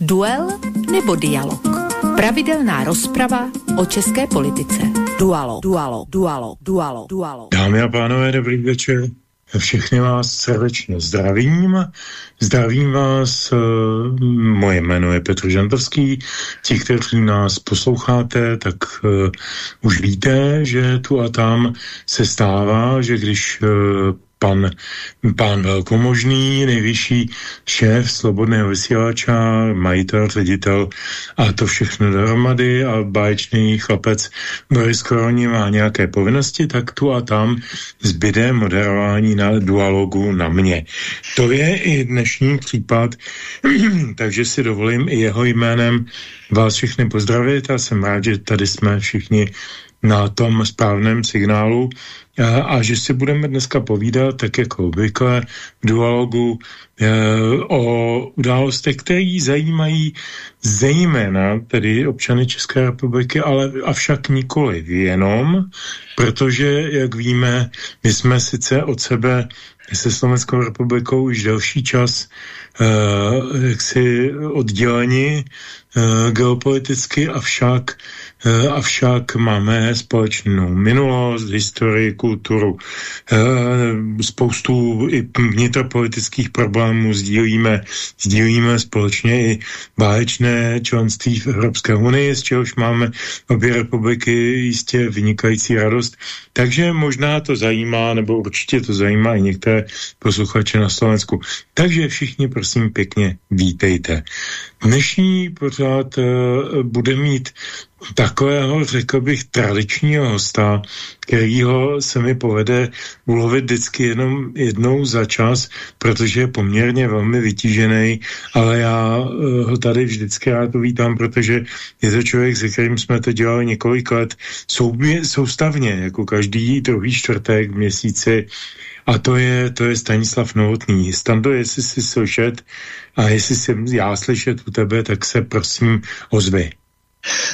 Duel nebo dialog? Pravidelná rozprava o české politice. Dualo, dualo, dualo, dualo, dualo. Dámy a pánové, dobrý večer. Všechny vás srdečně zdravím. Zdravím vás, eh, moje jméno je Petr Žantovský. Ti, kteří nás posloucháte, tak uh, už víte, že tu a tam se stává, že když uh, pan, pán Velkomožný, nejvyšší šéf Slobodného vysílača, majitel, ředitel a to všechno dohromady a báječný chlapec Boris Koroni má nějaké povinnosti, tak tu a tam zbyde moderování na dualogu na mě. To je i dnešní případ, takže si dovolím i jeho jménem vás všechny pozdravit a jsem rád, že tady jsme všichni na tom správném signálu a, že si budeme dneska povídat, tak jako obvykle, v dualogu e, o událostech, které zajímají zejména tedy občany České republiky, ale avšak nikoli jenom, protože, jak víme, my jsme sice od sebe se Slovenskou republikou už delší čas uh, jaksi odděleni uh, geopoliticky, avšak avšak máme společnou minulost, historii, kulturu, eh, spoustu i vnitropolitických problémů sdílíme, sdílíme společně i báječné členství v Evropské unii, z čehož máme obě republiky jistě vynikající radost. Takže možná to zajímá, nebo určitě to zajímá i některé posluchače na Slovensku. Takže všichni prosím pěkně vítejte. Dnešní pořád uh, bude mít takového, řekl bych, tradičního hosta, kterýho se mi povede ulovit vždycky jenom jednou za čas, protože je poměrně velmi vytížený, ale já eh, ho tady vždycky rád uvítám, protože je to člověk, se kterým jsme to dělali několik let soubě, soustavně, jako každý druhý čtvrtek v měsíci a to je, to je Stanislav Novotný. Stando, jestli si slyšet a jestli jsem já slyšet u tebe, tak se prosím ozvi.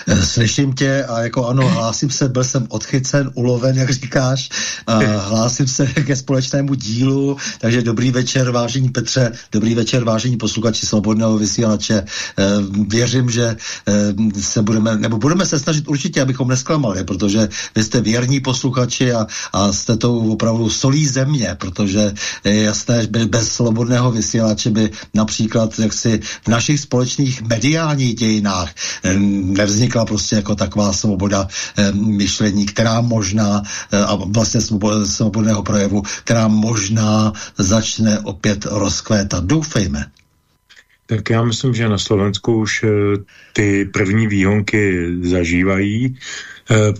Eh, slyším tě a jako ano, hlásím se, byl jsem odchycen, uloven, jak říkáš, a hlásím se ke společnému dílu, takže dobrý večer, vážení Petře, dobrý večer, vážení posluchači Svobodného vysílače. Eh, věřím, že eh, se budeme, nebo budeme se snažit určitě, abychom nesklamali, protože vy jste věrní posluchači a, a jste to opravdu solí země, protože je jasné, že bez Svobodného vysílače by například jaksi v našich společných mediálních dějinách nevznikla prostě jako taková svoboda e, myšlení, která možná, e, a vlastně svobodného projevu, která možná začne opět rozkvétat. Doufejme. Tak já myslím, že na Slovensku už e, ty první výhonky zažívají,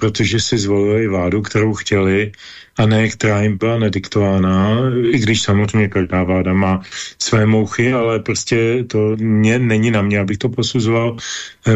protože si zvolili vládu, kterou chtěli, a ne, která jim byla nediktována, i když samozřejmě každá vláda má své mouchy, ale prostě to mě, není na mě, abych to posuzoval.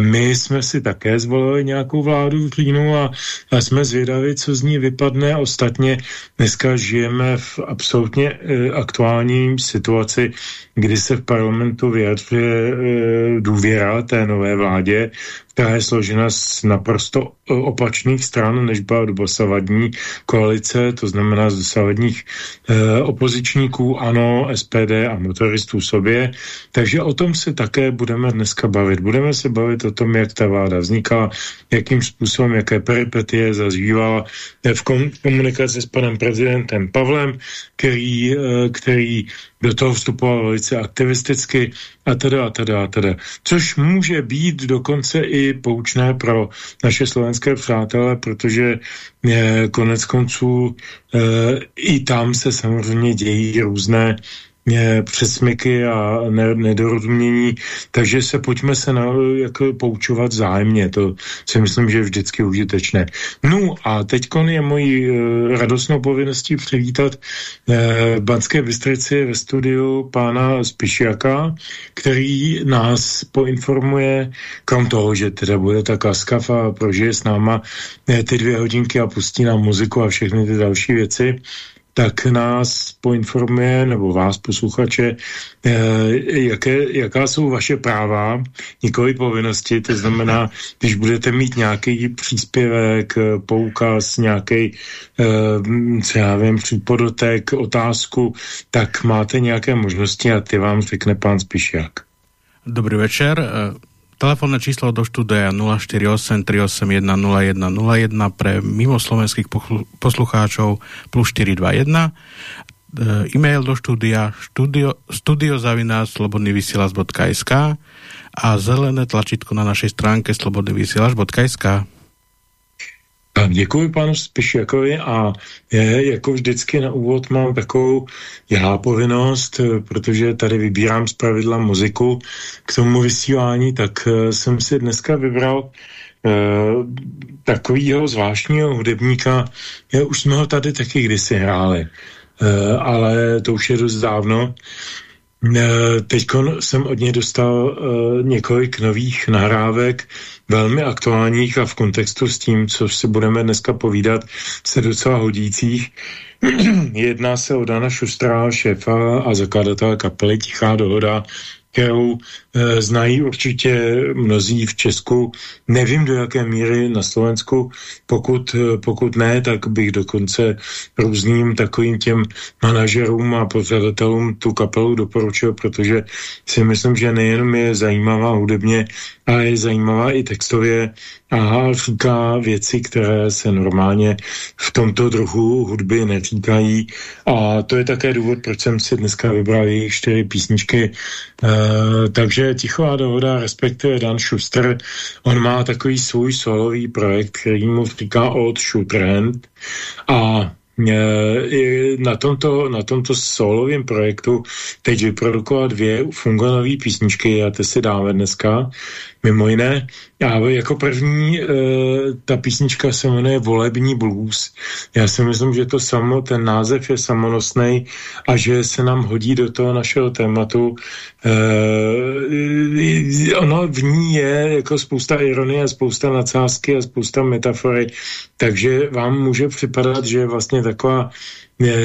My jsme si také zvolili nějakou vládu v říjnu a, a jsme zvědaví, co z ní vypadne. Ostatně dneska žijeme v absolutně e, aktuální situaci, kdy se v parlamentu vyjadřuje e, důvěra té nové vládě, která je složena z naprosto opačných stran, než byla dosavadní koalice, to znamená z dosavadních e, opozičníků, ANO, SPD a motoristů sobě. Takže o tom se také budeme dneska bavit. Budeme se bavit o tom, jak ta vláda vznikala, jakým způsobem, jaké peripetie zažívala v komunikaci s panem prezidentem Pavlem, který, e, který do toho vstupoval velice aktivisticky a teda a teda a teda. Což může být dokonce i poučné pro naše slovenské přátelé, protože je, konec konců e, i tam se samozřejmě dějí různé přesmyky a ne, nedorozumění, takže se pojďme se na, jako poučovat zájemně, to si myslím, že je vždycky užitečné. No a teď je mojí e, radostnou povinností přivítat e, Banské Bystrici ve studiu pána Spišiaka, který nás poinformuje, krom toho, že teda bude tak laskav a prožije s náma e, ty dvě hodinky a pustí nám muziku a všechny ty další věci, tak nás poinformuje, nebo vás posluchače, eh, jaké, jaká jsou vaše práva, nikoli povinnosti, to znamená, když budete mít nějaký příspěvek, eh, poukaz, nějaký, eh, co já vím, podotek, otázku, tak máte nějaké možnosti a ty vám řekne pán Spišiak. Dobrý večer. Telefónne číslo do štúdia 048 381 0101 pre mimoslovenských poslucháčov plus 421 e, e-mail do štúdia studio, a zelené tlačítko na našej stránke slobodnyvysielac.sk Děkuji panu Spišiakovi a je, jako vždycky na úvod mám takovou já povinnost, protože tady vybírám z pravidla muziku k tomu vysílání, tak uh, jsem si dneska vybral uh, takovýho zvláštního hudebníka. Já, už jsme ho tady taky kdysi hráli, uh, ale to už je dost dávno. Teď jsem od něj dostal několik nových nahrávek, velmi aktuálních a v kontextu s tím, co si budeme dneska povídat, se docela hodících. Jedná se o Dana Šustra, šéfa a zakladatele kapely Tichá dohoda, kterou e, znají určitě mnozí v Česku. Nevím, do jaké míry na Slovensku. Pokud, e, pokud ne, tak bych dokonce různým takovým těm manažerům a pořadatelům tu kapelu doporučil, protože si myslím, že nejenom je zajímavá hudebně, ale je zajímavá i textově a říká věci, které se normálně v tomto druhu hudby netýkají. A to je také důvod, proč jsem si dneska vybral jejich čtyři písničky. E, takže Tichová dohoda, respektive Dan Schuster, on má takový svůj solový projekt, který mu říká Old Shootrand a e, na tomto, na tomto solovém projektu teď vyprodukoval dvě fungonové písničky a ty si dáme dneska. Mimo jiné, a jako první e, ta písnička se jmenuje Volební blues. Já si myslím, že to samo, ten název je samonosný a že se nám hodí do toho našeho tématu. E, ono v ní je jako spousta ironie, spousta nadsázky a spousta metafory, takže vám může připadat, že je vlastně taková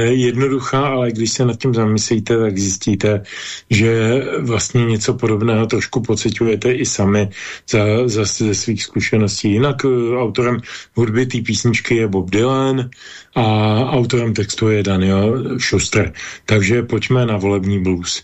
jednoduchá, ale když se nad tím zamyslíte, tak zjistíte, že vlastně něco podobného trošku pocitujete i sami za, za ze svých zkušeností. Jinak uh, autorem hudby té písničky je Bob Dylan a autorem textu je Daniel Schuster. Takže pojďme na volební blues.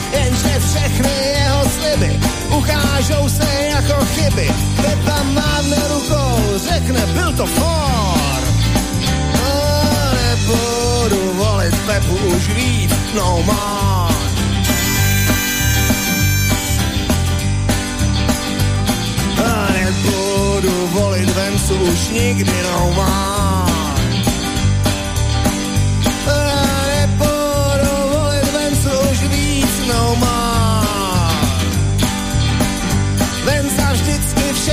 Ukážou se jako chyby, Pepa mávne rukou, řekne, byl to for. A nebudu volit Pepu už víc, no má. Nebudu volit Vencu už nikdy, no more. A nebudu volit Vencu už víc, no more.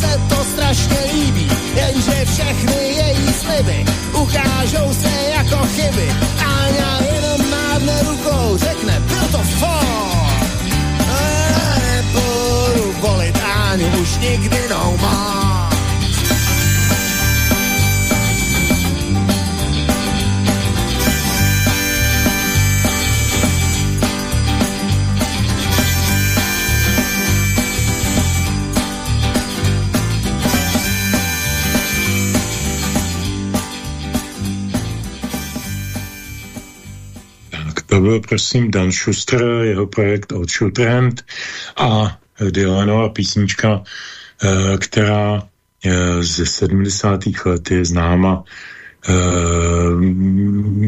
se to strašně líbí, jenže všechny její sliby ukážou se jako chyby. Áňa jenom mávne rukou, řekne, byl to for. Nebudu volit Áňu už nikdy no more. Prosím Dan Schuster, jeho projekt od Schutrend a Dylanova písnička, eh, která eh, ze 70. let je známa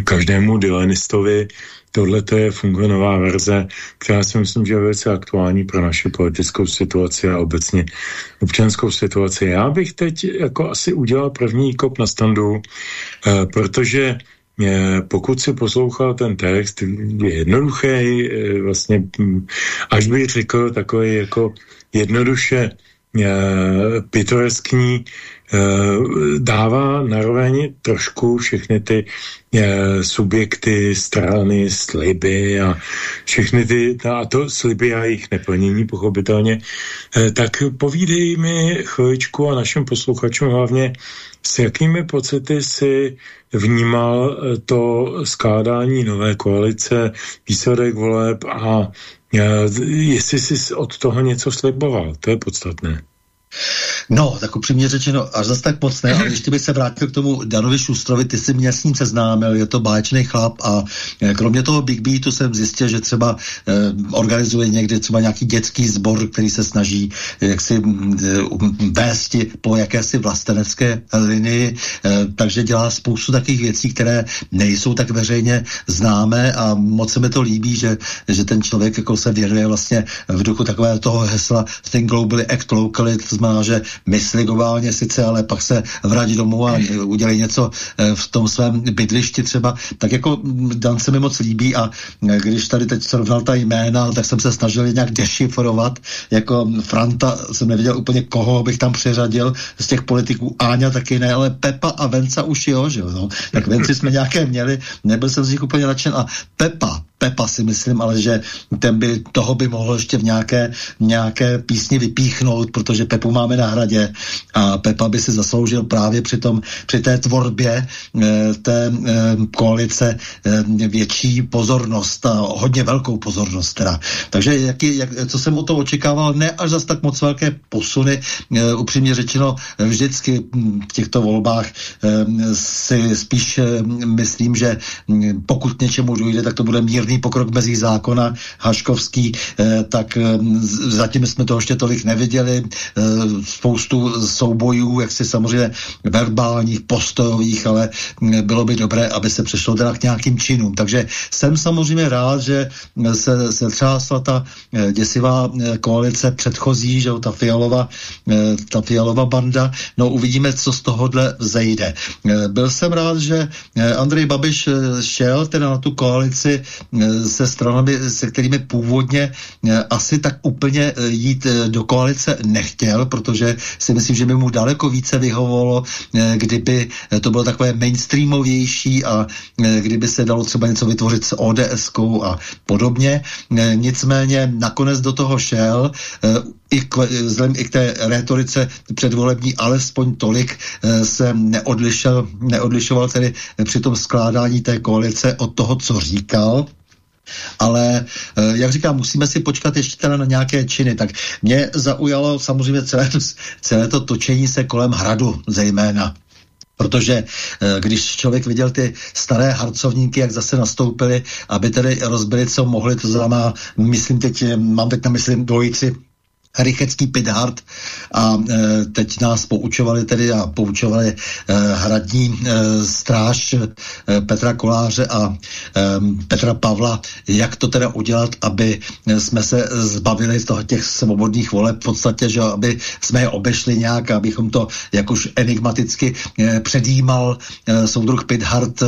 každému Dylanistovi. Tohle je funguje nová verze, která si myslím, že je velice aktuální pro naši politickou situaci a obecně občanskou situaci. Já bych teď jako asi udělal první kop na standu, protože pokud si poslouchal ten text, je jednoduchý, vlastně hm, až bych řekl takový jako jednoduše pitoreskní, dává naroveň trošku všechny ty subjekty, strany, sliby a všechny ty, a to sliby a jejich neplnění pochopitelně, tak povídej mi chviličku a našim posluchačům hlavně, s jakými pocity si vnímal eh, to skládání nové koalice, výsledek voleb a eh, jestli jsi od toho něco sliboval, to je podstatné. No, tak upřímně řečeno, až zase tak moc ne, ale ještě bych se vrátil k tomu Danovi Šustrovi, ty jsi mě s ním seznámil, je to báječný chlap a eh, kromě toho Big Beatu jsem zjistil, že třeba eh, organizuje někdy třeba nějaký dětský sbor, který se snaží eh, jak si eh, vést po jakési vlastenecké linii, eh, takže dělá spoustu takových věcí, které nejsou tak veřejně známé a moc se mi to líbí, že, že ten člověk jako se věnuje vlastně v duchu takového toho hesla Think Globally, Act Locally, to znamená, že myslí globálně sice, ale pak se vrátí domů a udělí něco eh, v tom svém bydlišti třeba, tak jako Dan se mi moc líbí a eh, když tady teď srovnal ta jména, tak jsem se snažil nějak dešifrovat, jako Franta jsem nevěděl úplně koho bych tam přeřadil. Z těch politiků, Áňa taky ne, ale Pepa a Venca už jo, že jo, no. tak Venci jsme nějaké měli, nebyl jsem z nich úplně nadšen. A Pepa, Pepa si myslím, ale že ten by, toho by mohl ještě v nějaké, nějaké písni vypíchnout, protože Pepu máme na hradě a Pepa by si zasloužil právě při, tom, při té tvorbě e, té e, koalice e, větší pozornost a hodně velkou pozornost teda. Takže jaký, jak, co jsem o to očekával, ne až zas tak moc velké posuny, e, upřímně řečeno, vždycky v těchto volbách e, si spíš e, myslím, že pokud něčemu dojde, tak to bude mírný žádný pokrok mezi zákona Haškovský, eh, tak eh, zatím jsme to ještě tolik neviděli. Eh, spoustu soubojů, jak si samozřejmě verbálních, postojových, ale hm, bylo by dobré, aby se přešlo teda k nějakým činům. Takže jsem samozřejmě rád, že se, se třásla ta děsivá koalice předchozí, že ta fialová, ta fialová banda. No uvidíme, co z tohohle vzejde. Byl jsem rád, že Andrej Babiš šel teda na tu koalici se stranami, se kterými původně eh, asi tak úplně eh, jít eh, do koalice nechtěl, protože si myslím, že by mu daleko více vyhovovalo, kdyby to bylo takové mainstreamovější a kdyby se dalo třeba něco vytvořit s ods a podobně. Nicméně nakonec do toho šel, i k, vzhledem i k té rétorice předvolební, alespoň tolik se neodlišel, neodlišoval tedy při tom skládání té koalice od toho, co říkal. Ale, eh, jak říkám, musíme si počkat ještě teda na nějaké činy. Tak mě zaujalo samozřejmě celé celé to točení se kolem hradu zejména. Protože eh, když člověk viděl ty staré harcovníky, jak zase nastoupili, aby tedy rozbili, co mohli, to znamená, myslím teď, mám teď na myslím dvojici Rychecký Pidhart a e, teď nás poučovali tedy a poučovali e, hradní e, stráž e, Petra Koláře a e, Petra Pavla, jak to teda udělat, aby jsme se zbavili toho těch svobodných voleb. V podstatě, že aby jsme je obešli nějak, abychom to jak už enigmaticky e, předjímal e, soudruh Pidhart e,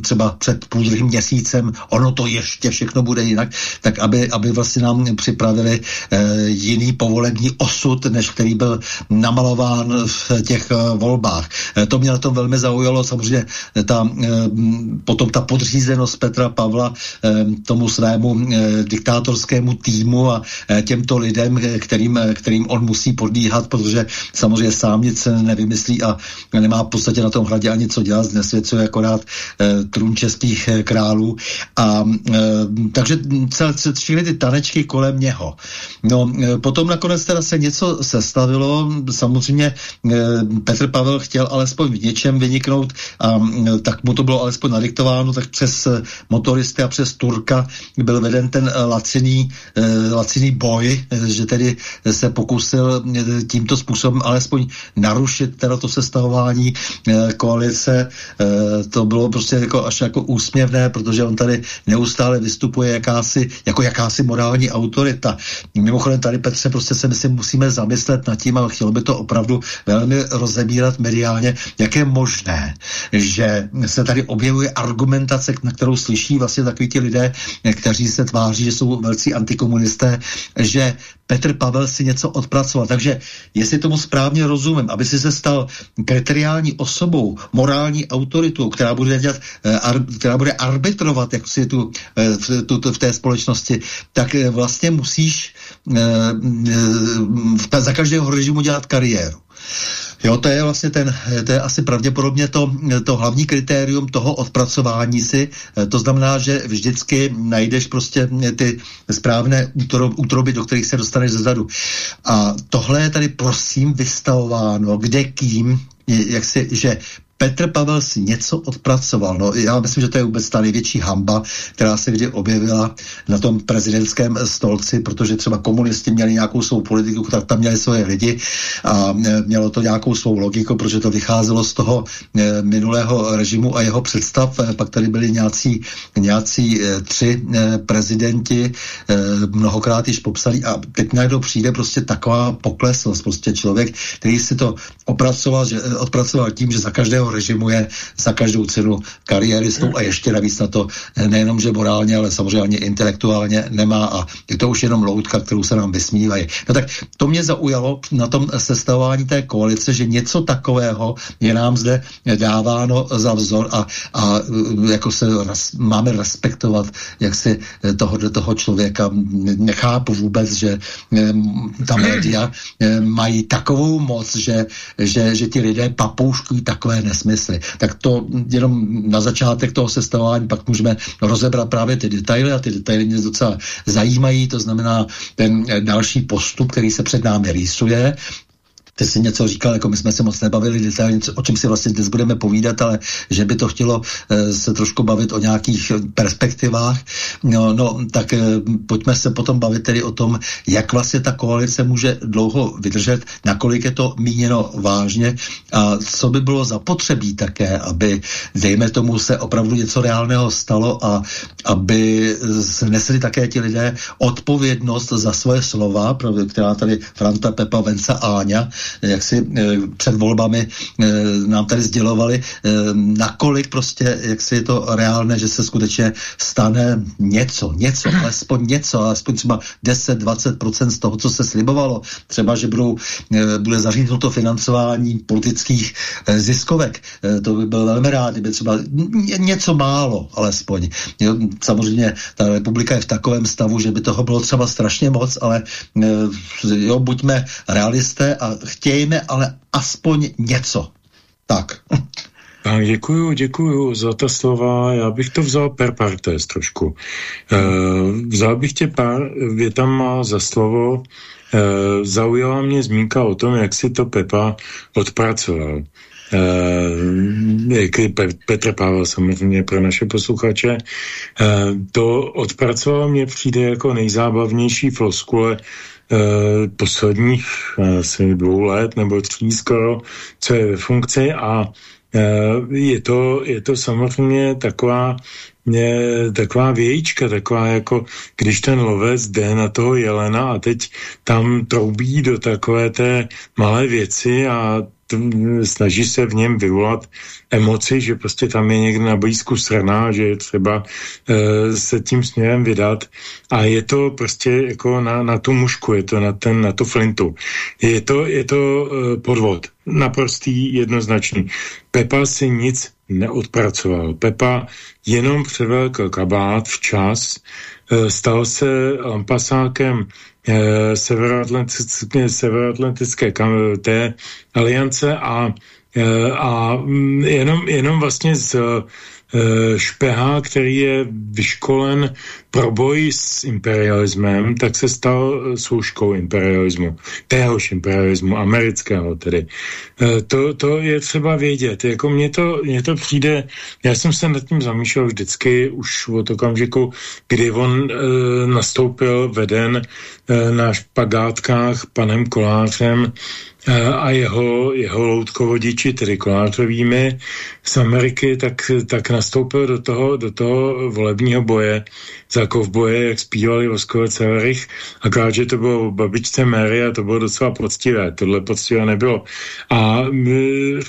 třeba před půl druhým měsícem, ono to ještě všechno bude jinak, tak aby, aby vlastně nám připravili e, jiný povolební osud, než který byl namalován v těch eh, volbách. Eh, to mě na tom velmi zaujalo, samozřejmě ta, eh, potom ta podřízenost Petra Pavla tomu svému diktátorskému týmu a těmto lidem, kterým, kterým on musí podlíhat, protože samozřejmě sám nic nevymyslí a nemá v podstatě na tom hradě ani co dělat, znesvěcuje akorát trůn českých králů. A takže celé, všechny ty tanečky kolem něho. No, potom potom nakonec teda se něco sestavilo, samozřejmě eh, Petr Pavel chtěl alespoň v něčem vyniknout a eh, tak mu to bylo alespoň nadiktováno, tak přes eh, motoristy a přes Turka byl veden ten laciný, laciný boj, že tedy se pokusil tímto způsobem alespoň narušit teda to sestavování koalice. To bylo prostě jako až jako úsměvné, protože on tady neustále vystupuje jakási, jako jakási morální autorita. Mimochodem tady Petře prostě se myslím musíme zamyslet nad tím a chtělo by to opravdu velmi rozebírat mediálně, jak je možné, že se tady objevuje argumentace, na kterou slyší vlastně takový ti lidé, kteří se tváří, že jsou velcí antikomunisté, že Petr Pavel si něco odpracoval. Takže jestli tomu správně rozumím, aby si se stal kriteriální osobou, morální autoritou, která bude, dělat, eh, která bude arbitrovat jak si tu, eh, v, tu, v té společnosti, tak eh, vlastně musíš za každého režimu dělat kariéru. Jo, to je vlastně ten, to je asi pravděpodobně to, to hlavní kritérium toho odpracování si. To znamená, že vždycky najdeš prostě ty správné útroby, do kterých se dostaneš zezadu. A tohle je tady prosím vystavováno, kde kým, jak si, že Petr Pavel si něco odpracoval. No, já myslím, že to je vůbec ta největší hamba, která se kdy objevila na tom prezidentském stolci, protože třeba komunisti měli nějakou svou politiku, tak tam měli svoje lidi a e, mělo to nějakou svou logiku, protože to vycházelo z toho e, minulého režimu a jeho představ. E, pak tady byli nějací, nějací tři prezidenti, mnohokrát již popsali a teď najednou přijde prostě taková pokleslost. Prostě člověk, který si to opracoval, že, odpracoval tím, že za každého režimu je za každou cenu kariéristou a ještě navíc na to nejenom, že morálně, ale samozřejmě intelektuálně nemá a je to už jenom loutka, kterou se nám vysmívají. No tak to mě zaujalo na tom sestavování té koalice, že něco takového je nám zde dáváno za vzor a, a jako se res, máme respektovat, jak si toho, toho člověka nechápu vůbec, že ta média mají takovou moc, že, že, že ti lidé papouškují takové nes nesmysly. Tak to jenom na začátek toho sestavování pak můžeme rozebrat právě ty detaily a ty detaily mě docela zajímají, to znamená ten další postup, který se před námi rýsuje, ty jsi něco říkal, jako my jsme se moc nebavili detailně, o čem si vlastně dnes budeme povídat, ale že by to chtělo e, se trošku bavit o nějakých perspektivách. No, no tak e, pojďme se potom bavit tedy o tom, jak vlastně ta koalice může dlouho vydržet, nakolik je to míněno vážně a co by bylo zapotřebí také, aby, dejme tomu, se opravdu něco reálného stalo a aby nesli také ti lidé odpovědnost za svoje slova, která tady Franta, Pepa, Venca, Áňa, jak si eh, před volbami eh, nám tady sdělovali, eh, nakolik prostě, jak si je to reálné, že se skutečně stane něco, něco, alespoň něco, alespoň třeba 10-20% z toho, co se slibovalo. Třeba, že budou, bude zaříznuto financování politických ziskovek. To by byl velmi rád, kdyby třeba něco málo, alespoň. Samozřejmě ta republika je v takovém stavu, že by toho bylo třeba strašně moc, ale jo, buďme realisté a chtějme ale aspoň něco. Tak. Tak děkuju, děkuju za ta slova. Já bych to vzal per partes trošku. E, vzal bych tě pár větama za slovo. E, zaujala mě zmínka o tom, jak si to Pepa odpracoval. E, Petr Pavel samozřejmě pro naše posluchače. To odpracoval mě přijde jako nejzábavnější floskule posledních eh, asi dvou let nebo tří skoro, co je ve funkci a eh, je to, je to samozřejmě taková je taková vějíčka, taková jako, když ten lovec jde na toho jelena a teď tam troubí do takové té malé věci a snaží se v něm vyvolat emoci, že prostě tam je někde na blízku strana, že je třeba e, se tím směrem vydat a je to prostě jako na, na tu mušku, je to na, ten, na tu flintu. Je to, je to e, podvod. Naprostý, jednoznačný. Pepa si nic neodpracoval. Pepa jenom převelkl kabát včas, e, stal se lampasákem Eh, severoatlantické, severoatlantické té aliance a, eh, a mm, jenom, jenom vlastně z špeha, který je vyškolen pro boj s imperialismem, tak se stal souškou imperialismu, téhož imperialismu, amerického tedy. To, to je třeba vědět. Jako mně to, mně to přijde, já jsem se nad tím zamýšlel vždycky už od okamžiku, kdy on e, nastoupil veden e, na špagátkách panem Kolářem a jeho, jeho loutkovodiči, tedy kolářovými z Ameriky, tak, tak nastoupil do toho, do toho volebního boje za kovboje, jak zpívali Voskové Celerich, akorát, že to bylo babičce Mary a to bylo docela poctivé, tohle poctivé nebylo. A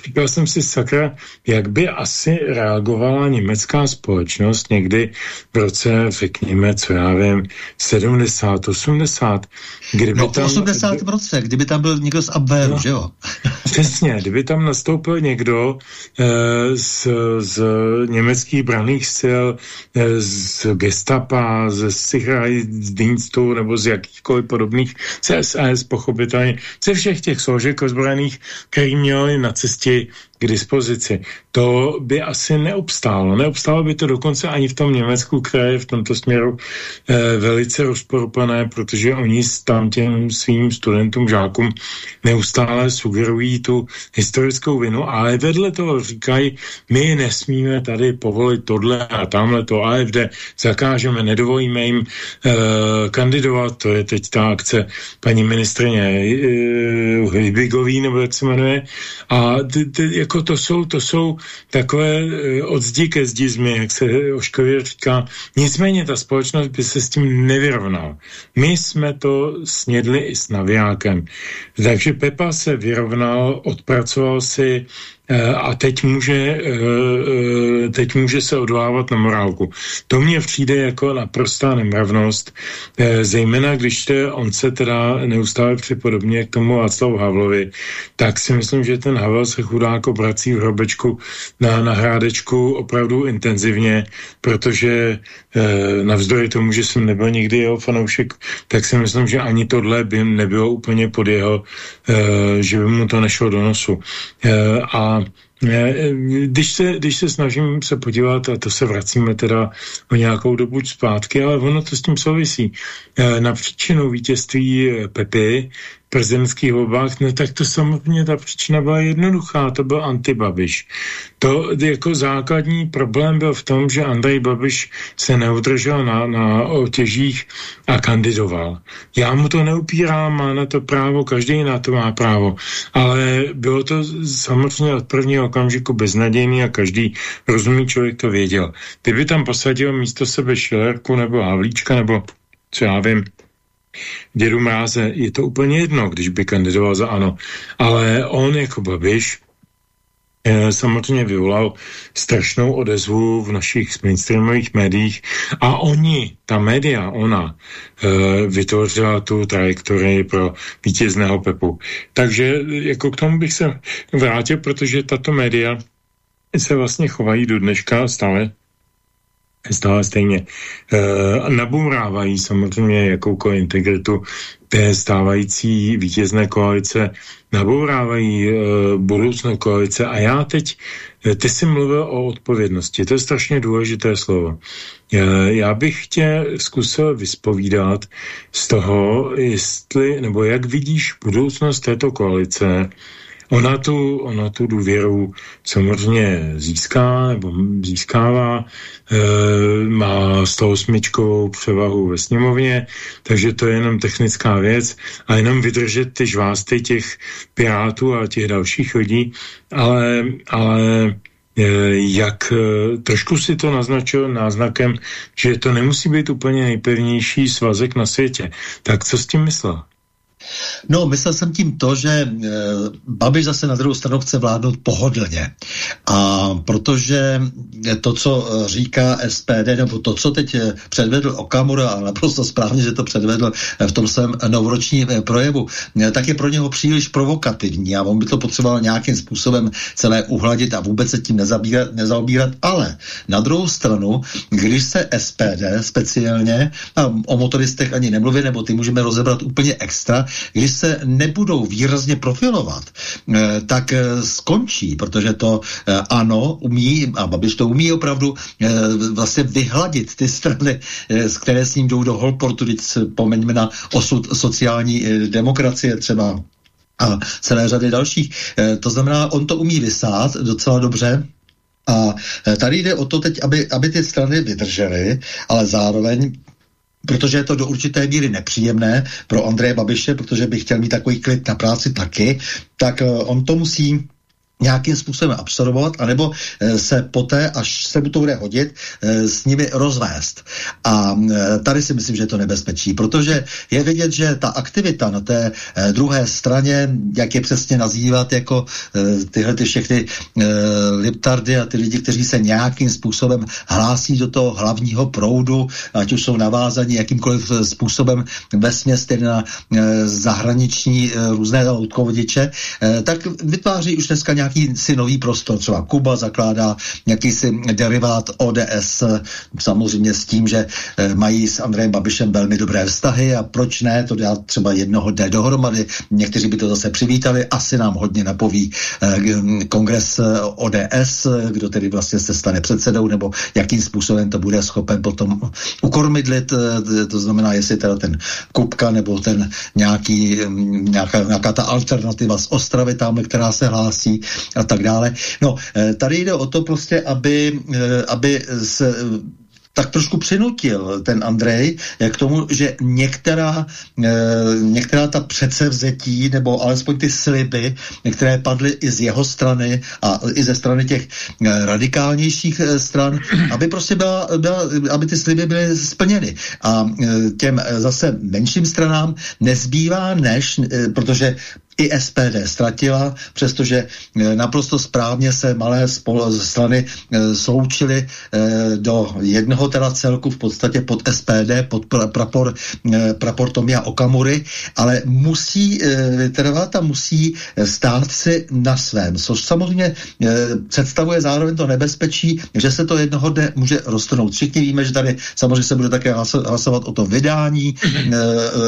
říkal jsem si, sakra, jak by asi reagovala německá společnost někdy v roce, řekněme, co já vím, 70, 80, kdyby no, tam... 80 v roce, kdyby tam byl někdo z Abwehru, no, že jo? Přesně, kdyby tam nastoupil někdo e, z, z německých braných sil, e, z gestapa, ze Sicherheitsdienstu nebo z jakýchkoliv podobných CSS, pochopitelně, ze všech těch složek ozbrojených, který měli na cestě k dispozici. To by asi neobstálo. Neobstálo by to dokonce ani v tom Německu, které je v tomto směru eh, velice rozporuplné, protože oni tam těm svým studentům, žákům neustále sugerují tu historickou vinu, ale vedle toho říkají, my nesmíme tady povolit tohle a tamhle to AFD, zakážeme, nedovolíme jim eh, kandidovat, to je teď ta akce paní ministrině eh, Hybigový, nebo jak se jmenuje, a jako to jsou, to jsou takové eh, od zdi ke zdizmy, jak se oškově říká. Nicméně ta společnost by se s tím nevyrovnala. My jsme to snědli i s navijákem. Takže Pepa se vyrovnal, odpracoval si a teď může, eh, eh, teď může se odvávat na morálku. To mně přijde jako naprostá nemravnost, zejména když te, on se teda neustále připodobně k tomu Václavu Havlovi, tak si myslím, že ten Havel se chudák obrací v hrobečku na, na hrádečku opravdu intenzivně, protože navzdory tomu, že jsem nebyl nikdy jeho fanoušek, tak si myslím, že ani tohle by nebylo úplně pod jeho, že by mu to nešlo do nosu. A když se, když se snažím se podívat, a to se vracíme teda o nějakou dobu zpátky, ale ono to s tím souvisí. Na příčinu vítězství Pepy prezidentských volbách, no tak to samozřejmě ta příčina byla jednoduchá, to byl antibabiš. To jako základní problém byl v tom, že Andrej Babiš se neudržel na, na otěžích a kandidoval. Já mu to neupírám, má na to právo, každý na to má právo, ale bylo to samozřejmě od prvního okamžiku beznadějný a každý rozumný člověk to věděl. Kdyby tam posadil místo sebe Šilerku nebo Havlíčka nebo co já vím, dědu Mráze, je to úplně jedno, když by kandidoval za ANO. Ale on jako Babiš eh, samozřejmě vyvolal strašnou odezvu v našich mainstreamových médiích a oni, ta média, ona, e, vytvořila tu trajektorii pro vítězného Pepu. Takže jako k tomu bych se vrátil, protože tato média se vlastně chovají do dneška stále stále stejně e, samozřejmě jakoukoliv integritu té stávající vítězné koalice, nabourávají e, budoucné koalice a já teď, e, ty jsi mluvil o odpovědnosti, to je strašně důležité slovo. E, já bych tě zkusil vyspovídat z toho, jestli, nebo jak vidíš budoucnost této koalice, Ona tu, ona tu důvěru samozřejmě získá nebo získává, e, má 108 převahu ve sněmovně, takže to je jenom technická věc a jenom vydržet ty žvásty těch pirátů a těch dalších lidí, ale, ale e, jak e, trošku si to naznačil náznakem, že to nemusí být úplně nejpevnější svazek na světě. Tak co s tím myslel? No, myslel jsem tím to, že e, Babiš zase na druhou stranu chce vládnout pohodlně. A protože to, co eh, říká SPD, nebo to, co teď eh, předvedl Okamura, a naprosto správně, že to předvedl v tom svém novoročním projevu, tak je pro něho příliš provokativní a on by to potřeboval nějakým způsobem celé uhladit a vůbec se tím nezabírat, nezaobírat. Ale na druhou stranu, když se SPD speciálně, a o motoristech ani nemluvím, nebo ty můžeme rozebrat úplně extra, když se nebudou výrazně profilovat, eh, tak eh, skončí, protože to eh, ano umí, a Babiš to umí opravdu vlastně vyhladit ty strany, z které s ním jdou do holportu, když pomeňme na osud sociální demokracie třeba a celé řady dalších. To znamená, on to umí vysát docela dobře, a tady jde o to teď, aby, aby ty strany vydržely, ale zároveň protože je to do určité míry nepříjemné pro Andreje Babiše, protože by chtěl mít takový klid na práci taky, tak eh, on to musí nějakým způsobem absorbovat, anebo eh, se poté, až se mu to bude hodit, eh, s nimi rozvést. A eh, tady si myslím, že je to nebezpečí, protože je vidět, že ta aktivita na té druhé straně, jak je přesně nazývat jako tyhle ty všechny liptardy a ty lidi, kteří se nějakým způsobem hlásí do toho hlavního proudu, ať už jsou navázaní jakýmkoliv způsobem ve směs, tedy na zahraniční různé loutkovodiče, tak vytváří už dneska nějak nějaký si nový prostor. Třeba Kuba zakládá nějaký si derivát ODS, samozřejmě s tím, že eh, mají s Andrejem Babišem velmi dobré vztahy a proč ne, to dá třeba jednoho dne dohromady. Někteří by to zase přivítali, asi nám hodně napoví eh, kongres eh, ODS, kdo tedy vlastně se stane předsedou, nebo jakým způsobem to bude schopen potom ukormidlit, to znamená, jestli teda ten Kupka nebo ten nějaký, mm, nějaká, nějaká ta alternativa z Ostravy tam, která se hlásí, a tak dále. No, eh, tady jde o to prostě, aby, eh, aby se tak trošku přinutil ten Andrej k tomu, že některá, e, některá ta předsevzetí, nebo alespoň ty sliby, které padly i z jeho strany a i ze strany těch radikálnějších stran, aby prostě byla, byla, aby ty sliby byly splněny. A těm zase menším stranám nezbývá než, protože i SPD ztratila, přestože eh, naprosto správně se malé strany eh, sloučily eh, do jednoho teda celku v podstatě pod SPD, pod prapor, prapor Tomia Okamury, ale musí trvat a musí stát si na svém, což samozřejmě představuje zároveň to nebezpečí, že se to jednoho dne může roztrhnout. Všichni víme, že tady samozřejmě se bude také hlasovat o to vydání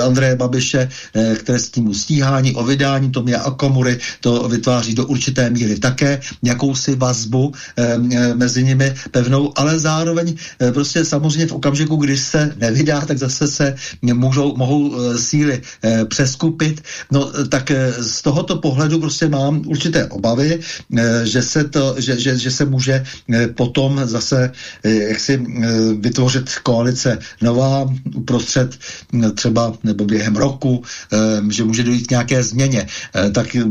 Andreje Babiše, které s tím stíhání, o vydání to Tomia Komury to vytváří do určité míry také jakousi vazbu e, mezi nimi pevnou, ale zároveň e, prostě samozřejmě v okamžiku, když se nevydá, tak zase se můžou, mohou e, síly e, přeskupit. No tak e, z tohoto pohledu prostě mám určité obavy, e, že, se to, že, že, že se může e, potom zase e, jaksi e, vytvořit koalice nová uprostřed třeba nebo během roku, že může dojít k nějaké změně. Eh, tak eh,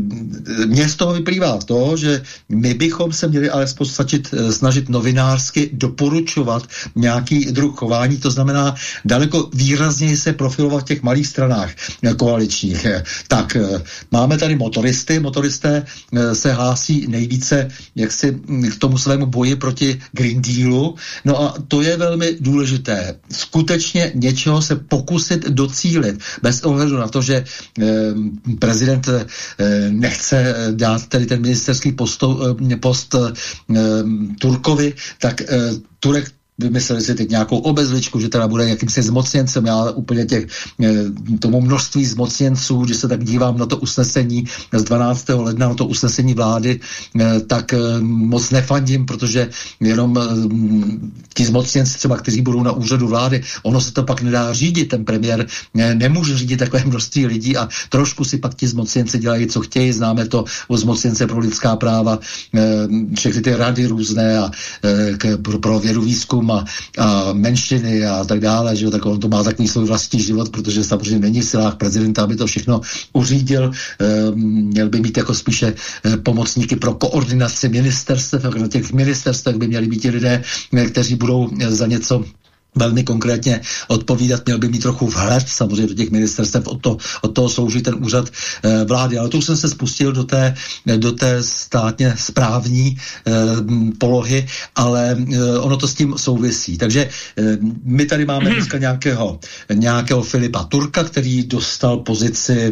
mně z toho vyplývá to, že my bychom se měli ale stačit, eh, snažit novinářsky doporučovat nějaký druh chování, to znamená daleko výrazněji se profilovat v těch malých stranách koaličních. Tak máme tady motoristy, motoristé se hlásí nejvíce jaksi k tomu svému boji proti Green Dealu, no a to je velmi důležité. Skutečně něčeho se pokusit docílit, bez ohledu na to, že prezident Eh, nechce dát tedy ten ministerský posto, eh, post eh, Turkovi, tak Turek vymysleli si teď nějakou obezličku, že teda bude jakýmsi zmocněncem. Já úplně těch, eh, tomu množství zmocněnců, když se tak dívám na to usnesení z 12. ledna, na to usnesení vlády, eh, tak eh, moc nefandím, protože jenom ti zmocněnci třeba, kteří budou na úřadu vlády, ono se to pak nedá řídit. Ten premiér nemůže řídit takové množství lidí a trošku si pak ti zmocněnci dělají, co chtějí. Známe to u zmocněnce pro lidská práva, všechny ty rady různé a pro vědu výzkum a, a menšiny a tak dále, že tak on to má takový svůj vlastní život, protože samozřejmě není v silách prezidenta, aby to všechno uřídil. E, měl by mít jako spíše e, pomocníky pro koordinaci ministerstev, na těch ministerstvech by měli být lidé, e, kteří budou e, za něco velmi konkrétně odpovídat, měl by mít trochu vhled samozřejmě do těch ministerstev, od, to, od toho slouží ten úřad e, vlády. Ale to jsem se spustil do té, do té státně správní e, polohy, ale e, ono to s tím souvisí. Takže e, my tady máme dneska nějakého, nějakého Filipa Turka, který dostal pozici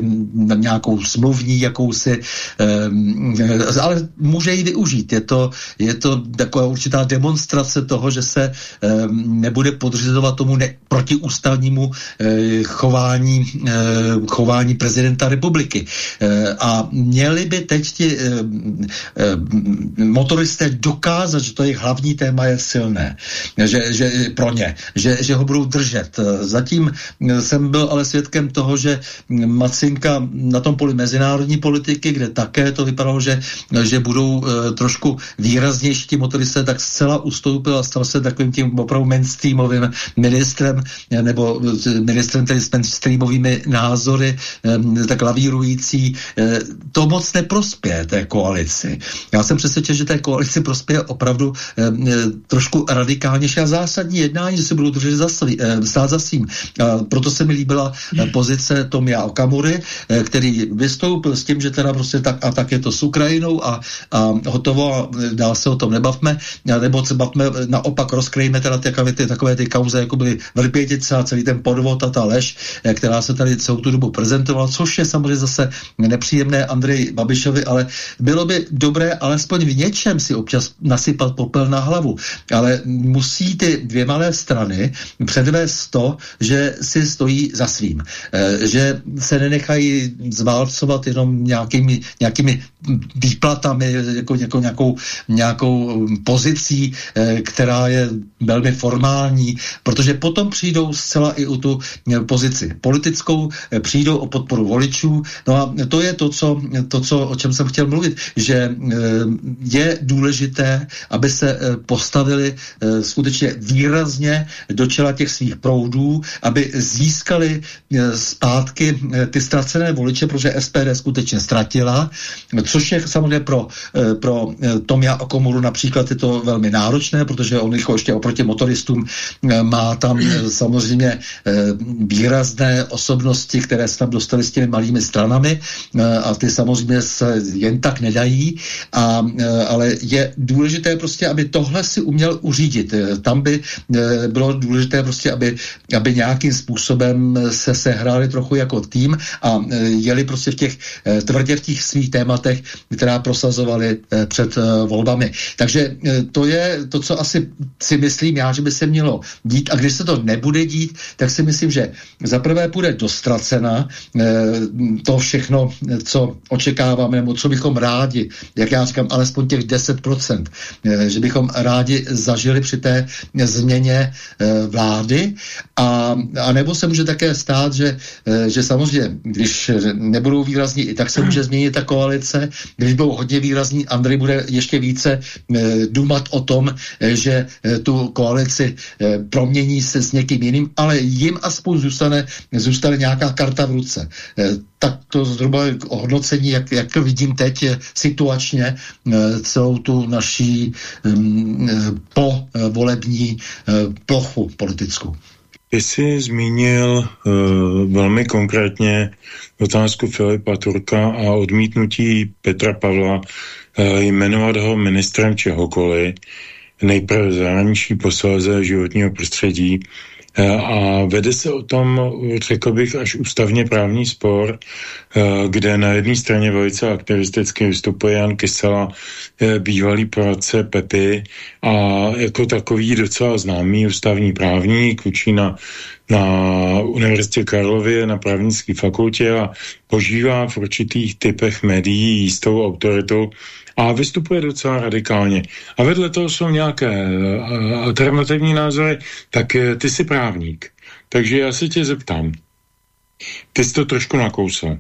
nějakou smluvní, jakousi, e, ale může ji využít. Je to, je to taková určitá demonstrace toho, že se e, nebude podřizovat tomu ne, protiústavnímu e, chování, e, chování prezidenta republiky. E, a měli by teď ti e, e, motoristé dokázat, že to jejich hlavní téma je silné, že, že pro ně, že, že ho budou držet. Zatím jsem byl ale svědkem toho, že Macinka na tom poli mezinárodní politiky, kde také to vypadalo, že, že budou e, trošku výraznější ti motoristé, tak zcela ustoupil a stal se takovým tím opravdu mainstreamovým ministrem, nebo ministrem tedy s mainstreamovými názory, e, tak lavírující. E, to moc neprospěje té koalici. Já jsem přesvědčen, že té koalici prospěje opravdu trošku radikálnější a zásadní jednání, že se budou držet za svý, stát za svým. Proto se mi líbila pozice Tomia Okamury, který vystoupil s tím, že teda prostě tak a tak je to s Ukrajinou a, a hotovo a dál se o tom nebavme, nebo se bavme, naopak rozkryjme teda ty, takové ty kauze, jako byly Vrpětice a celý ten podvod a ta lež, eh, která se tady celou tu dobu prezentovala, což je samozřejmě zase nepříjemné Andrej Babišovi, ale bylo by dobré alespoň v něčem si občas nasypat popel na hlavu. Ale musí ty dvě malé strany předvést to, že si stojí za svým. Eh, že se nenechají zválcovat jenom nějakými, nějakými výplatami, jako, jako nějakou, nějakou pozicí, eh, která je velmi formální, protože potom přijdou zcela i o tu eh, pozici politickou, eh, přijdou o podporu voličů. No a to je to, co, to, co o čem jsem chtěl mluvit, že je důležité, aby se postavili skutečně výrazně do čela těch svých proudů, aby získali zpátky ty ztracené voliče, protože SPD skutečně ztratila, což je samozřejmě pro, eh, pro eh, Tomia Okomuru například je to velmi náročné, protože on jich ještě oproti motoristům eh, má tam samozřejmě výrazné osobnosti, které se tam dostaly s těmi malými stranami a ty samozřejmě se jen tak nedají, a, ale je důležité prostě, aby tohle si uměl uřídit. Tam by bylo důležité prostě, aby, aby nějakým způsobem se sehráli trochu jako tým a jeli prostě v těch tvrdě v těch svých tématech která prosazovali eh, před eh, volbami. Takže eh, to je to, co asi si myslím já, že by se mělo dít. A když se to nebude dít, tak si myslím, že zaprvé půjde dostracena to všechno, co očekáváme, nebo co bychom rádi, jak já říkám, alespoň těch 10%, že bychom rádi zažili při té změně vlády. A, a nebo se může také stát, že, že samozřejmě, když nebudou výrazní, i tak se může změnit ta koalice, když budou hodně výrazní, Andrej bude ještě více e, dumat o tom, e, že e, tu koalici promění se s někým jiným, ale jim aspoň zůstane, zůstane nějaká karta v ruce. Tak to zhruba ohodnocení, jak, jak vidím teď situačně celou tu naší e, po volební plochu politickou. Ty jsi zmínil uh, velmi konkrétně otázku Filipa Turka a odmítnutí Petra Pavla uh, jmenovat ho ministrem čehokoliv, nejprve zahraničí, posléze životního prostředí a vede se o tom, řekl bych, až ústavně právní spor, eh, kde na jedné straně velice aktivisticky vystupuje Jan Kysela, eh, bývalý poradce Pepy a jako takový docela známý ústavní právník, učí na, na Univerzitě Karlově na právnické fakultě a požívá v určitých typech médií jistou autoritu a vystupuje docela radikálně. A vedle toho jsou nějaké uh, alternativní názory, tak uh, ty jsi právník. Takže já se tě zeptám. Ty jsi to trošku nakousl.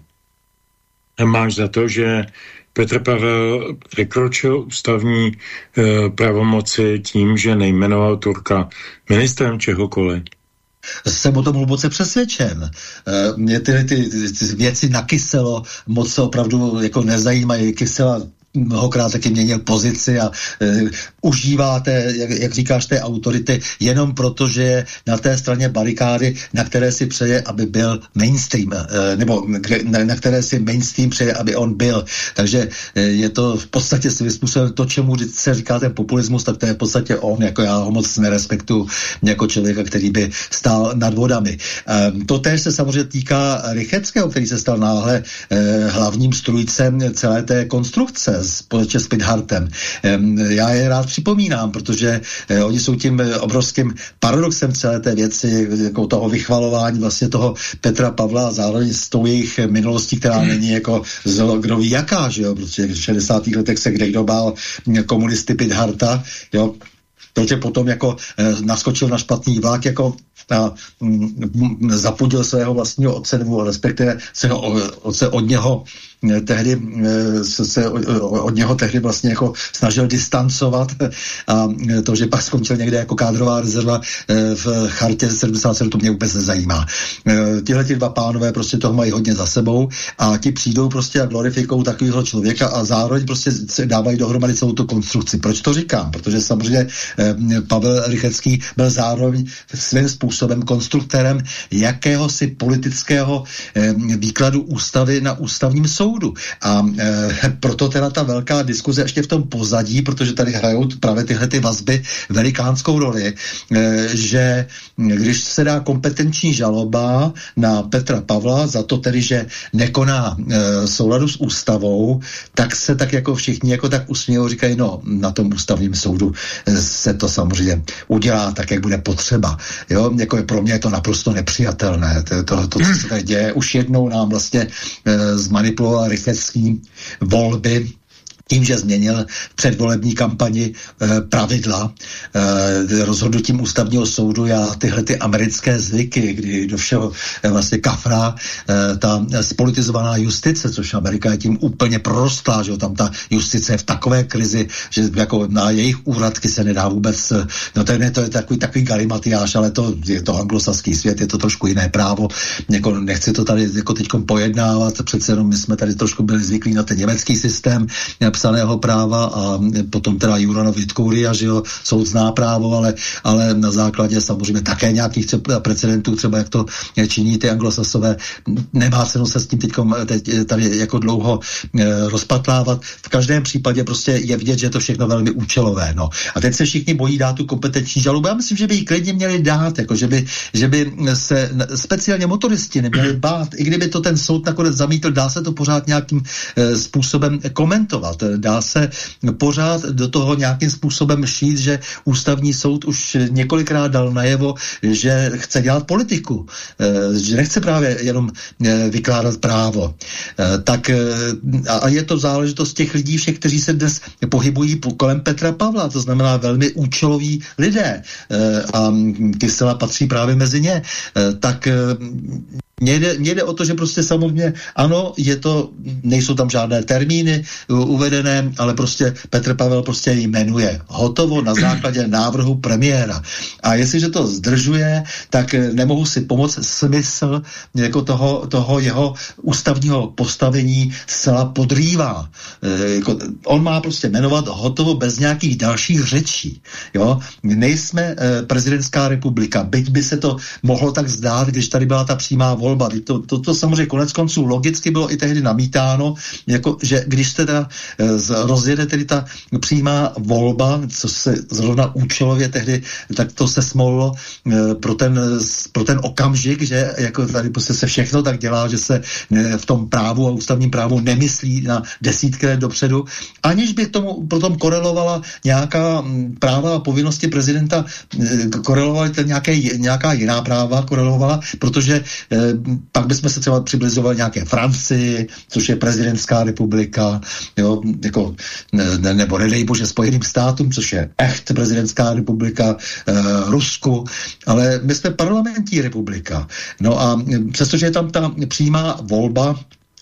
Máš za to, že Petr Pavel překročil ústavní uh, pravomoci tím, že nejmenoval Turka ministrem čehokoliv? jsem o tom hluboce přesvědčen. Mě ty, ty, ty věci na kyselo moc se opravdu jako nezajímají. Kysela mnohokrát taky měnil pozici a e, užíváte, jak, jak říkáš, té autority jenom proto, že je na té straně barikády, na které si přeje, aby byl mainstream, e, nebo na, na které si mainstream přeje, aby on byl. Takže e, je to v podstatě si způsobem to, čemu se říká ten populismus, tak to je v podstatě on, jako já ho moc nerespektuju jako člověka, který by stál nad vodami. E, to též se samozřejmě týká Rycheckého, který se stal náhle e, hlavním strujcem celé té konstrukce společně s Pidhartem. Já je rád připomínám, protože oni jsou tím obrovským paradoxem celé té věci, jako toho vychvalování vlastně toho Petra Pavla a zároveň s tou jejich minulostí, která není jako zlo, kdo ví jaká, že jo, protože v 60. letech se kde kdo bál komunisty Pidharta, jo, protože potom jako eh, naskočil na špatný vlak jako a mm, zapudil svého vlastního otce, nebo respektive se, se od něho Eh, tehdy eh, se od něho tehdy vlastně jako snažil distancovat a eh, to, že pak skončil někde jako kádrová rezerva v chartě 77, to mě vůbec nezajímá. Tihle ti dva pánové prostě toho mají hodně za sebou a ti přijdou prostě a glorifikují takového člověka a zároveň prostě se dávají dohromady celou tu konstrukci. Proč to říkám? Protože samozřejmě Pavel Rychecký byl zároveň svým způsobem konstruktérem jakéhosi politického výkladu ústavy na ústavním soudu. A e, proto teda ta velká diskuze ještě v tom pozadí, protože tady hrajou právě tyhle ty vazby velikánskou roli, e, že když se dá kompetenční žaloba na Petra Pavla za to tedy, že nekoná e, souladu s ústavou, tak se tak jako všichni jako tak usmějou, říkají, no na tom ústavním soudu se to samozřejmě udělá tak, jak bude potřeba. Jo, jako je pro mě je to naprosto nepřijatelné. To, to, to co se tady děje, už jednou nám vlastně e, zmanipuloval rychlostní volby tím, že změnil v předvolební kampani e, pravidla e, rozhodnutím ústavního soudu. Já tyhle ty americké zvyky, kdy do všeho e, vlastně kafra e, ta spolitizovaná justice, což Amerika je tím úplně prostlá, že jo, tam ta justice je v takové krizi, že jako na jejich úradky se nedá vůbec, no to je, to je takový, takový galimatiáš, ale to je to anglosaský svět, je to trošku jiné právo, jako nechci to tady jako teď pojednávat, přece jenom my jsme tady trošku byli zvyklí na ten německý systém, psaného práva a potom teda Juranovi Tkouria, že jo, soud zná právo, ale, ale na základě samozřejmě také nějakých precedentů, třeba jak to činí ty anglosasové, nemá cenu se s tím teď, tady jako dlouho e, rozpatlávat. V každém případě prostě je vidět, že je to všechno velmi účelové. No. A teď se všichni bojí dát tu kompetenční žalobu. Já myslím, že by ji klidně měli dát, jako že by, že by se speciálně motoristi neměli bát. I kdyby to ten soud nakonec zamítl, dá se to pořád nějakým e, způsobem komentovat dá se pořád do toho nějakým způsobem šít, že ústavní soud už několikrát dal najevo, že chce dělat politiku, eh, že nechce právě jenom eh, vykládat právo. Eh, tak a je to záležitost těch lidí všech, kteří se dnes pohybují kolem Petra Pavla, to znamená velmi účeloví lidé a Kysela patří právě mezi ně. Tak mně jde, mně jde o to, že prostě samozřejmě, ano, je to, nejsou tam žádné termíny uvedené, ale prostě Petr Pavel prostě jmenuje. Hotovo na základě návrhu premiéra. A jestliže to zdržuje, tak nemohu si pomoct smysl jako toho, toho jeho ústavního postavení zcela podrývá. E, jako, on má prostě jmenovat hotovo bez nějakých dalších řečí. Jo? Nejsme e, prezidentská republika, byť by se to mohlo tak zdát, když tady byla ta přímá volba volba. To, to, to samozřejmě konec konců logicky bylo i tehdy namítáno, jako, že když teda e, rozjede tedy ta přímá volba, co se zrovna účelově tehdy, tak to se smolilo e, pro, ten, pro ten okamžik, že jako tady prostě se všechno tak dělá, že se e, v tom právu a ústavním právu nemyslí na desítky let dopředu, aniž by k tomu potom korelovala nějaká práva a povinnosti prezidenta, korelovaly nějaké, nějaká jiná práva, korelovala, protože pak bychom se třeba přiblizovali nějaké Francii, což je prezidentská republika, jo, jako, ne, nebo nedej bože Spojeným státům, což je echt prezidentská republika, e, Rusku, ale my jsme parlamentní republika. No a přestože je tam ta přímá volba,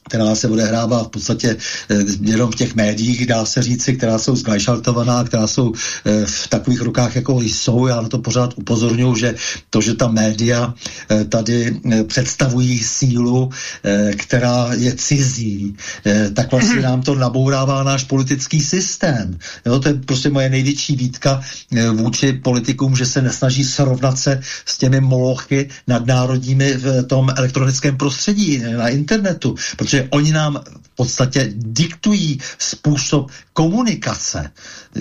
která se odehrává v podstatě eh, jenom v těch médiích, dá se říci, která jsou zglajšaltovaná, která jsou eh, v takových rukách, jako jsou. Já na to pořád upozorňuji, že to, že ta média eh, tady představují sílu, která je cizí, tak vlastně nám to nabourává náš politický systém. Jo, to je prostě moje největší výtka vůči politikům, že se nesnaží srovnat se s těmi molochy nadnárodními v tom elektronickém prostředí, na internetu, protože že oni nám podstatě diktují způsob komunikace.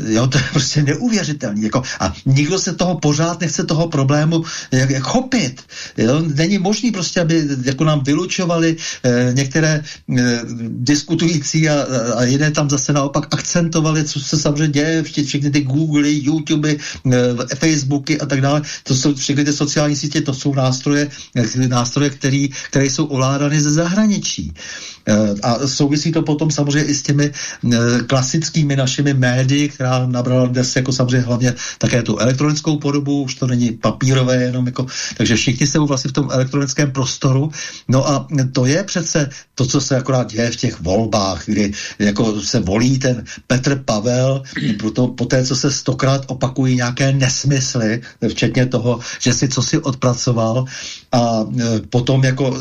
Jo, to je prostě neuvěřitelný. Jako, a nikdo se toho pořád nechce toho problému jak, jak chopit. Jo, není možný prostě, aby jako nám vylučovali eh, některé eh, diskutující a, a jiné tam zase naopak akcentovali, co se samozřejmě děje, všechny ty Google, YouTube, eh, Facebooky a tak dále. To jsou všechny ty sociální sítě, to jsou nástroje, eh, nástroje, který, které jsou ovládány ze zahraničí. Eh, a souvisí to potom samozřejmě i s těmi eh, klasickými našimi médii, která nabrala dnes jako samozřejmě hlavně také tu elektronickou podobu, už to není papírové jenom jako, takže všichni jsou vlastně v tom elektronickém prostoru. No a to je přece to, co se akorát děje v těch volbách, kdy jako se volí ten Petr Pavel, proto, po té, co se stokrát opakují nějaké nesmysly, včetně toho, že si co si odpracoval a e, potom jako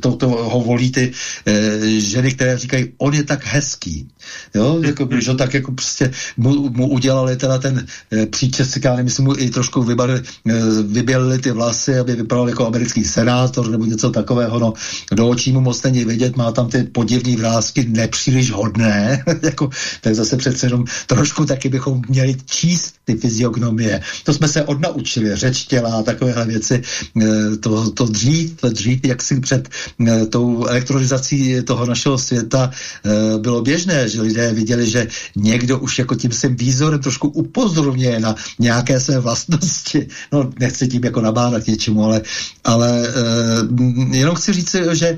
to, to ho volí ty ženy, které říkají, on je tak hezký. Jo, jako, že tak jako prostě mu, mu udělali teda ten e, příčes, já nevím, mu i trošku vybarili, e, vybělili ty vlasy, aby vypadal jako americký senátor nebo něco takového, no do očí mu moc není vidět, má tam ty podivní vrázky nepříliš hodné, jako, tak zase přece jenom trošku taky bychom měli číst ty fyziognomie. To jsme se odnaučili, řeč těla a takovéhle věci, e, to, to dřív, to dřív, jak si před e, tou elektronizací toho našeho světa e, bylo běžné, že lidé viděli, že někdo už jako tím svým výzorem trošku upozorňuje na nějaké své vlastnosti. No, nechci tím jako nabádat něčemu, ale, ale e, jenom chci říct, že e,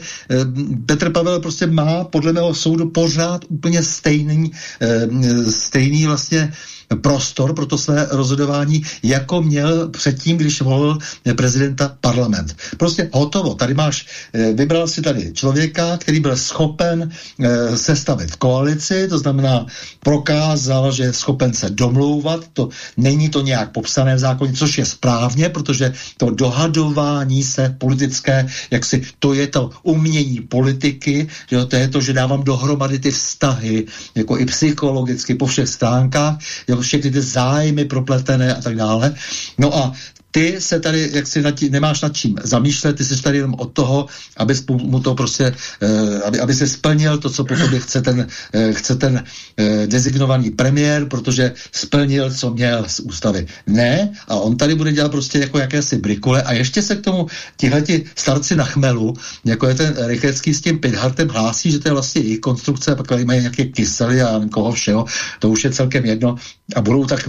Petr Pavel prostě má podle mého soudu pořád úplně stejný, e, stejný vlastně prostor pro to své rozhodování, jako měl předtím, když volil prezidenta parlament. Prostě hotovo. Tady máš, eh, vybral si tady člověka, který byl schopen eh, sestavit koalici, to znamená prokázal, že je schopen se domlouvat, to není to nějak popsané v zákoně, což je správně, protože to dohadování se politické, jak si to je to umění politiky, že to je to, že dávám dohromady ty vztahy, jako i psychologicky po všech stránkách, jo, všechny ty zájmy propletené a tak dále. No a ty se tady, jak si nad tí, nemáš nad čím zamýšlet, ty jsi tady jenom od toho, aby mu to prostě, eh, aby, aby se splnil to, co po tobě chce ten, eh, chce ten eh, designovaný premiér, protože splnil, co měl z ústavy. Ne, a on tady bude dělat prostě jako jakési brikule a ještě se k tomu tihleti starci na chmelu, jako je ten Rychecký s tím Pidhartem hlásí, že to je vlastně jejich konstrukce, pak mají nějaké kysely a koho všeho, to už je celkem jedno a budou tak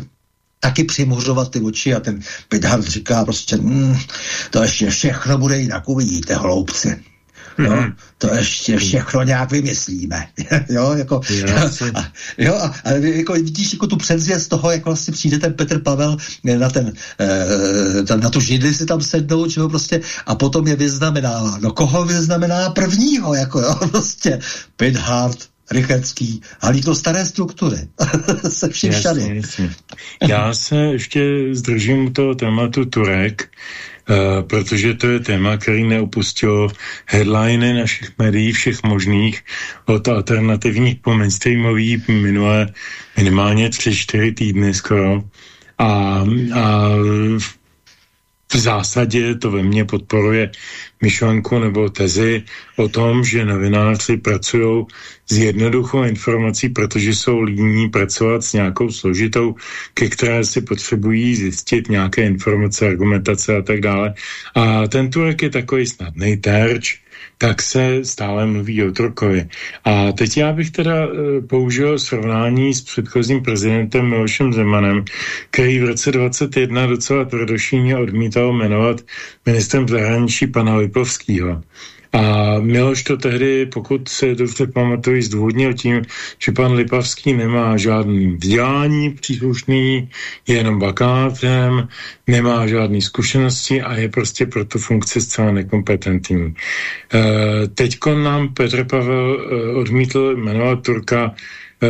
taky přimuřovat ty oči a ten Pidhart říká prostě, mm, to ještě všechno bude jinak, uvidíte, hloupci. Jo, mhm. to ještě všechno nějak vymyslíme. jo, jako, a, jo, a, a jako vidíš jako tu předzvěst toho, jak vlastně přijde ten Petr Pavel na ten, e, na tu židli si tam sednout, že prostě, a potom je vyznamenává. No koho vyznamená prvního, jako jo, prostě Pithard, Rychecký, ale to staré struktury. se vším všady. Já se ještě zdržím toho tématu Turek, Uh, protože to je téma, který neopustilo headliny našich médií, všech možných, od alternativních po mainstreamový minulé minimálně tři, čtyři týdny skoro. A, a v zásadě to ve mně podporuje myšlenku nebo tezi o tom, že novináři pracují s jednoduchou informací, protože jsou líní pracovat s nějakou složitou, ke které si potřebují zjistit nějaké informace, argumentace a tak dále. A ten Turek je takový snadný terč, tak se stále mluví o Trokovi. A teď já bych teda e, použil srovnání s předchozím prezidentem Milošem Zemanem, který v roce 21 docela tvrdošíně odmítal jmenovat ministrem zahraničí pana Lipovského. A Miloš to tehdy, pokud se dobře pamatuju, zdůvodnil tím, že pan Lipavský nemá žádný vzdělání příslušný, je jenom bakalářem, nemá žádné zkušenosti a je prostě pro tu funkci zcela nekompetentní. E, teďko nám Petr Pavel e, odmítl jmenovat Turka e,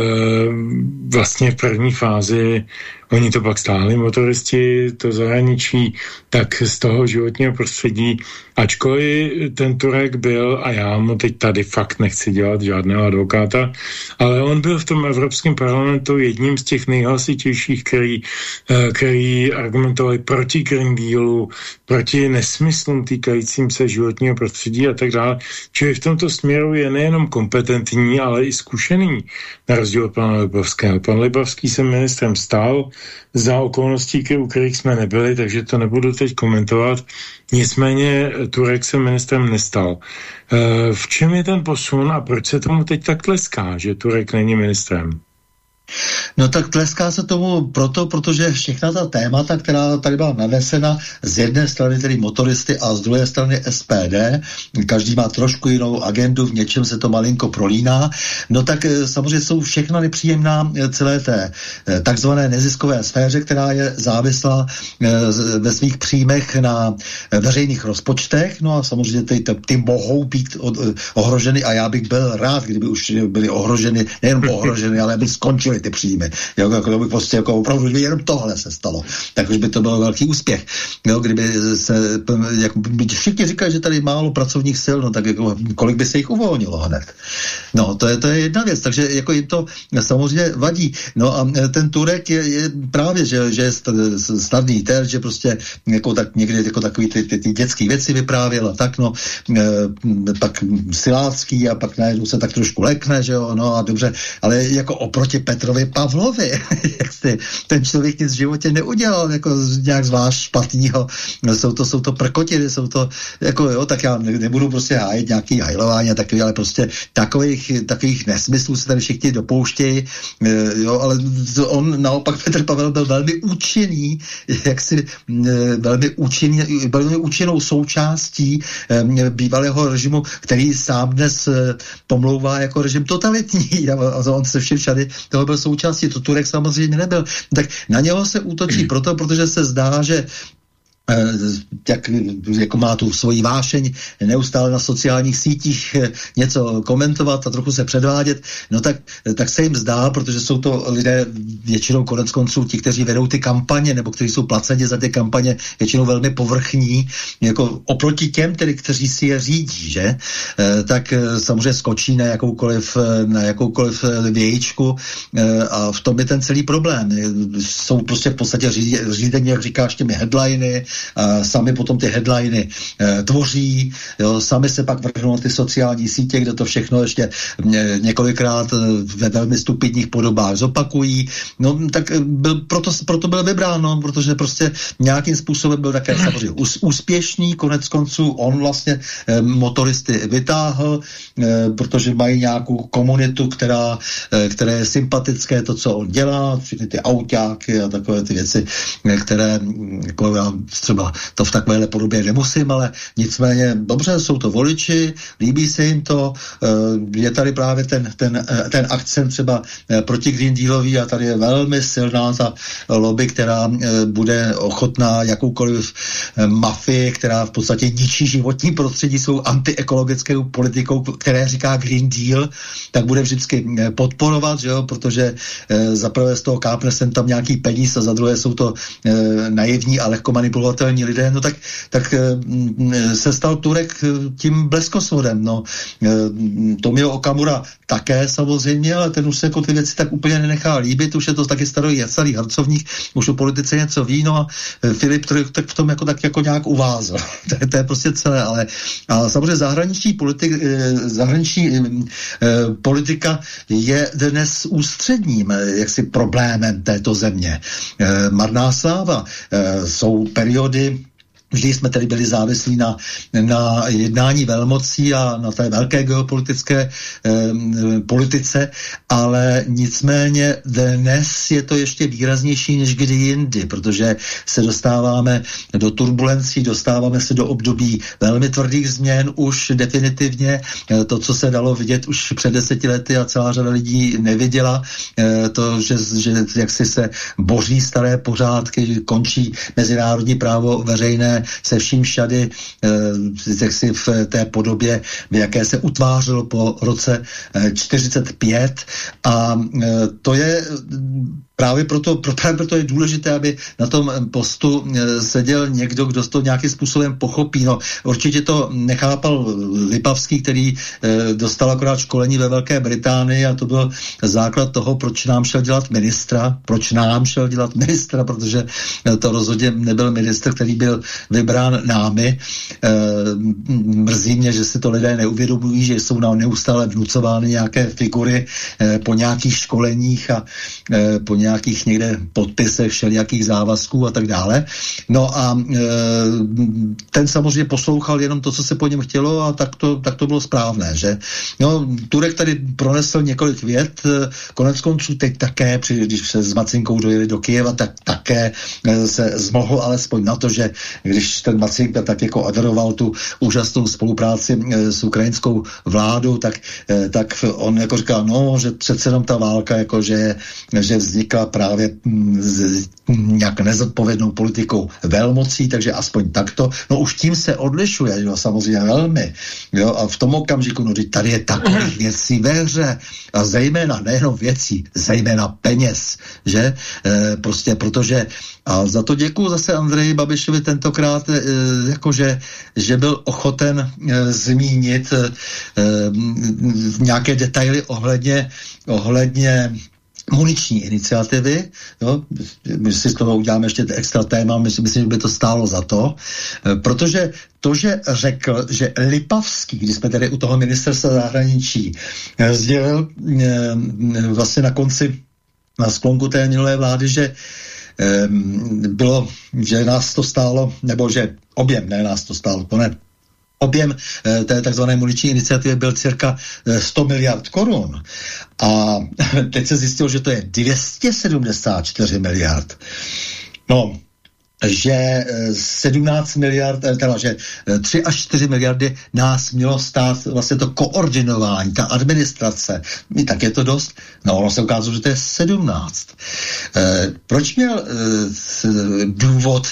vlastně v první fázi Oni to pak stáhli, motoristi, to zahraničí, tak z toho životního prostředí, ačkoliv ten Turek byl, a já mu teď tady fakt nechci dělat žádného advokáta, ale on byl v tom Evropském parlamentu jedním z těch nejhlasitějších, který, eh, který argumentovali proti Green Dealu, proti nesmyslům týkajícím se životního prostředí a tak dále. Čili v tomto směru je nejenom kompetentní, ale i zkušený, na rozdíl od pana Libovského. Pan Libovský se ministrem stál za okolností, u kterých jsme nebyli, takže to nebudu teď komentovat. Nicméně Turek se ministrem nestal. E, v čem je ten posun a proč se tomu teď tak tleská, že Turek není ministrem? No tak tleská se tomu proto, protože všechna ta témata, která tady byla nanesena z jedné strany tedy motoristy a z druhé strany SPD, každý má trošku jinou agendu, v něčem se to malinko prolíná, no tak eh, samozřejmě jsou všechna nepříjemná eh, celé té eh, takzvané neziskové sféře, která je závislá ve svých příjmech na veřejných rozpočtech, no a samozřejmě ty, ty mohou být ohroženy a já bych byl rád, kdyby už byly ohroženy, nejen ohroženy, ale aby skončily ty příjmy. Jo, jako by prostě jako opravdu, kdyby jenom tohle se stalo, tak už by to byl velký úspěch. Jo, kdyby se, jako, všichni říkají, že tady málo pracovních sil, no tak jako, kolik by se jich uvolnilo hned. No, to je, to je jedna věc, takže jako jim to samozřejmě vadí. No a ten Turek je, je právě, že, že je snadný ter, že prostě jako tak někdy jako takový ty, ty, ty dětské věci vyprávěl a tak, no, e, pak silácký a pak najednou se tak trošku lekne, že jo, no a dobře, ale jako oproti Petru Petrovi Pavlovi. ten člověk nic v životě neudělal jako nějak zvlášť špatného. No, jsou to, jsou to prkotiny, jsou to, jako jo, tak já nebudu prostě hájit nějaký hajlování a takový, ale prostě takových, takových nesmyslů se tady všichni dopouštějí, eh, jo, ale on naopak Petr Pavel byl velmi účinný, jak si eh, velmi účinný, velmi účinnou součástí eh, bývalého režimu, který sám dnes pomlouvá jako režim totalitní a on se všem všady toho byl součástí, to Turek samozřejmě nebyl. Tak na něho se útočí proto, protože se zdá, že jak, jako má tu svoji vášeň, neustále na sociálních sítích eh, něco komentovat a trochu se předvádět, no tak, tak se jim zdá, protože jsou to lidé většinou konec konců ti, kteří vedou ty kampaně, nebo kteří jsou placeni za ty kampaně, většinou velmi povrchní, jako oproti těm, tedy, kteří si je řídí, že? Tak samozřejmě skočí na jakoukoliv, na jakoukoliv vějíčku a v tom je ten celý problém. Jsou prostě v podstatě řízení, jak říkáš, těmi headliny, sami potom ty headliny e, tvoří, jo, sami se pak vrhnou na ty sociální sítě, kde to všechno ještě e, několikrát e, ve velmi stupidních podobách zopakují. No, tak byl, proto, proto byl vybrán, no, protože prostě nějakým způsobem byl také samozřejmě úspěšný, konec konců on vlastně motoristy vytáhl, protože mají nějakou komunitu, která, které je sympatické, to, co on dělá, všechny ty autáky a takové ty věci, které jako já třeba to v takovéhle podobě nemusím, ale nicméně dobře, jsou to voliči, líbí se jim to, eh, je tady právě ten, ten, eh, ten akcent třeba eh, proti Green Dealový a tady je velmi silná ta lobby, která bude ochotná jakoukoliv mafii, která v podstatě ničí životní prostředí svou antiekologickou politikou, které říká Green Deal, tak bude vždycky podporovat, že jo, protože zaprvé z toho kápne sem tam nějaký peníz a za druhé jsou to naivní a lehko manipulovat zranitelní lidé, no tak, tak eh, se stal Turek eh, tím bleskosvodem. No. Eh, Tomio Okamura také samozřejmě, ale ten už se jako ty věci tak úplně nenechá líbit, už je to taky starý, starý harcovník, už o politice něco ví, no a Filip tak v tom jako tak jako nějak uvázl. to, je, to je prostě celé, ale a samozřejmě zahraniční, politik, zahraniční politika je dnes ústředním jaksi problémem této země. Marná sláva, jsou periody kdy Vždy jsme tedy byli závislí na, na jednání velmocí a na té velké geopolitické eh, politice, ale nicméně dnes je to ještě výraznější než kdy jindy, protože se dostáváme do turbulencí, dostáváme se do období velmi tvrdých změn už definitivně. Eh, to, co se dalo vidět už před deseti lety a celá řada lidí neviděla, eh, to, že, že jak si se boří staré pořádky, končí mezinárodní právo veřejné se vším všady eh, si v té podobě, v jaké se utvářelo po roce 45 eh, a eh, to je právě proto, pro, právě proto je důležité, aby na tom postu e, seděl někdo, kdo to nějakým způsobem pochopí. No, určitě to nechápal Lipavský, který dostal akorát školení ve Velké Británii a to byl základ toho, proč nám šel dělat ministra, proč nám šel dělat ministra, protože to rozhodně nebyl ministr, který byl vybrán námi. Mrzí mě, že si to lidé neuvědomují, že jsou nám neustále vnucovány nějaké figury po nějakých školeních a po nějakých někde podpisech všelijakých závazků a tak dále. No a e, ten samozřejmě poslouchal jenom to, co se po něm chtělo a tak to, tak to bylo správné, že? No, Turek tady pronesl několik vět, e, konec konců teď také, při, když se s Macinkou dojeli do Kijeva, tak také e, se zmohl alespoň na to, že když ten Macinka tak jako adoroval tu úžasnou spolupráci e, s ukrajinskou vládou, tak, tak on jako říkal, no, že přece jenom ta válka, jako že, že vznikla právě mm, z, nějak nezodpovědnou politikou velmocí, takže aspoň takto. No už tím se odlišuje, jo, samozřejmě velmi. Jo, a v tom okamžiku, no tady je takových věcí ve hře a zejména, nejenom věcí, zejména peněz, že? E, prostě protože a za to děkuji zase Andreji Babišovi tentokrát, e, jakože, že byl ochoten e, zmínit e, nějaké detaily ohledně, ohledně muniční iniciativy. Jo? My si z toho uděláme ještě extra téma, myslím, myslím, že by to stálo za to, e, protože to, že řekl, že Lipavský, když jsme tady u toho ministerstva zahraničí, e, sdělil e, vlastně na konci na sklonku té minulé vlády, že bylo, že nás to stálo, nebo že objem, ne nás to stálo, to ne, Objem eh, té tzv. muniční iniciativy byl cirka 100 eh, miliard korun. A teď se zjistilo, že to je 274 miliard. No, že 17 eh, miliard, teda, že 3 až 4 miliardy nás mělo stát vlastně to koordinování, ta administrace. Tak je to dost. No, ono se ukázalo, že to je 17. proč měl důvod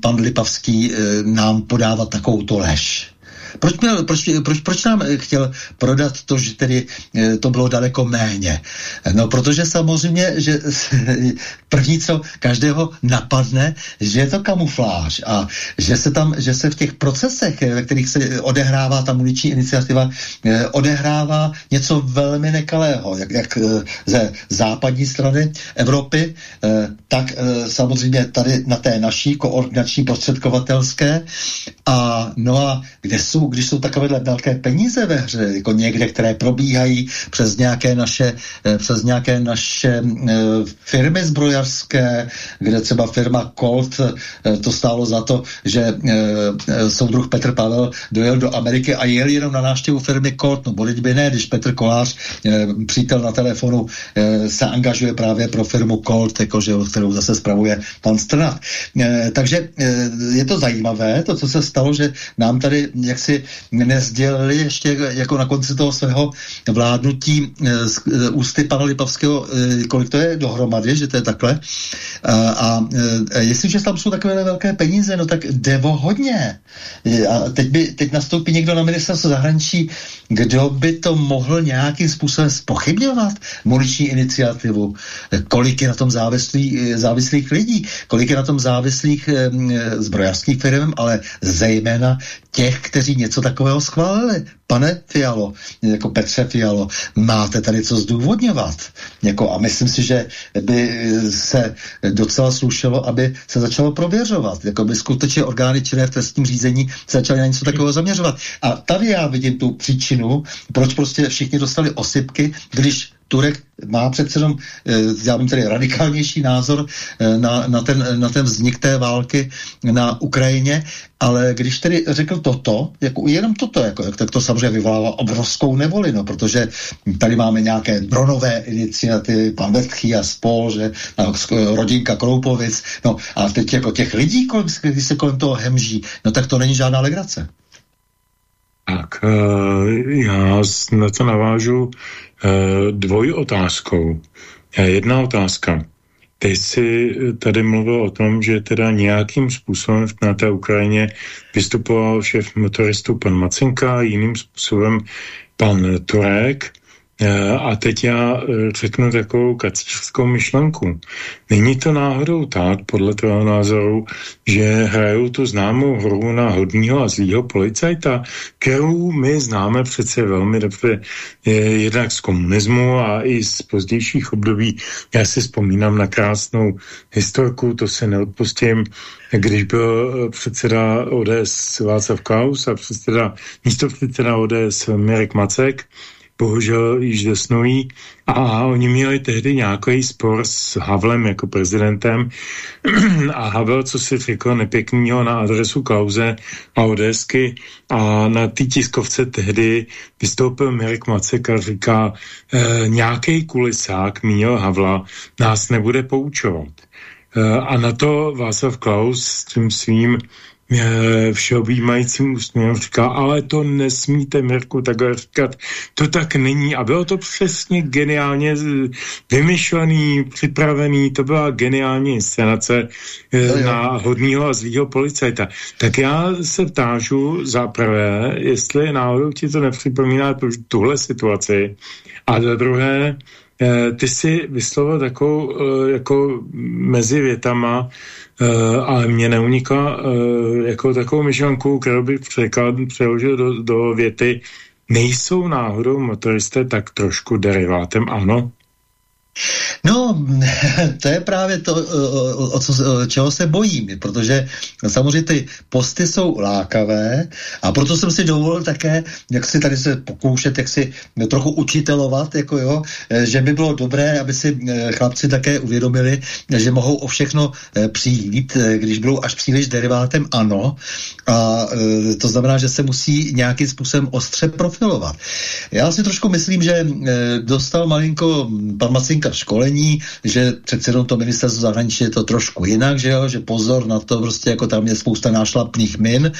pan Lipavský nám podávat takovou lež? Proč, měl, proč, proč, proč nám chtěl prodat to, že tedy eh, to bylo daleko méně? No, protože samozřejmě, že první, co každého napadne, že je to kamufláž a že se tam, že se v těch procesech, ve kterých se odehrává ta muniční iniciativa, eh, odehrává něco velmi nekalého, jak, jak eh, ze západní strany Evropy, tak samozřejmě tady na té naší koordinační prostředkovatelské a no a kde jsou jsou, když jsou takovéhle velké peníze ve hře, jako někde, které probíhají přes nějaké naše, eh, přes nějaké naše eh, firmy zbrojařské, kde třeba firma Colt eh, to stálo za to, že soudruh Petr Pavel dojel do Ameriky a jel jenom na návštěvu firmy Colt. No bolit by ne, když Petr Kolář, přítel na telefonu, se angažuje právě pro firmu Colt, jakože, kterou zase spravuje pan Strnat. Takže je to zajímavé, to, co se stalo, že nám tady jaksi si nezdělili ještě jako na konci toho svého vládnutí z eh, eh, ústy pana Lipavského, eh, kolik to je dohromady, že to je takhle. A, a jestliže tam jsou takové velké peníze, no tak jde o hodně. A teď, by, teď nastoupí někdo na ministerstvo zahraničí, kdo by to mohl nějakým způsobem spochybňovat muniční iniciativu. Kolik je na tom závislý, závislých lidí, kolik je na tom závislých zbrojařských firm, ale zejména těch, kteří něco takového schválili. Pane Fialo, jako Petře Fialo, máte tady co zdůvodňovat. Jako, a myslím si, že by se docela slušelo, aby se začalo prověřovat. Jako by skutečně orgány činné v trestním řízení se začaly na něco takového zaměřovat. A tady já vidím tu příčinu, proč prostě všichni dostali osypky, když Turek má přece jenom, eh, já bych tady radikálnější názor eh, na, na, ten, na ten vznik té války na Ukrajině, ale když tedy řekl toto, jako jenom toto, jako, tak to samozřejmě vyvolává obrovskou nevoli, no, protože tady máme nějaké dronové iniciativy, pan Vetchy a spol, že, no, rodinka Kroupovic, no a teď jako těch lidí, když se kolem toho hemží, no tak to není žádná legrace. Tak, eh, já na to navážu Eh, dvojotázkou. Eh, jedna otázka. Ty jsi tady mluvil o tom, že teda nějakým způsobem na té Ukrajině vystupoval šéf motoristů pan Macinka, jiným způsobem pan Turek. A teď já řeknu takovou kacířskou myšlenku. Není to náhodou tak, podle toho názoru, že hrajou tu známou hru na hodního a zlýho policajta, kterou my známe přece velmi dobře jednak z komunismu a i z pozdějších období. Já si vzpomínám na krásnou historku, to se neodpustím, když byl předseda ODS Václav Klaus a předseda, místo předseda ODS Mirek Macek, bohužel již zesnulý, a oni měli tehdy nějaký spor s Havlem jako prezidentem a Havel, co si řekl nepěknýho na adresu Klauze a Odesky a na té tiskovce tehdy vystoupil Mirek Macek a říká, e, nějaký kulisák mínil Havla nás nebude poučovat. E, a na to Václav Klaus s tím svým všeobjímajícím úsměvem říká, ale to nesmíte, Mirku, takhle říkat. To tak není. A bylo to přesně geniálně vymyšlený, připravený, to byla geniální inscenace eh, na hodního a zlýho policajta. Tak já se ptážu za prvé, jestli náhodou ti to nepřipomíná tuhle situaci, a za druhé, eh, ty si vyslovil takovou eh, jako mezi větama ale mě neuniká uh, jako takovou myšlenku, kterou bych přeložil do, do věty, nejsou náhodou motoristé tak trošku derivátem, ano? No, to je právě to, o, co, čeho se bojím, protože samozřejmě ty posty jsou lákavé a proto jsem si dovolil také, jak si tady se pokoušet, jak si trochu učitelovat, jako jo, že by bylo dobré, aby si eh, chlapci také uvědomili, že mohou o všechno eh, přijít, když budou až příliš derivátem, ano, a to znamená, že se musí nějakým způsobem ostře profilovat. Já si trošku myslím, že dostal malinko pan Macinka školení, že přece jenom to ministerstvo zahraničí je to trošku jinak, že jo, že pozor na to, prostě jako tam je spousta nášlapných min.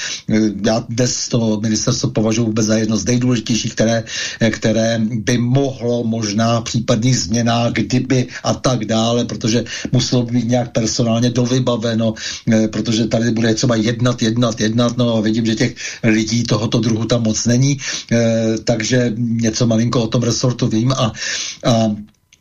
Já dnes to ministerstvo považuji vůbec za jedno z nejdůležitějších, které, které by mohlo možná v případných změnách, kdyby a tak dále, protože muselo být nějak personálně dovybaveno, eh, protože tady bude třeba jednat, jednat, jednat, no a vidím, že těch lidí tohoto druhu tam moc není, eh, takže něco malinko o tom resortu vím a, a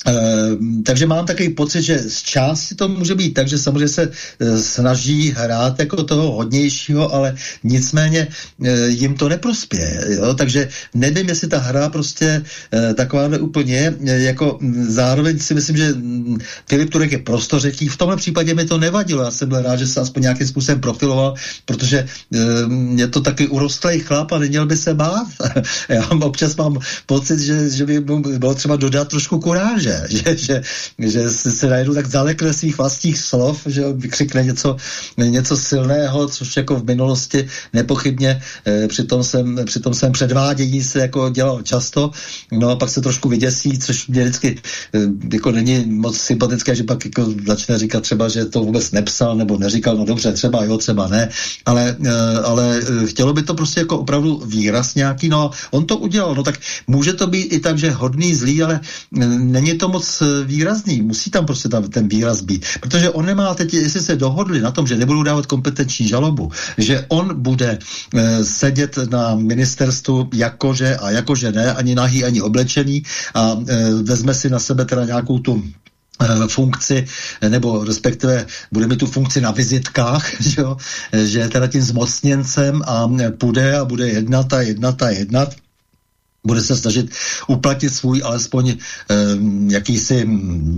Uh, takže mám takový pocit, že z části to může být tak, že samozřejmě se uh, snaží hrát jako toho hodnějšího, ale nicméně uh, jim to neprospěje. Jo? Takže nevím, jestli ta hra prostě uh, taková úplně, jako m, zároveň si myslím, že m, Filip Turek je prostořeký. V tomhle případě mi to nevadilo. Já jsem byl rád, že se aspoň nějakým způsobem profiloval, protože uh, je to taky urostlý chlap a neměl by se bát. Já občas mám pocit, že, že by bylo třeba dodat trošku kuráže že, že, že, že se najednou tak zalekne svých vlastních slov, že vykřikne něco, něco silného, což jako v minulosti nepochybně e, při tom jsem, při tom jsem předvádění se jako dělal často, no a pak se trošku vyděsí, což mě vždycky e, jako není moc sympatické, že pak jako začne říkat třeba, že to vůbec nepsal nebo neříkal, no dobře, třeba jo, třeba ne, ale, e, ale chtělo by to prostě jako opravdu výraz nějaký, no on to udělal, no tak může to být i tak, že hodný, zlý, ale není moc eh, výrazný, musí tam prostě tam ten výraz být, protože on nemá teď, jestli se dohodli na tom, že nebudou dávat kompetenční žalobu, že on bude e, sedět na ministerstvu jakože a jakože ne, ani nahý, ani oblečený a e, vezme si na sebe teda nějakou tu funkci, nebo respektive bude mít tu funkci na vizitkách, že, jo, že teda tím zmocněncem a půjde a bude jednat a jednat a jednat bude se snažit uplatit svůj alespoň eh, jakýsi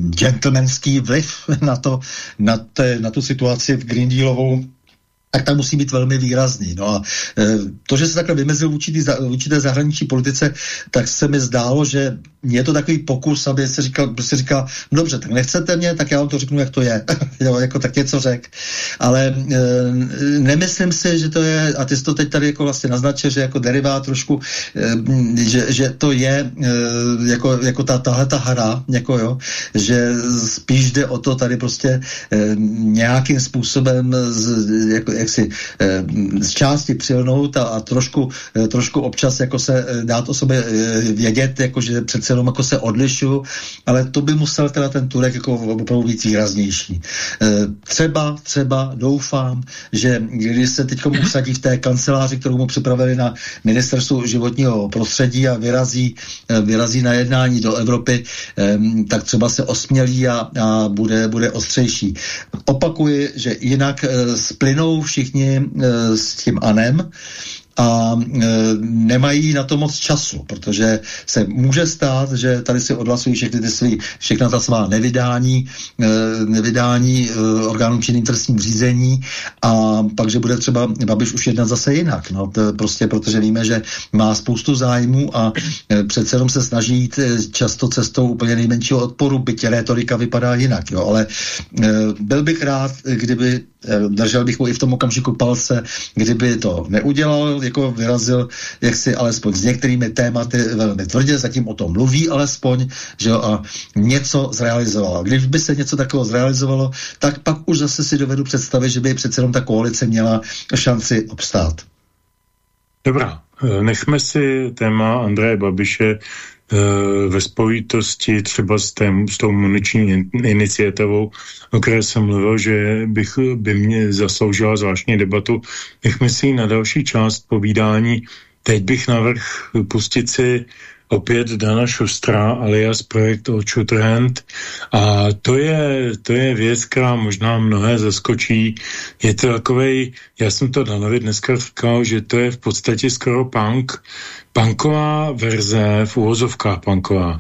gentlemanský vliv na, to, na, te, na tu situaci v Green Dealovou tak tam musí být velmi výrazný. No a e, to, že se takhle vymezil vůči, vůči té zahraniční politice, tak se mi zdálo, že je to takový pokus, aby se říkal, prostě říkal, no dobře, tak nechcete mě, tak já vám to řeknu, jak to je. jo, jako tak něco řek. Ale e, nemyslím si, že to je, a ty jsi to teď tady jako vlastně naznačil, že jako derivát trošku, e, že, že to je e, jako, jako ta, tahle ta hra, jako jo, že spíš jde o to tady prostě e, nějakým způsobem z, jako, jak si eh, z části přilnout a, a trošku, eh, trošku občas jako se eh, dát o sobě vědět, jako že přece jenom jako se odlišu, ale to by musel teda ten Turek jako opravdu být výraznější. E, třeba, třeba doufám, že když se teď usadí v té kanceláři, kterou mu připravili na ministerstvu životního prostředí a vyrazí, e, vyrazí na jednání do Evropy, e, tak třeba se osmělí a, a bude, bude ostřejší. Opakuji, že jinak splynou všichni s tím ANEM, a e, nemají na to moc času, protože se může stát, že tady si odhlasují všechny ty svý, všechna ta svá nevydání, e, nevydání e, orgánů činným trestním řízení a pak, že bude třeba Babiš už jednat zase jinak. No, to prostě protože víme, že má spoustu zájmů a e, přece jenom se snaží jít e, často cestou úplně nejmenšího odporu, byť retorika vypadá jinak. Jo, ale e, byl bych rád, kdyby držel bych mu i v tom okamžiku palce, kdyby to neudělal, jako vyrazil jaksi alespoň s některými tématy velmi tvrdě, zatím o tom mluví alespoň, že a něco zrealizoval. Když by se něco takového zrealizovalo, tak pak už zase si dovedu představit, že by přece jenom ta koalice měla šanci obstát. Dobrá, nechme si téma Andreje Babiše eh, ve spojitosti třeba s, tém, s tou muniční iniciativou, o které jsem mluvil, že bych, by mě zasloužila zvláštní debatu. Nechme si na další část povídání. Teď bych navrh pustit si opět Dana Šustra alias projekt Ocho Trend a to je, to je věc, která možná mnohé zaskočí. Je to takovej, já jsem to Danovi dneska říkal, že to je v podstatě skoro punk, punková verze, v punková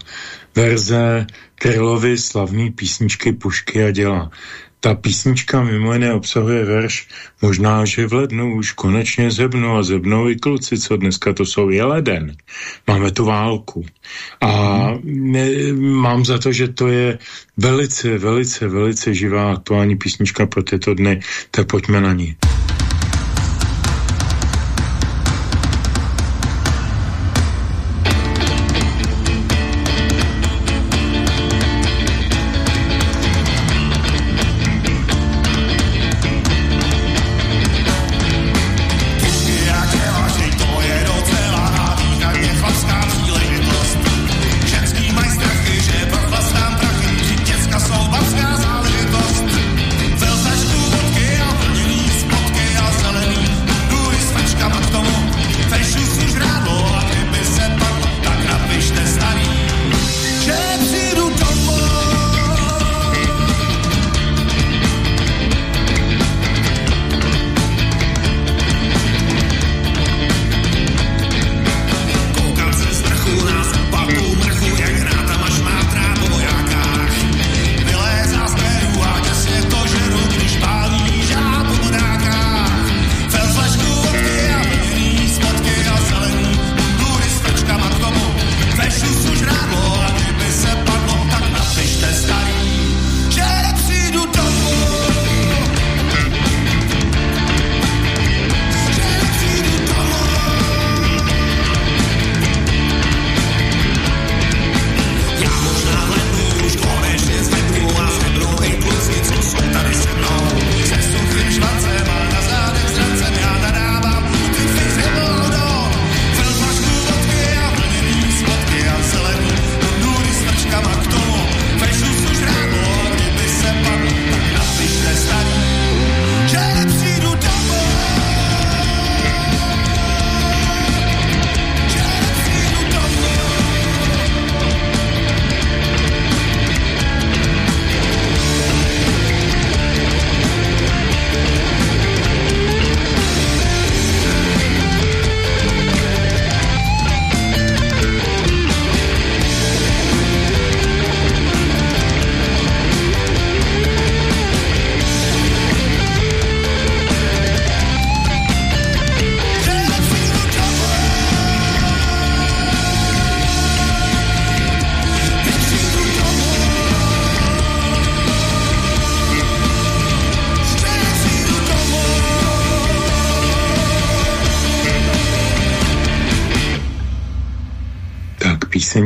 verze Krylovy slavné písničky Pušky a děla. Ta písnička mimo jiné obsahuje verš možná, že v lednu už konečně zebnou a zebnou i kluci, co dneska to jsou, je leden. Máme tu válku. A ne, mám za to, že to je velice, velice, velice živá aktuální písnička pro tyto dny, tak pojďme na ní.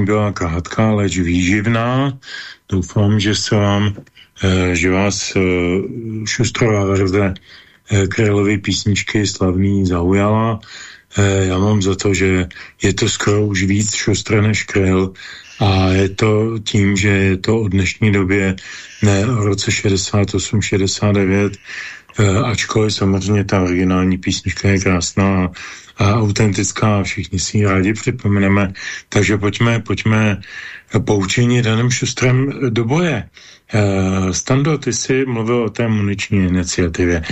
Byla krátká, leč výživná. Doufám, že se vám, eh, že vás eh, šustrová verze eh, Krylovy písničky slavný zaujala. já mám za to, že je to skoro už víc šustra než kryl a je to tím, že je to od dnešní době ne o roce 68, 69, ačkoliv samozřejmě ta originální písnička je krásná a autentická všichni si ji rádi připomeneme. Takže pojďme, pojďme poučení daným šustrem do boje. Uh, Stando, ty jsi mluvil o té muniční iniciativě.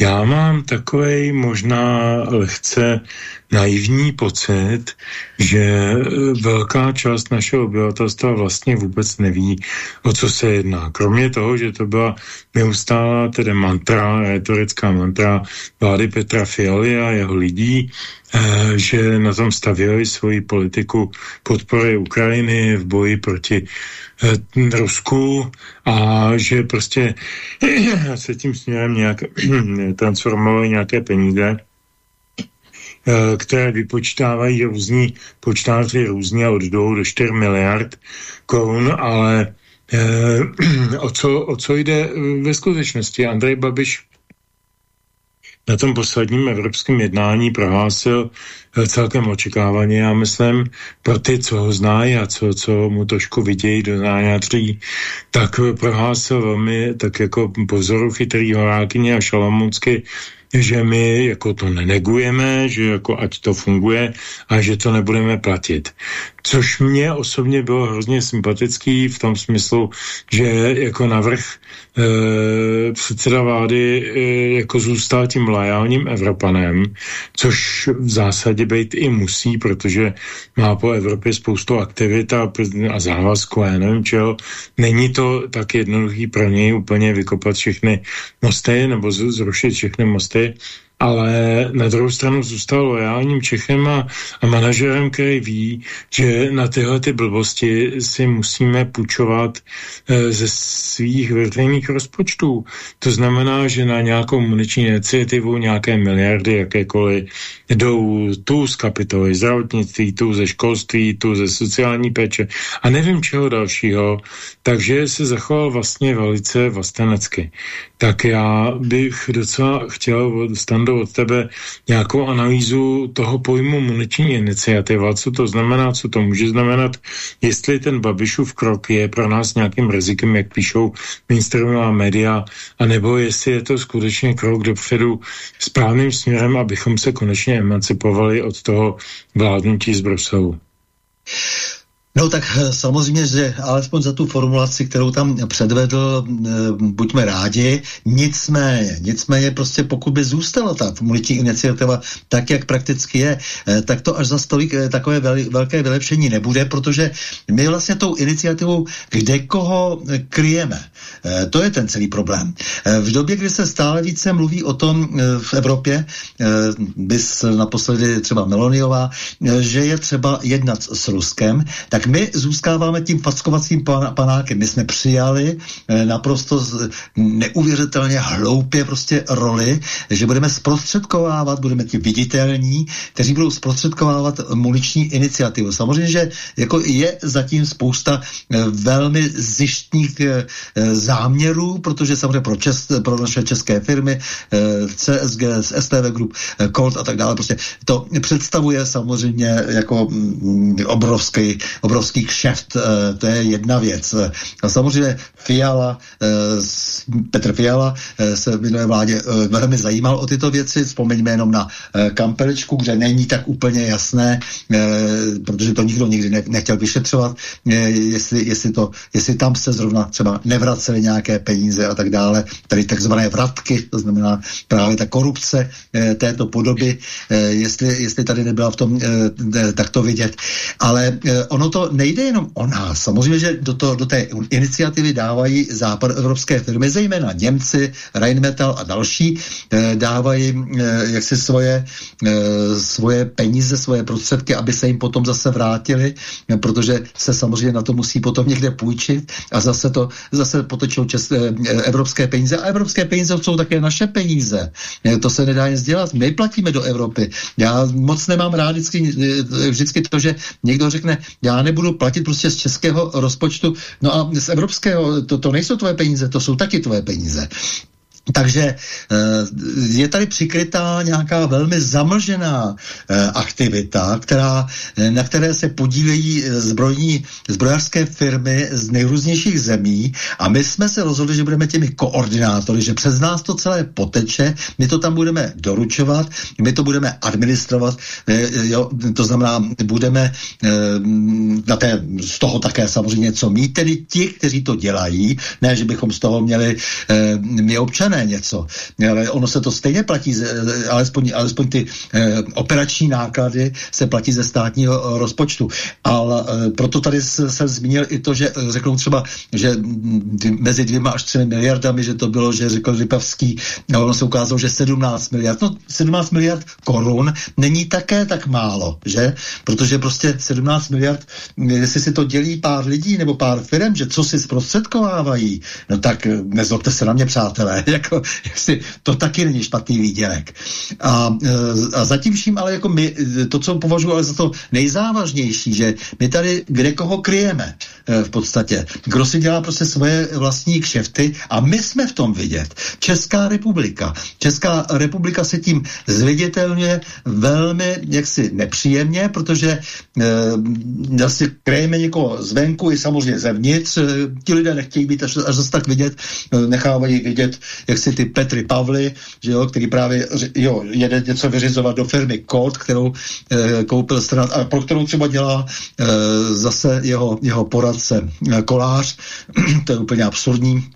Já mám takový možná lehce naivní pocit, že velká část našeho obyvatelstva vlastně vůbec neví, o co se jedná. Kromě toho, že to byla neustálá tedy mantra, retorická mantra vlády Petra Fialy a jeho lidí, eh, že na tom stavěli svoji politiku podpory Ukrajiny v boji proti eh, Rusku a že prostě se tím směrem nějak transformovali nějaké peníze Eh, které vypočítávají různí počtáři různě od 2 do 4 miliard korun, ale eh, o, co, o co jde ve skutečnosti? Andrej Babiš na tom posledním evropském jednání prohlásil eh, celkem očekávaně, já myslím, pro ty, co ho znají a co, co mu trošku vidějí do nájadří, tak prohlásil velmi tak jako pozoru chytrý horákyně a šalamunsky, že my jako to nenegujeme, že jako ať to funguje a že to nebudeme platit. Což mě osobně bylo hrozně sympatický v tom smyslu, že jako navrh e, předseda vlády e, jako zůstal tím lojálním Evropanem, což v zásadě být i musí, protože má po Evropě spoustu aktivit a, a závazků, já nevím čeho. Není to tak jednoduchý pro něj úplně vykopat všechny mosty nebo zrušit všechny mosty, ale na druhou stranu zůstal lojálním Čechem a, a manažerem, který ví, že na tyhle ty blbosti si musíme půjčovat e, ze svých veřejných rozpočtů. To znamená, že na nějakou muniční iniciativu nějaké miliardy, jakékoliv, jdou tu z kapitoly zdravotnictví, tu ze školství, tu ze sociální péče a nevím čeho dalšího, takže se zachoval vlastně velice vlastenecky. Tak já bych docela chtěl standu od tebe nějakou analýzu toho pojmu muniční iniciativa, co to znamená, co to může znamenat, jestli ten Babišův krok je pro nás nějakým rizikem, jak píšou mainstreamová média, anebo jestli je to skutečně krok dopředu správným směrem, abychom se konečně emancipovali od toho vládnutí z Bruselu. No tak eh, samozřejmě, že alespoň za tu formulaci, kterou tam předvedl, eh, buďme rádi. Nicméně, nicméně prostě pokud by zůstala ta komunitní iniciativa tak, jak prakticky je, eh, tak to až za stolik takové velké vylepšení nebude, protože my vlastně tou iniciativou kde koho kryjeme. To je ten celý problém. V době, kdy se stále více mluví o tom v Evropě, bys naposledy třeba Meloniová, že je třeba jednat s Ruskem, tak my zůstáváme tím fackovacím pan, panákem. My jsme přijali eh, naprosto neuvěřitelně hloupě prostě roli, že budeme zprostředkovávat, budeme ti viditelní, kteří budou zprostředkovávat muniční iniciativu. Samozřejmě, že jako je zatím spousta eh, velmi zjištních eh, záměrů, protože samozřejmě pro, čes, pro naše české firmy CSG, STV Group, Colt a tak dále, prostě to představuje samozřejmě jako mm, obrovský, obrovský obrovský kšeft, eh, to je jedna věc. A samozřejmě Fiala, eh, Petr Fiala eh, se v minulé vládě velmi zajímal o tyto věci, vzpomeňme jenom na kampeličku, kde není tak úplně jasné, protože to nikdo nikdy nechtěl vyšetřovat, jestli, jestli, to, jestli tam se zrovna třeba nevracely nějaké peníze a tak dále, tedy takzvané vratky, to znamená právě ta korupce této podoby, jestli, jestli tady nebyla v tom takto vidět. Ale ono to nejde jenom o nás. Samozřejmě, že do, to, do té iniciativy dávají evropské firmy, zejména Němci, Rheinmetall a další, eh, dávají eh, jaksi svoje, eh, svoje peníze, svoje prostředky, aby se jim potom zase vrátili, eh, protože se samozřejmě na to musí potom někde půjčit a zase to zase potočou čes, eh, evropské peníze. A evropské peníze jsou také naše peníze. Eh, to se nedá nic dělat. My platíme do Evropy. Já moc nemám rád vždycky, eh, vždycky to, že někdo řekne, já nebudu budu platit prostě z českého rozpočtu, no a z evropského, to, to nejsou tvoje peníze, to jsou taky tvoje peníze. Takže eh, je tady přikrytá nějaká velmi zamlžená eh, aktivita, která, eh, na které se podílejí zbrojní, zbrojařské firmy z nejrůznějších zemí. A my jsme se rozhodli, že budeme těmi koordinátory, že přes nás to celé poteče, my to tam budeme doručovat, my to budeme administrovat, jo, to znamená, budeme na té, z toho také samozřejmě něco mít, tedy ti, kteří to dělají, ne, že bychom z toho měli my občané, něco. Ale ono se to stejně platí, alespoň, alespoň ty eh, operační náklady se platí ze státního rozpočtu. Ale eh, proto tady jsem zmínil i to, že eh, řeknou třeba, že mezi dvěma až třemi miliardami, že to bylo, že řekl Lipavský, a ono se ukázalo, že 17 miliard, no 17 miliard korun není také tak málo, že? Protože prostě 17 miliard, jestli si to dělí pár lidí nebo pár firm, že co si zprostředkovávají, no tak nezlobte se na mě, přátelé, jako, jestli to taky není špatný výdělek. A, e, a zatím vším, ale jako my, to, co považuji ale za to nejzávažnější, že my tady kde koho kryjeme e, v podstatě. Kdo si dělá prostě svoje vlastní kšefty a my jsme v tom vidět. Česká republika. Česká republika se tím zviditelně velmi jaksi nepříjemně, protože e, asi kryjeme někoho zvenku i samozřejmě zevnitř. E, ti lidé nechtějí být až, až zase tak vidět, e, nechávají vidět, jak si ty Petry Pavly, že jo, který právě jo, jede něco vyřizovat do firmy Kod, kterou e, koupil stran, a pro kterou třeba dělá e, zase jeho, jeho poradce e, Kolář, to je úplně absurdní,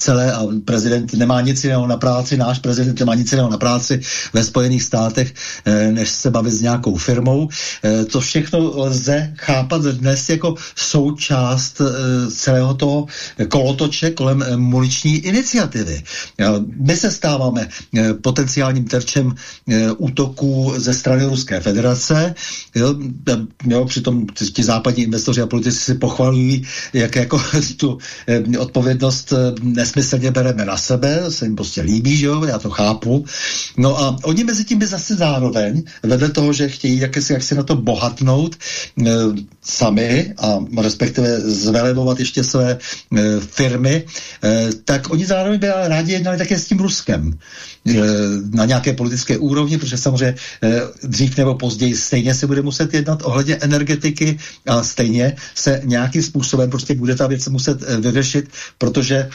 celé a prezident nemá nic jiného na práci, náš prezident nemá nic jiného na práci ve Spojených státech, eh, než se bavit s nějakou firmou. Eh, to všechno lze chápat dnes jako součást eh, celého toho kolotoče kolem muniční iniciativy. My se stáváme potenciálním terčem útoků ze strany Ruské federace. Jo, přitom ti západní investoři a politici si pochvalují, jak jako tu odpovědnost nesmyslně bereme na sebe, se jim prostě líbí, že jo, já to chápu. No a oni mezi tím by zase zároveň, vedle toho, že chtějí jak si, jak si na to bohatnout e, sami a respektive zvelebovat ještě své e, firmy, e, tak oni zároveň by rádi jednali také s tím Ruskem e, na nějaké politické úrovni, protože samozřejmě e, dřív nebo později stejně se bude muset jednat ohledně energetiky a stejně se nějakým způsobem prostě bude ta věc muset vyřešit, protože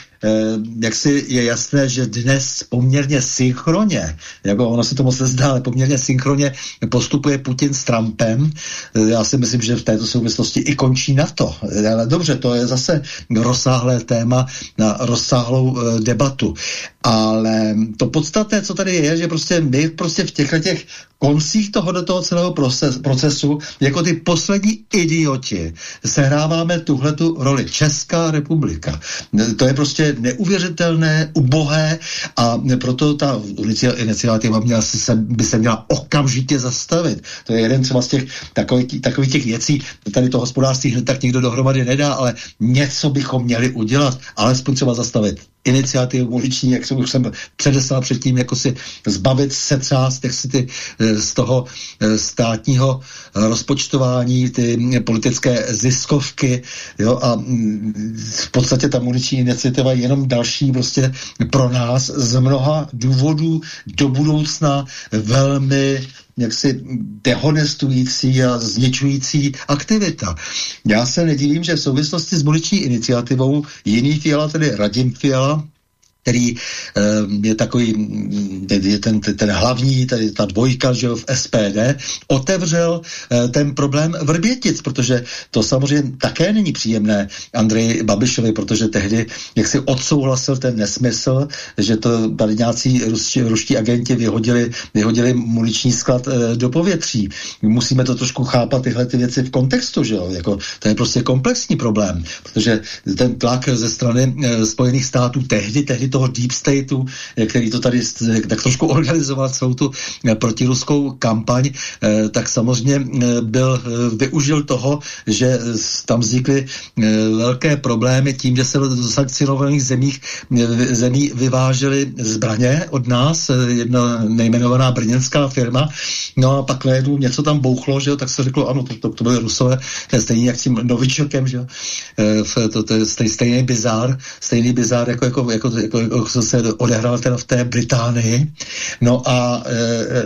jak si je jasné, že dnes poměrně synchronně, jako ono se to moc nezdá, ale poměrně synchronně postupuje Putin s Trumpem. Eh, já si myslím, že v této souvislosti i končí na to. Eh, ale dobře, to je zase rozsáhlé téma na rozsáhlou debatu. Ale to podstatné, co tady je, že prostě my prostě v těchto těch koncích toho toho celého proces, procesu, jako ty poslední idioti, sehráváme tuhletu roli. Česká republika. To je prostě neuvěřitelné, ubohé a proto ta iniciativa měla se, by se měla okamžitě zastavit. To je jeden třeba z těch takových, takových těch věcí, tady to hospodářství hned tak nikdo dohromady nedá, ale něco bychom měli udělat, alespoň třeba zastavit iniciativu uliční, jak jsem už jsem předeslal předtím, jako si zbavit se třást, jak si ty eh, z toho eh, státního rozpočtování, ty politické ziskovky, jo, a mm, v podstatě ta muniční iniciativa je jenom další prostě pro nás z mnoha důvodů do budoucna velmi jaksi dehonestující a zničující aktivita. Já se nedivím, že v souvislosti s muniční iniciativou jiný Fiala, tedy Radim Fiala, který eh, je takový je ten, ten hlavní, tady ta dvojka že v SPD, otevřel eh, ten problém Vrbětic, protože to samozřejmě také není příjemné Andrej Babišovi, protože tehdy jak si odsouhlasil ten nesmysl, že to tady nějací ruští, ruští agenti vyhodili, vyhodili muniční sklad eh, do povětří. Musíme to trošku chápat tyhle ty věci v kontextu, že jo? Jako, to je prostě komplexní problém, protože ten tlak ze strany Spojených států tehdy, tehdy to toho deep stateu, eh, který to tady tak trošku organizoval celou tu eh, protiruskou kampaň, eh, tak samozřejmě byl, využil toho, že tam vznikly velké problémy tím, že se do sankcionovaných zemích, zemí vyvážely zbraně od nás, jedna nejmenovaná brněnská firma, no a pak najednou něco tam bouchlo, že tak se řeklo, ano, to, to, to byly Rusové, to je stejně jak tím Novičokem, že jo, to, to je stejný bizár, stejný bizár jako, jako, jako, jako co se odehrál teda v té Británii. No a,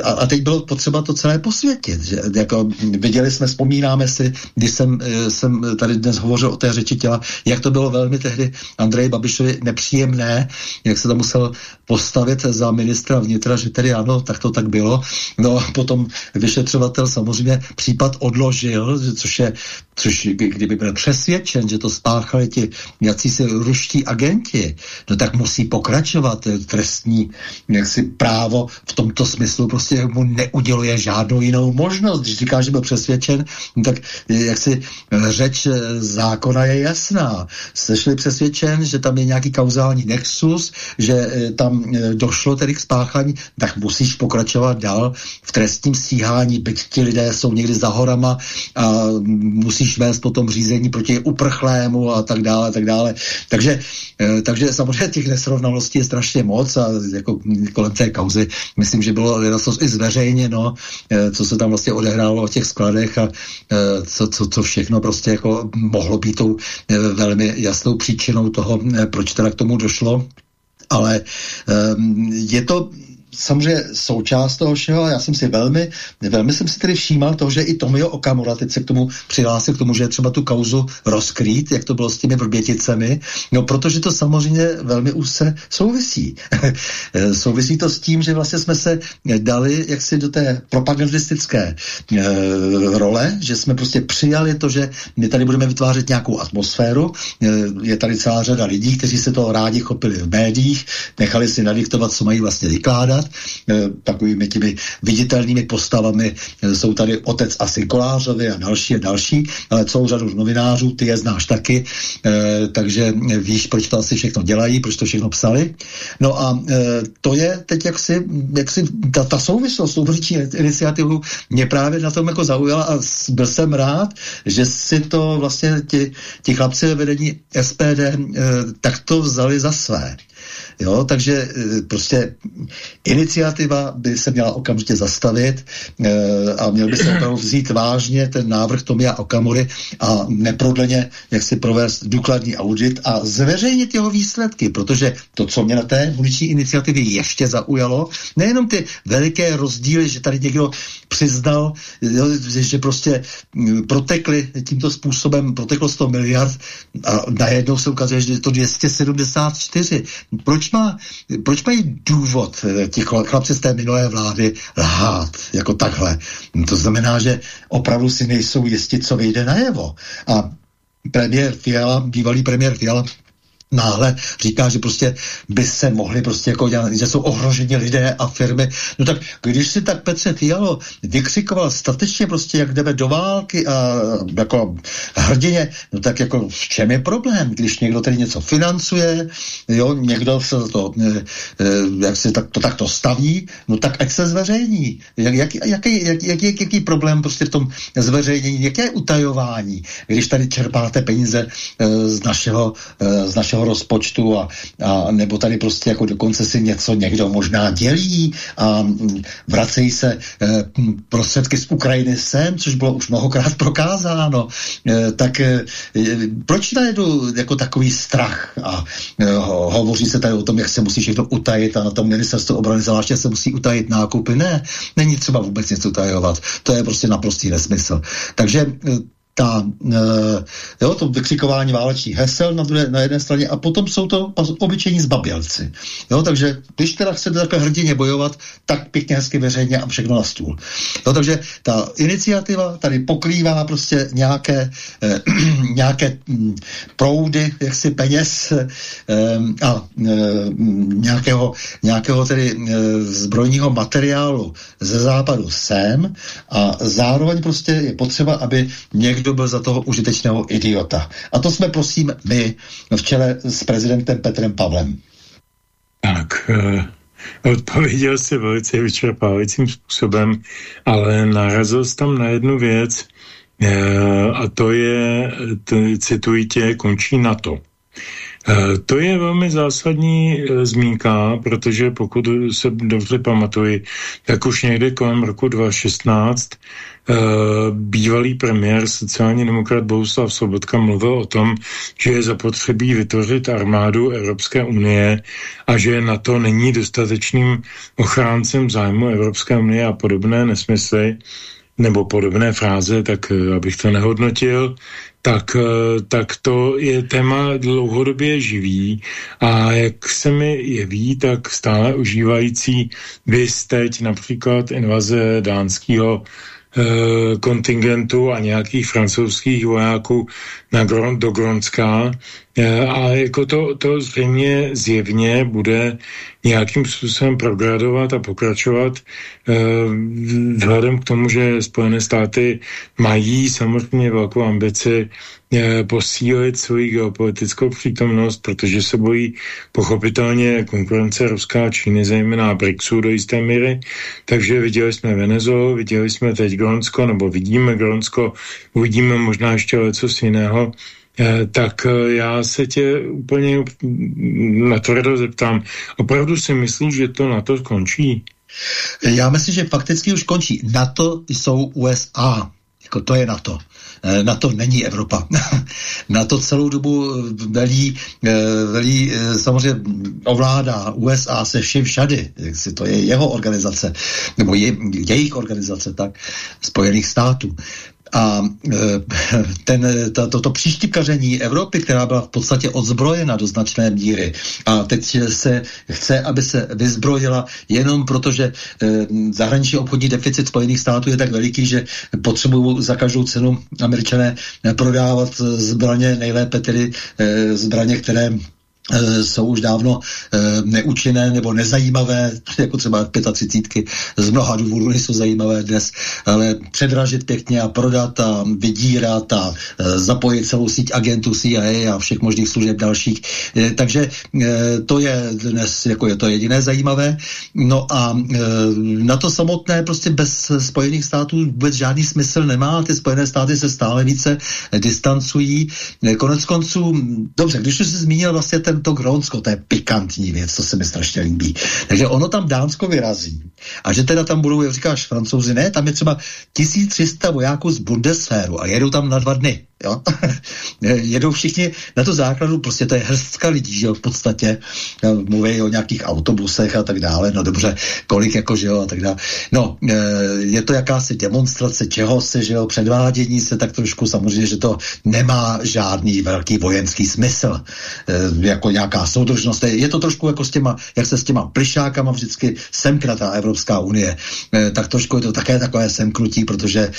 a, a teď bylo potřeba to celé posvětit. Že, jako, viděli jsme, vzpomínáme si, když jsem, jsem tady dnes hovořil o té řeči těla, jak to bylo velmi tehdy Andrej Babišovi nepříjemné, jak se tam musel postavit za ministra vnitra, že tedy ano, tak to tak bylo. No a potom vyšetřovatel samozřejmě případ odložil, což je, což kdyby byl přesvědčen, že to spáchali ti nějací si ruští agenti, no tak musí pokračovat trestní jaksi právo v tomto smyslu prostě mu neuděluje žádnou jinou možnost. Když říká, že byl přesvědčen, no tak jak si řeč zákona je jasná. Sešli přesvědčen, že tam je nějaký kauzální nexus, že eh, tam došlo tedy k spáchání, tak musíš pokračovat dál v trestním stíhání, byť ti lidé jsou někdy za horama a musíš vést potom řízení proti uprchlému a tak dále, tak dále. Takže, eh, takže samozřejmě těch nesrovnalostí je strašně moc a jako kolem té kauzy myslím, že bylo i zveřejněno, co se tam vlastně odehrálo o těch skladech a co, co, co všechno prostě jako mohlo být tou velmi jasnou příčinou toho, proč teda k tomu došlo ale um, je to samozřejmě součást toho všeho já jsem si velmi, velmi jsem si tedy všímal toho, že i Tomio Okamura teď se k tomu přihlásil, k tomu, že je třeba tu kauzu rozkrýt, jak to bylo s těmi vrběticemi, no protože to samozřejmě velmi úzce souvisí. souvisí to s tím, že vlastně jsme se dali jaksi do té propagandistické e, role, že jsme prostě přijali to, že my tady budeme vytvářet nějakou atmosféru, e, je tady celá řada lidí, kteří se toho rádi chopili v médiích, nechali si nadiktovat, co mají vlastně vykládat, takovými těmi viditelnými postavami. Eh, jsou tady otec asi Kolářovi a další a další, ale celou řadu novinářů, ty je znáš taky, eh, takže víš, proč to asi všechno dělají, proč to všechno psali. No a to je teď jaksi, jaksi ta, ta souvislost, souvrčí iniciativu mě právě na tom jako zaujala a byl jsem rád, že si to vlastně ti, ti chlapci ve vedení SPD takto vzali za své. Jo, takže e, prostě iniciativa by se měla okamžitě zastavit e, a měl by se opravdu vzít vážně ten návrh Tomia Okamury a neprodleně jak si provést důkladný audit a zveřejnit jeho výsledky, protože to, co mě na té muniční iniciativě ještě zaujalo, nejenom ty veliké rozdíly, že tady někdo přiznal, že prostě protekly tímto způsobem, proteklo 100 miliard a najednou se ukazuje, že je to 274. Proč má, proč mají důvod eh, ti chlapci z té minulé vlády lhát jako takhle? To znamená, že opravdu si nejsou jistí, co vyjde najevo. A premiér Fiala, bývalý premiér Fiala, náhle říká, že prostě by se mohli prostě jako dělat, že jsou ohroženi lidé a firmy. No tak když si tak Petře Fialo vykřikoval statečně prostě, jak jdeme do války a jako hrdině, no tak jako v čem je problém, když někdo tady něco financuje, jo, někdo se to, e, e, jak se tak, to takto staví, no tak ať se zveřejní. Jak, jak, jaký, jak, jak, jak, jaký problém prostě v tom zveřejnění, jaké utajování, když tady čerpáte peníze e, z našeho, z našeho státního rozpočtu a, a nebo tady prostě jako dokonce si něco někdo možná dělí a mm, vracejí se e, prostředky z Ukrajiny sem, což bylo už mnohokrát prokázáno, e, tak e, proč najedu jako takový strach a ho, hovoří se tady o tom, jak se musí všechno utajit a na tom ministerstvo obrany zvláště se musí utajit nákupy. Ne, není třeba vůbec něco utajovat. To je prostě naprostý nesmysl. Takže ta, uh, jo, to vykřikování válečných hesel na, druhé, na jedné straně a potom jsou to obyčejní zbabělci. Jo, takže když teda chcete takhle hrdině bojovat, tak pěkně hezky veřejně a všechno na stůl. Jo, takže ta iniciativa tady pokrývá prostě nějaké, eh, nějaké hm, proudy jaksi peněz eh, a eh, nějakého, nějakého tedy eh, zbrojního materiálu ze západu sem a zároveň prostě je potřeba, aby někdo kdo byl za toho užitečného idiota. A to jsme, prosím, my v čele s prezidentem Petrem Pavlem. Tak, uh, odpověděl se velice vyčerpávajícím způsobem, ale narazil jsem tam na jednu věc, uh, a to je, cituji tě, končí na to. Uh, to je velmi zásadní uh, zmínka, protože pokud se dobře pamatuji, tak už někde kolem roku 2016 bývalý premiér sociální demokrat Bohuslav Sobotka mluvil o tom, že je zapotřebí vytvořit armádu Evropské unie a že na to není dostatečným ochráncem zájmu Evropské unie a podobné nesmysly nebo podobné fráze, tak eh, abych to nehodnotil, tak, eh, tak to je téma dlouhodobě živý a jak se mi jeví, tak stále užívající vys teď například invaze dánského Eh, kontingentu a nějakých francouzských vojáků na Gron, do Gronska eh, a jako to, to zřejmě zjevně bude nějakým způsobem progradovat a pokračovat eh, vzhledem k tomu, že Spojené státy mají samozřejmě velkou ambici posílit svoji geopolitickou přítomnost, protože se bojí pochopitelně konkurence Ruská a Číny, zejména BRICSu do jisté míry. Takže viděli jsme Venezuelu, viděli jsme teď Gronsko, nebo vidíme Gronsko, uvidíme možná ještě něco jiného. Eh, tak eh, já se tě úplně natvrdo zeptám. Opravdu si myslíš, že to na to skončí? Já myslím, že fakticky už končí. Na to jsou USA. Jako to je na to. Eh, na to není Evropa. na to celou dobu velí, velí samozřejmě ovládá USA se vším všady. To je jeho organizace, nebo je, jejich organizace, tak Spojených států. A e, ten, to, toto příštipaření Evropy, která byla v podstatě odzbrojena do značné míry. A teď se chce, aby se vyzbrojila jenom proto, že e, zahraniční obchodní deficit Spojených států je tak veliký, že potřebují za každou cenu američané prodávat zbraně, nejlépe tedy e, zbraně, které jsou už dávno e, neúčinné nebo nezajímavé, jako třeba 35. Z mnoha důvodů nejsou zajímavé dnes, ale předražit pěkně a prodat a vydírat a e, zapojit celou síť agentů CIA a všech možných služeb dalších. Takže to je dnes jako je to jediné zajímavé. No a na to samotné prostě bez Spojených států vůbec žádný smysl nemá. Ty Spojené státy se stále více distancují. Konec konců, dobře, když už jsi zmínil vlastně ten to Grónsko, to je pikantní věc, to se mi strašně líbí. Takže ono tam Dánsko vyrazí. A že teda tam budou, jak říkáš, francouzi, ne, tam je třeba 1300 vojáků z Bundeswehru a jedou tam na dva dny. Jo? Jedou všichni na to základu, prostě to je hrstka lidí, že jo, v podstatě. Mluví o nějakých autobusech a tak dále, no dobře, kolik jako, že jo, a tak dále. No, e, je to jakási demonstrace čeho se, že jo, předvádění se tak trošku, samozřejmě, že to nemá žádný velký vojenský smysl, e, jako nějaká soudržnost. Je to trošku jako s těma, jak se s těma plišákama vždycky semknatá Evropská unie, e, tak trošku je to také takové semknutí, protože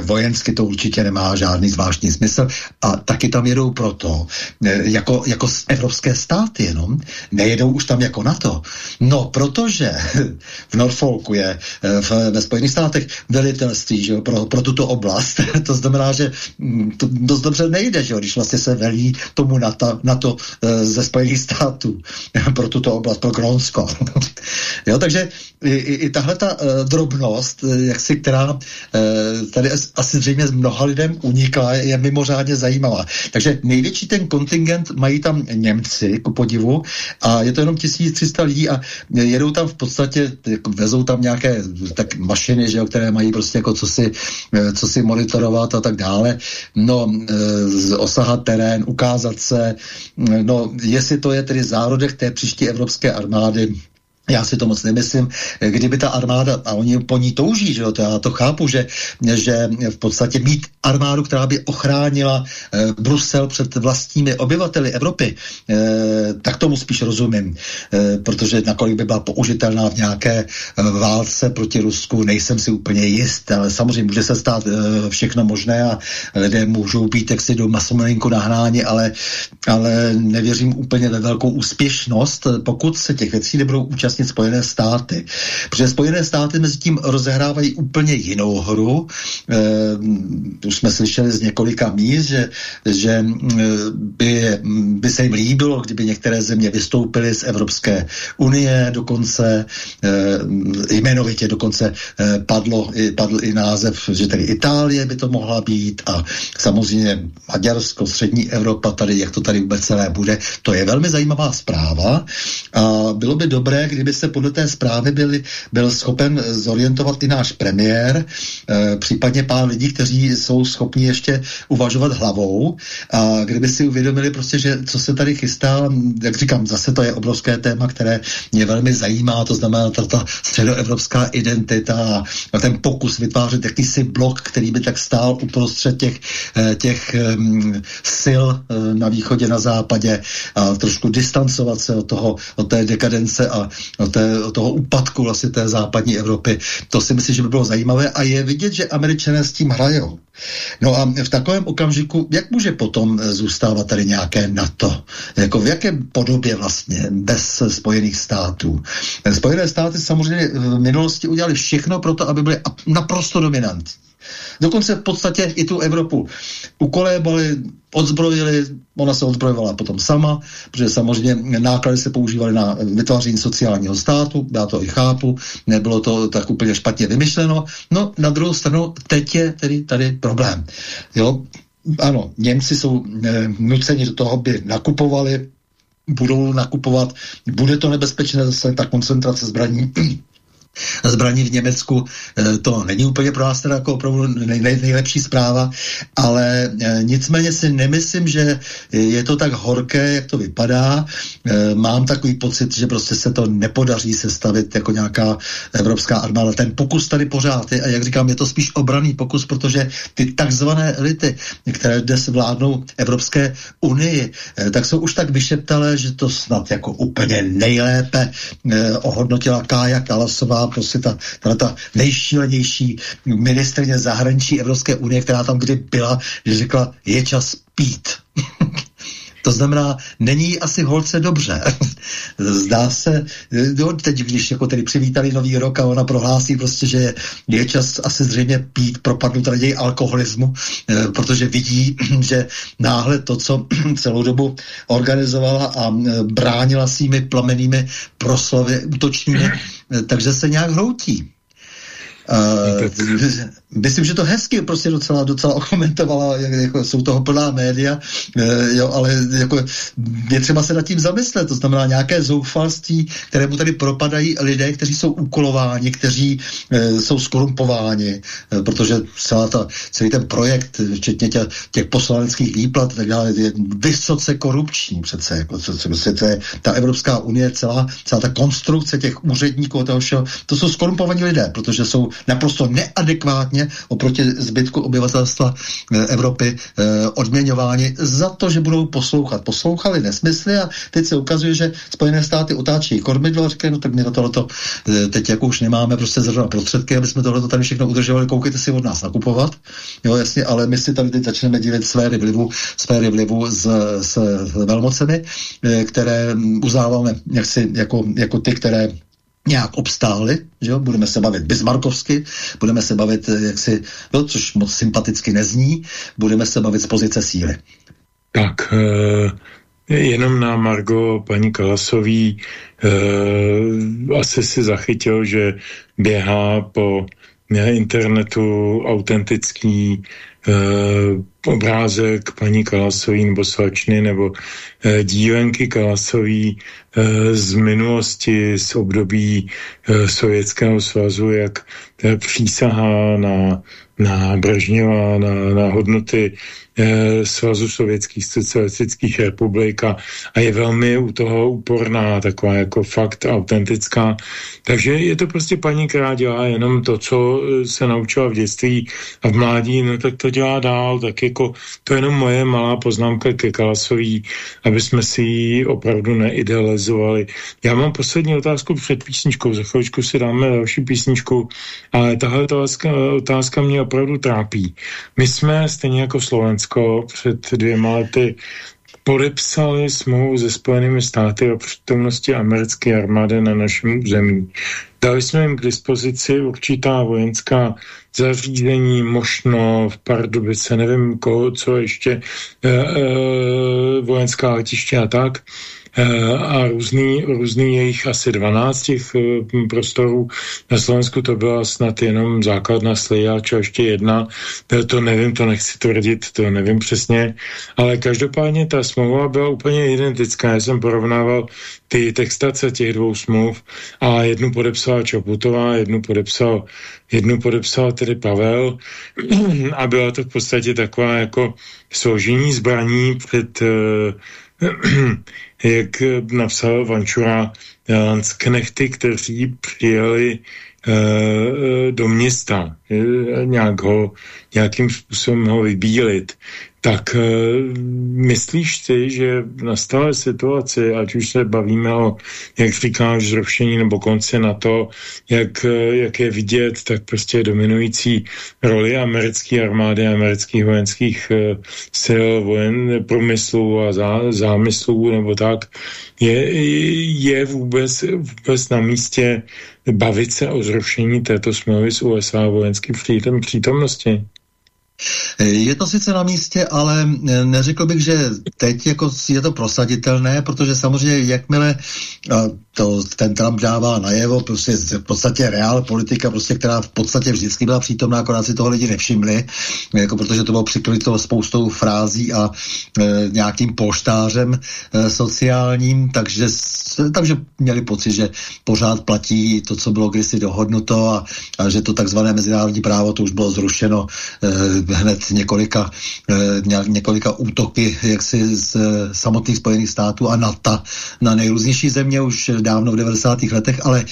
vojensky to určitě nemá žádný zvláštní smysl a taky tam jedou proto, e, jako, jako evropské státy jenom, nejedou už tam jako NATO. No, protože v Norfolku je v, ve Spojených státech velitelství že pro, pro tuto oblast. to znamená, že mm, to dost dobře nejde, že když vlastně se velí tomu NATO, NATO e, ze Spojených států pro tuto oblast, pro Grónsko. jo, takže i, i, tahle ta uh, drobnost, jak si, která uh, tady asi zřejmě z mnoha lidem unikla, je mimořádně zajímavá. Takže největší ten kontingent mají tam Němci, ku podivu, a je to jenom 1300 lidí a jedou tam v podstatě, jako vezou tam nějaké tak mašiny, že jo, které mají prostě jako co si, co si monitorovat a tak dále. No, osahat terén, ukázat se, no, jestli to je tedy zárodek té příští evropské armády, já si to moc nemyslím, kdyby ta armáda, a oni po ní touží, že jo, to já to chápu, že, že v podstatě mít armádu, která by ochránila eh, Brusel před vlastními obyvateli Evropy, eh, tak tomu spíš rozumím, eh, protože nakolik by byla použitelná v nějaké eh, válce proti Rusku, nejsem si úplně jist, ale samozřejmě může se stát eh, všechno možné a lidé můžou být jak si do masomelinku nahráni, ale, ale nevěřím úplně ve velkou úspěšnost, pokud se těch věcí nebudou účastnit vlastně Spojené státy. Protože Spojené státy mezi tím rozehrávají úplně jinou hru. E, už jsme slyšeli z několika míst, že, že by, by se jim líbilo, kdyby některé země vystoupily z Evropské unie, dokonce e, jmenovitě dokonce e, padlo, padl i název, že tedy Itálie by to mohla být a samozřejmě Maďarsko, střední Evropa, tady, jak to tady vůbec celé bude. To je velmi zajímavá zpráva a bylo by dobré, kdyby kdyby se podle té zprávy byli, byl schopen zorientovat i náš premiér, e, případně pár lidí, kteří jsou schopni ještě uvažovat hlavou. A kdyby si uvědomili prostě, že co se tady chystá, jak říkám, zase to je obrovské téma, které mě velmi zajímá, to znamená ta, ta středoevropská identita a ten pokus vytvářet jakýsi blok, který by tak stál uprostřed těch, eh, těch sil uh, na východě, na západě a trošku distancovat se od, toho, od té dekadence a té, od toho úpadku vlastně té západní Evropy. To si myslím, že by bylo zajímavé a je vidět, že američané s tím hrajou. No a v takovém okamžiku, jak může potom zůstávat tady nějaké NATO? Jako v jaké podobě vlastně bez Spojených států? Spojené státy samozřejmě v minulosti udělali všechno pro to, aby byly naprosto dominantní. Dokonce v podstatě i tu Evropu ukolébali, odzbrojili, ona se odzbrojovala potom sama, protože samozřejmě náklady se používaly na vytváření sociálního státu, já to i chápu, nebylo to tak úplně špatně vymyšleno. No, na druhou stranu, teď je tedy tady problém. Jo? Ano, Němci jsou e, nuceni do toho, aby nakupovali, budou nakupovat, bude to nebezpečné zase ta koncentrace zbraní zbraní v Německu. Eh, to není úplně pro nás teda jako opravdu nej, nej, nejlepší zpráva, ale eh, nicméně si nemyslím, že je to tak horké, jak to vypadá. Eh, mám takový pocit, že prostě se to nepodaří sestavit jako nějaká evropská armáda. Ten pokus tady pořád je a jak říkám, je to spíš obraný pokus, protože ty takzvané elity, které dnes vládnou Evropské unii, tak jsou už tak vyšeptalé, že to snad jako úplně nejlépe ohodnotila Kája Kalasová prostě ta, ta, ta nejšílenější ministrně zahraničí Evropské unie, která tam kdy byla, že řekla, je čas pít. To znamená, není asi holce dobře. Zdá se, jo, teď když jako tedy přivítali nový rok a ona prohlásí prostě, že je čas asi zřejmě pít, propadnout raději alkoholismu, eh, protože vidí, že náhle to, co celou dobu organizovala a eh, bránila svými plamenými proslovy útočnými, eh, takže se nějak hroutí. Uh, myslím, že to hezky prostě docela, docela okomentovala, jak, jako jsou toho plná média, uh, jo, ale jako je třeba se nad tím zamyslet, to znamená nějaké zoufalství, kterému tady propadají lidé, kteří jsou úkolováni, kteří uh, jsou skorumpováni, uh, protože celá ta, celý ten projekt, včetně tě, těch poslaneckých výplat tak dále, je vysoce korupční přece, jako, co, co, co, to je ta Evropská unie, celá, celá ta konstrukce těch úředníků, toho všeho, to jsou skorumpovaní lidé, protože jsou naprosto neadekvátně oproti zbytku obyvatelstva eh, Evropy eh, odměňováni za to, že budou poslouchat. Poslouchali nesmysly a teď se ukazuje, že Spojené státy otáčí kormidlo a říkají, no tak my na tohleto eh, teď jako už nemáme prostě zrovna prostředky, aby jsme tohleto tady všechno udržovali, koukejte si od nás nakupovat. Jo, jasně, ale my si tady teď začneme dělit sféry vlivu, sféry vlivu s, s velmocemi, které uznáváme jaksi jako, jako ty, které nějak obstáli, že jo? budeme se bavit bismarkovsky, budeme se bavit eh, jaksi, jo, což moc sympaticky nezní, budeme se bavit z pozice síly. Tak, e, jenom na Margo paní Kalasový e, asi si zachytil, že běhá po internetu autentický e, obrázek paní Kalasový nebo svačny nebo e, dílenky Kalasový e, z minulosti, z období e, Sovětského svazu, jak e, přísahá na, na Brežněva, na, na hodnoty Eh, Svazu sovětských socialistických republik a, a je velmi u toho úporná, taková jako fakt autentická. Takže je to prostě paní, která dělá jenom to, co eh, se naučila v dětství a v mládí, no tak to dělá dál, tak jako to je jenom moje malá poznámka ke Kalasový, aby jsme si ji opravdu neidealizovali. Já mám poslední otázku před písničkou, za chvíličku si dáme další písničku, ale tahle otázka, otázka mě opravdu trápí. My jsme stejně jako Slovensko před dvěma lety podepsali smlouvu se Spojenými státy o přítomnosti americké armády na našem území. Dali jsme jim k dispozici určitá vojenská zařízení, možno v Pardubice, nevím koho, co ještě, e, e, vojenská letiště a tak. A různý, různý jejich asi 12 těch prostorů. Na Slovensku to byla snad jenom základna Slijáč a ještě jedna. To nevím, to nechci tvrdit, to nevím přesně, ale každopádně ta smlouva byla úplně identická. Já jsem porovnával ty textace těch dvou smluv a jednu podepsala Čaputová, jednu podepsal, jednu podepsal tedy Pavel a byla to v podstatě taková jako složení zbraní před jak napsal Vančura, Landsknechty, kteří přijeli do města, nějak ho, nějakým způsobem ho vybílit. Tak e, myslíš ty, že nastala situace, ať už se bavíme o, jak říkáš, zrušení nebo konce na to, jak, e, jak je vidět, tak prostě dominující roli americké armády, amerických vojenských e, sil, vojen, průmyslu a zá, zámyslů nebo tak, je, je vůbec, vůbec na místě bavit se o zrušení této smlouvy s USA vojenský přítomnosti? Je to sice na místě, ale neřekl bych, že teď jako je to prosaditelné, protože samozřejmě jakmile to ten Trump dává najevo, prostě v podstatě reál politika, prostě, která v podstatě vždycky byla přítomná, akorát si toho lidi nevšimli, jako protože to bylo přikryto spoustou frází a e, nějakým poštářem e, sociálním, takže, takže měli pocit, že pořád platí to, co bylo kdysi dohodnuto a, a že to takzvané mezinárodní právo to už bylo zrušeno e, hned několika, e, několika útoky jaksi z e, samotných Spojených států a NATO na nejrůznější země už dávno v 90. letech, ale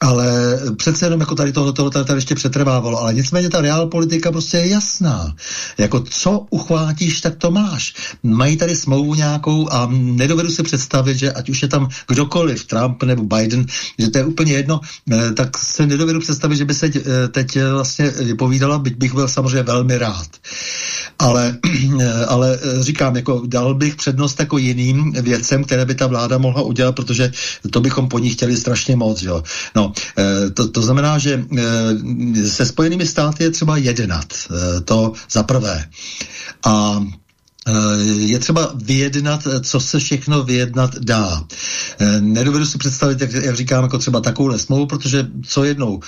ale přece jenom jako tady tohle, tohle tady ještě přetrvávalo. Ale nicméně ta reál politika prostě je jasná. Jako co uchvátíš, tak to máš. Mají tady smlouvu nějakou a nedovedu si představit, že ať už je tam kdokoliv, Trump nebo Biden, že to je úplně jedno, eh, tak se nedovedu představit, že by se eh, teď eh, vlastně vypovídala, byť bych byl samozřejmě velmi rád. Ale, ale říkám, jako dal bych přednost jako jiným věcem, které by ta vláda mohla udělat, protože to bychom po ní chtěli strašně moc. Jo. No, eh, to, to znamená, že eh, se Spojenými státy je třeba jednat. Eh, to za prvé. A je třeba vyjednat, eh, co se všechno vyjednat dá. Eh, nedovedu si představit, jak, jak říkám, jako třeba takovou smlouvu, protože co jednou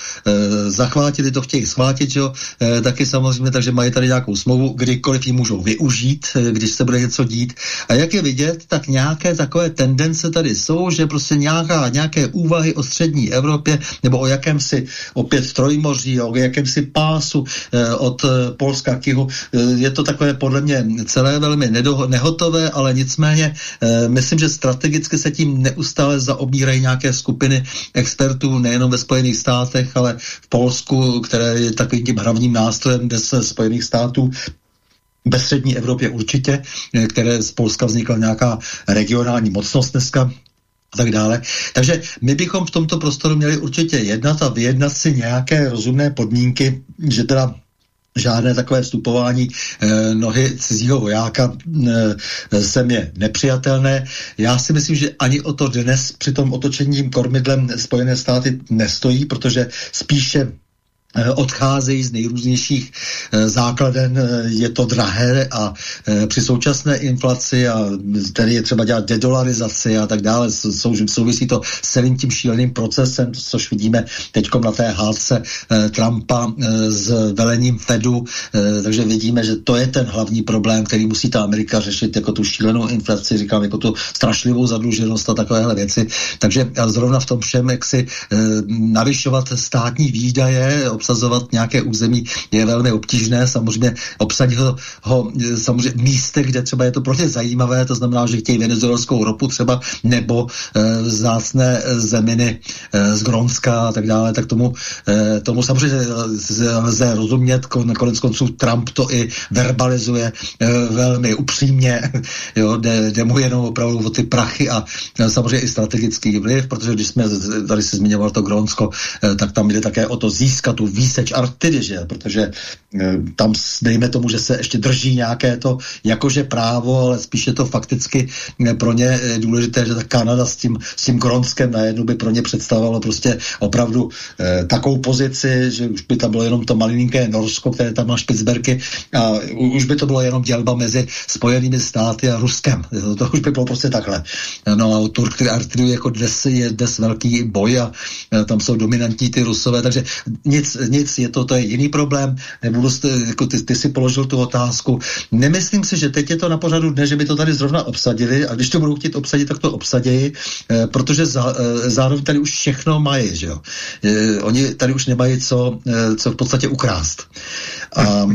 zachvátili, to chtějí schvátit, jo, taky samozřejmě, takže mají tady nějakou smlouvu, kdykoliv ji můžou využít, když se bude něco dít. A jak je vidět, tak nějaké takové tendence tady jsou, že prostě nějaká, nějaké úvahy o střední Evropě nebo o jakémsi opět trojmoří, o jakémsi pásu od Polska k jihu, je to takové podle mě celé velmi nehotové, ale nicméně e, myslím, že strategicky se tím neustále zaobírají nějaké skupiny expertů nejenom ve Spojených státech, ale v Polsku, které je takovým tím hlavním nástrojem dnes Spojených států ve střední Evropě určitě, eh, které z Polska vznikla nějaká regionální mocnost dneska, a tak dále. Takže my bychom v tomto prostoru měli určitě jednat a vyjednat si nějaké rozumné podmínky, že teda žádné takové vstupování eh, nohy cizího vojáka eh, sem je nepřijatelné. Já si myslím, že ani o to dnes při tom otočením kormidlem Spojené státy nestojí, protože spíše odcházejí z nejrůznějších eh, základen, eh, je to drahé a při současné inflaci a tady je třeba dělat dedolarizaci a tak dále, souvisí to s celým tím šíleným procesem, což vidíme teď na té hádce Trumpa s velením Fedu, takže vidíme, že to je ten hlavní problém, který musí ta Amerika řešit, jako tu šílenou inflaci, říkám, jako tu strašlivou zadluženost a takovéhle věci. Takže zrovna v tom všem, jak si navyšovat státní výdaje, obsazovat nějaké území je velmi obtížné. Samozřejmě obsadit ho, ho samozřejmě místech, kde třeba je to pro ně zajímavé, to znamená, že chtějí venezuelskou ropu třeba nebo e, vzácné zeminy e, z Gronska a tak dále, tak tomu, e, tomu samozřejmě lze rozumět. Konec konců Trump to i verbalizuje e, velmi upřímně, jo, jde, jde mu jenom opravdu o ty prachy a e, samozřejmě i strategický vliv, protože když jsme tady si zmiňoval to Gronsko, e, tak tam jde také o to získat tu výseč Arktidy, že? protože e, tam dejme tomu, že se ještě drží nějaké to jakože právo, ale spíše to fakticky e, pro ně e, důležité, že ta Kanada s tím, s tím Gronskem najednou by pro ně představovalo prostě opravdu e, takovou pozici, že už by tam bylo jenom to malinké Norsko, které tam má Špicberky a už by to bylo jenom dělba mezi Spojenými státy a Ruskem. To, to už by bylo prostě takhle. No a o Turky Arktidu jako dnes je dnes velký boj a tam jsou dominantní ty Rusové, takže nic, nic je to, to je jiný problém. Nebudu jako ty, ty si položil tu otázku. Nemyslím si, že teď je to na pořadu dne, že by to tady zrovna obsadili a když to budou chtít obsadit, tak to obsadějí, eh, protože za, eh, zároveň tady už všechno mají, že jo. Eh, oni tady už nemají co, co v podstatě ukrást. A,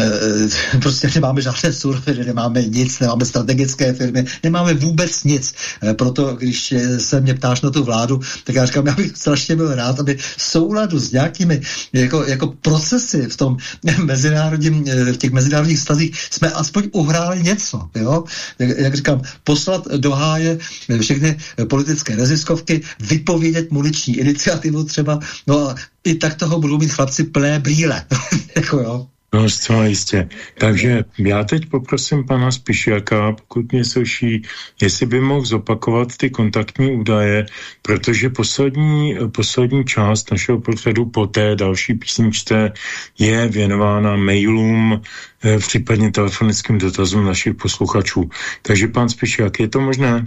eh, prostě nemáme žádné suroviny, nemáme nic, nemáme strategické firmy, nemáme vůbec nic. Eh, proto, když se mě ptáš na tu vládu, tak já říkám, já bych strašně byl rád, aby souladu s nějakými jako, jako procesy v tom mezinárodním, eh, v těch mezinárodních stazích jsme aspoň uhráli něco, jo? Jak, jak říkám, poslat do háje všechny politické neziskovky, vypovědět muniční iniciativu třeba, no a i tak toho budou mít chlapci plné brýle, jako jo. No, zcela jistě. Takže já teď poprosím pana Spišiaka, pokud mě slyší, jestli by mohl zopakovat ty kontaktní údaje, protože poslední, poslední část našeho pořadu po té další písničce je věnována mailům, eh, případně telefonickým dotazům našich posluchačů. Takže pan Spišiak, je to možné?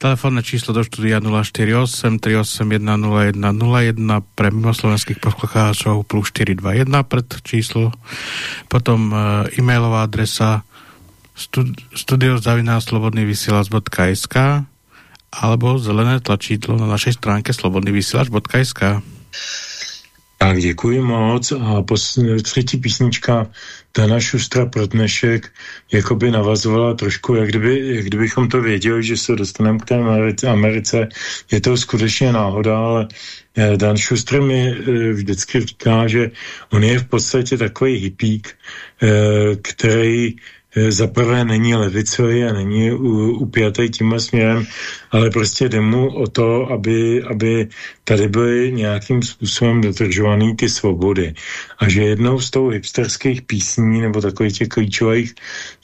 Telefónne číslo do štúdia 048 381 0101 pre mimoslovenských poslucháčov plus 421 pred číslo. Potom e, e-mailová adresa studiozavináslobodnyvysielac.sk alebo zelené tlačítlo na našej stránke slobodnyvysielac.sk tak děkuji moc a třetí písnička Dana Šustra pro dnešek jakoby navazovala trošku, jak, kdyby, jak kdybychom to věděli, že se dostaneme k té Americe. Americe. Je to skutečně náhoda, ale eh, Dan Schuster mi eh, vždycky říká, že on je v podstatě takový hippík, eh, který za prvé není levicový a není upjatý tímhle směrem, ale prostě jde mu o to, aby, aby tady byly nějakým způsobem dodržované ty svobody. A že jednou z tou hipsterských písní, nebo takových těch klíčových,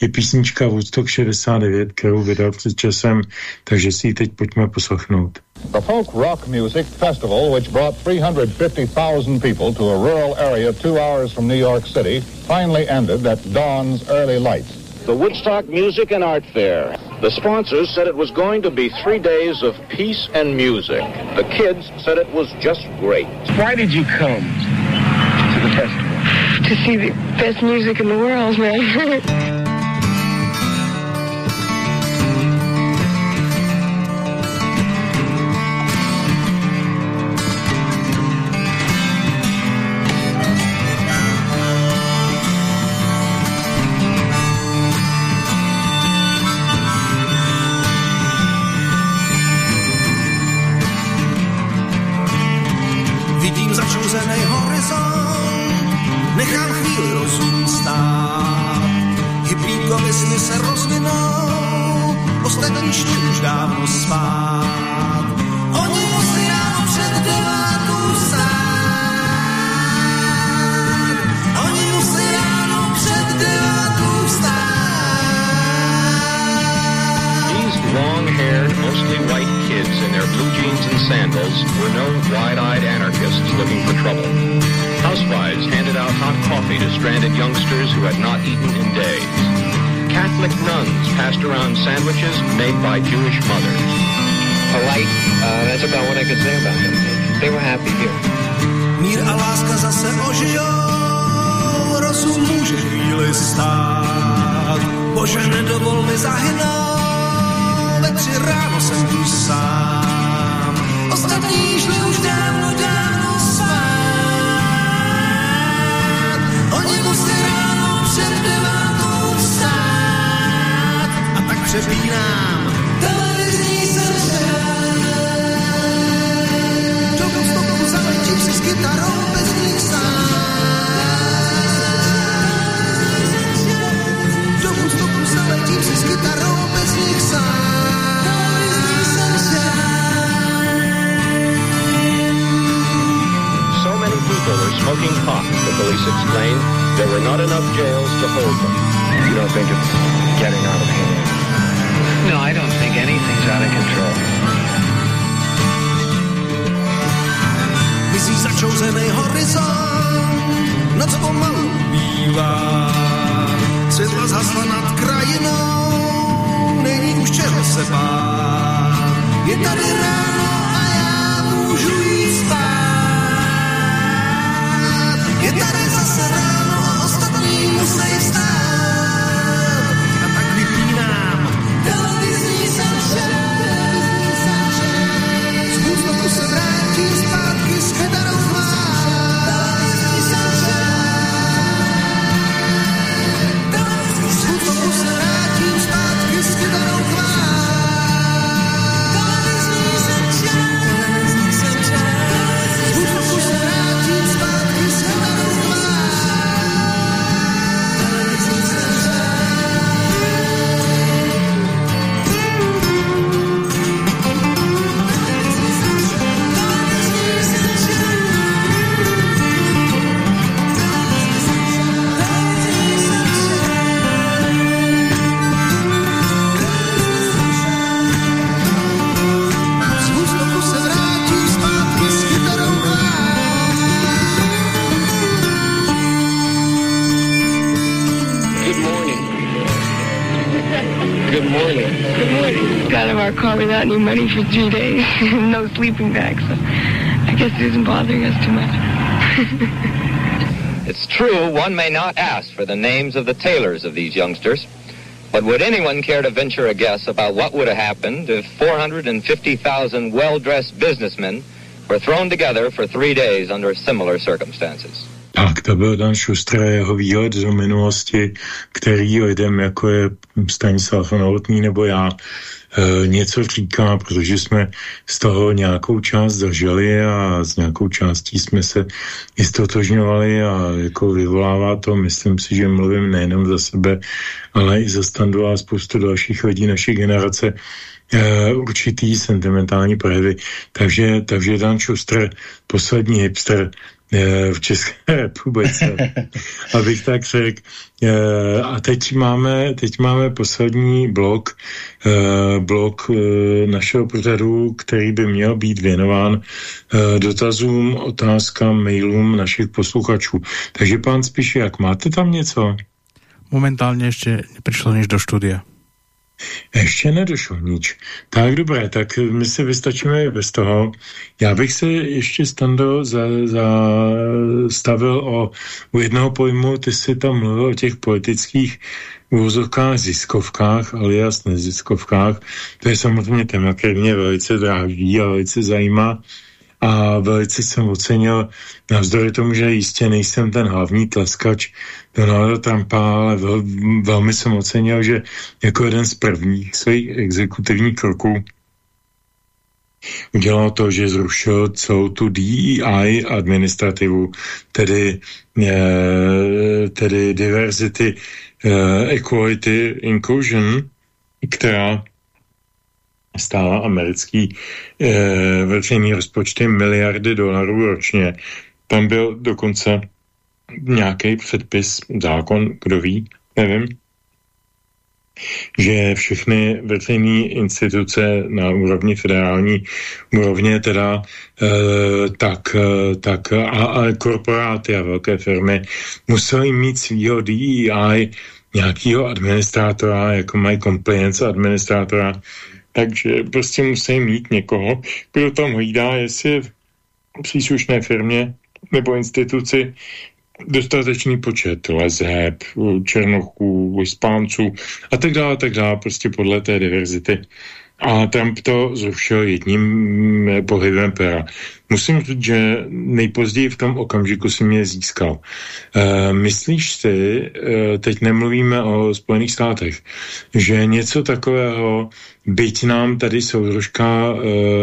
je písnička Woodstock 69, kterou vydal před časem, takže si ji teď pojďme poslechnout. The Folk Rock Music Festival, which brought 350,000 people to a rural area two hours from New York City, finally ended at dawn's early light. The Woodstock Music and Art Fair. The sponsors said it was going to be three days of peace and music. The kids said it was just great. Why did you come to the festival? To see the best music in the world, man. out of our car without any money for three days. no sleeping bag, so I guess it isn't bothering us too much. It's true, one may not ask for the names of the tailors of these youngsters, but would anyone care to venture a guess about what would have happened if 450,000 well-dressed businessmen were thrown together for three days under similar circumstances? Tak to byl Dan Schuster a jeho výhled do minulosti, který lidem, jako je Stanislav Novotný nebo já, něco říká, protože jsme z toho nějakou část zažili a s nějakou částí jsme se istotožňovali a jako vyvolává to, myslím si, že mluvím nejenom za sebe, ale i za Standu a spoustu dalších lidí naší generace, e, určitý sentimentální projevy. Takže, takže Dan Schuster, poslední hipster, v České republice, abych tak řekl. E, A teď máme, teď máme poslední blok, e, blok našeho pořadu, který by měl být věnován dotazům, otázkám, mailům našich posluchačů. Takže pán Spíš, jak máte tam něco? Momentálne ešte neprišlo nič do štúdia. Ještě nedošlo nič. Tak dobré, tak my si vystačíme bez toho. Já bych se ještě, Stando, zastavil za o, u jednoho pojmu, ty jsi tam mluvil o těch politických úvozovkách, ziskovkách, alias neziskovkách. To je samozřejmě téma, který mě velice dráží a velice zajímá a velice jsem ocenil, navzdory tomu, že jistě nejsem ten hlavní tleskač Donalda Trumpa, ale vel, velmi jsem ocenil, že jako jeden z prvních svých exekutivních kroků udělal to, že zrušil celou tu DEI administrativu, tedy, eh, tedy diversity, eh, equality, inclusion, která stála americký eh, veřejný rozpočty miliardy dolarů ročně. Tam byl dokonce nějaký předpis, zákon, kdo ví, nevím, že všechny veřejné instituce na úrovni federální úrovně teda eh, tak, eh, tak a, a korporáty a velké firmy museli mít svýho DEI nějakého administrátora, jako mají compliance administrátora, takže prostě musí mít někoho, kdo tam hlídá, jestli v příslušné firmě nebo instituci dostatečný počet lezheb, černochů, hispánců a tak dále, tak dále, prostě podle té diverzity. A Trump to zrušil jedním pohybem pera. Musím říct, že nejpozději v tom okamžiku si mě získal. E, myslíš si, e, teď nemluvíme o Spojených státech, že něco takového, byť nám tady soudružka e,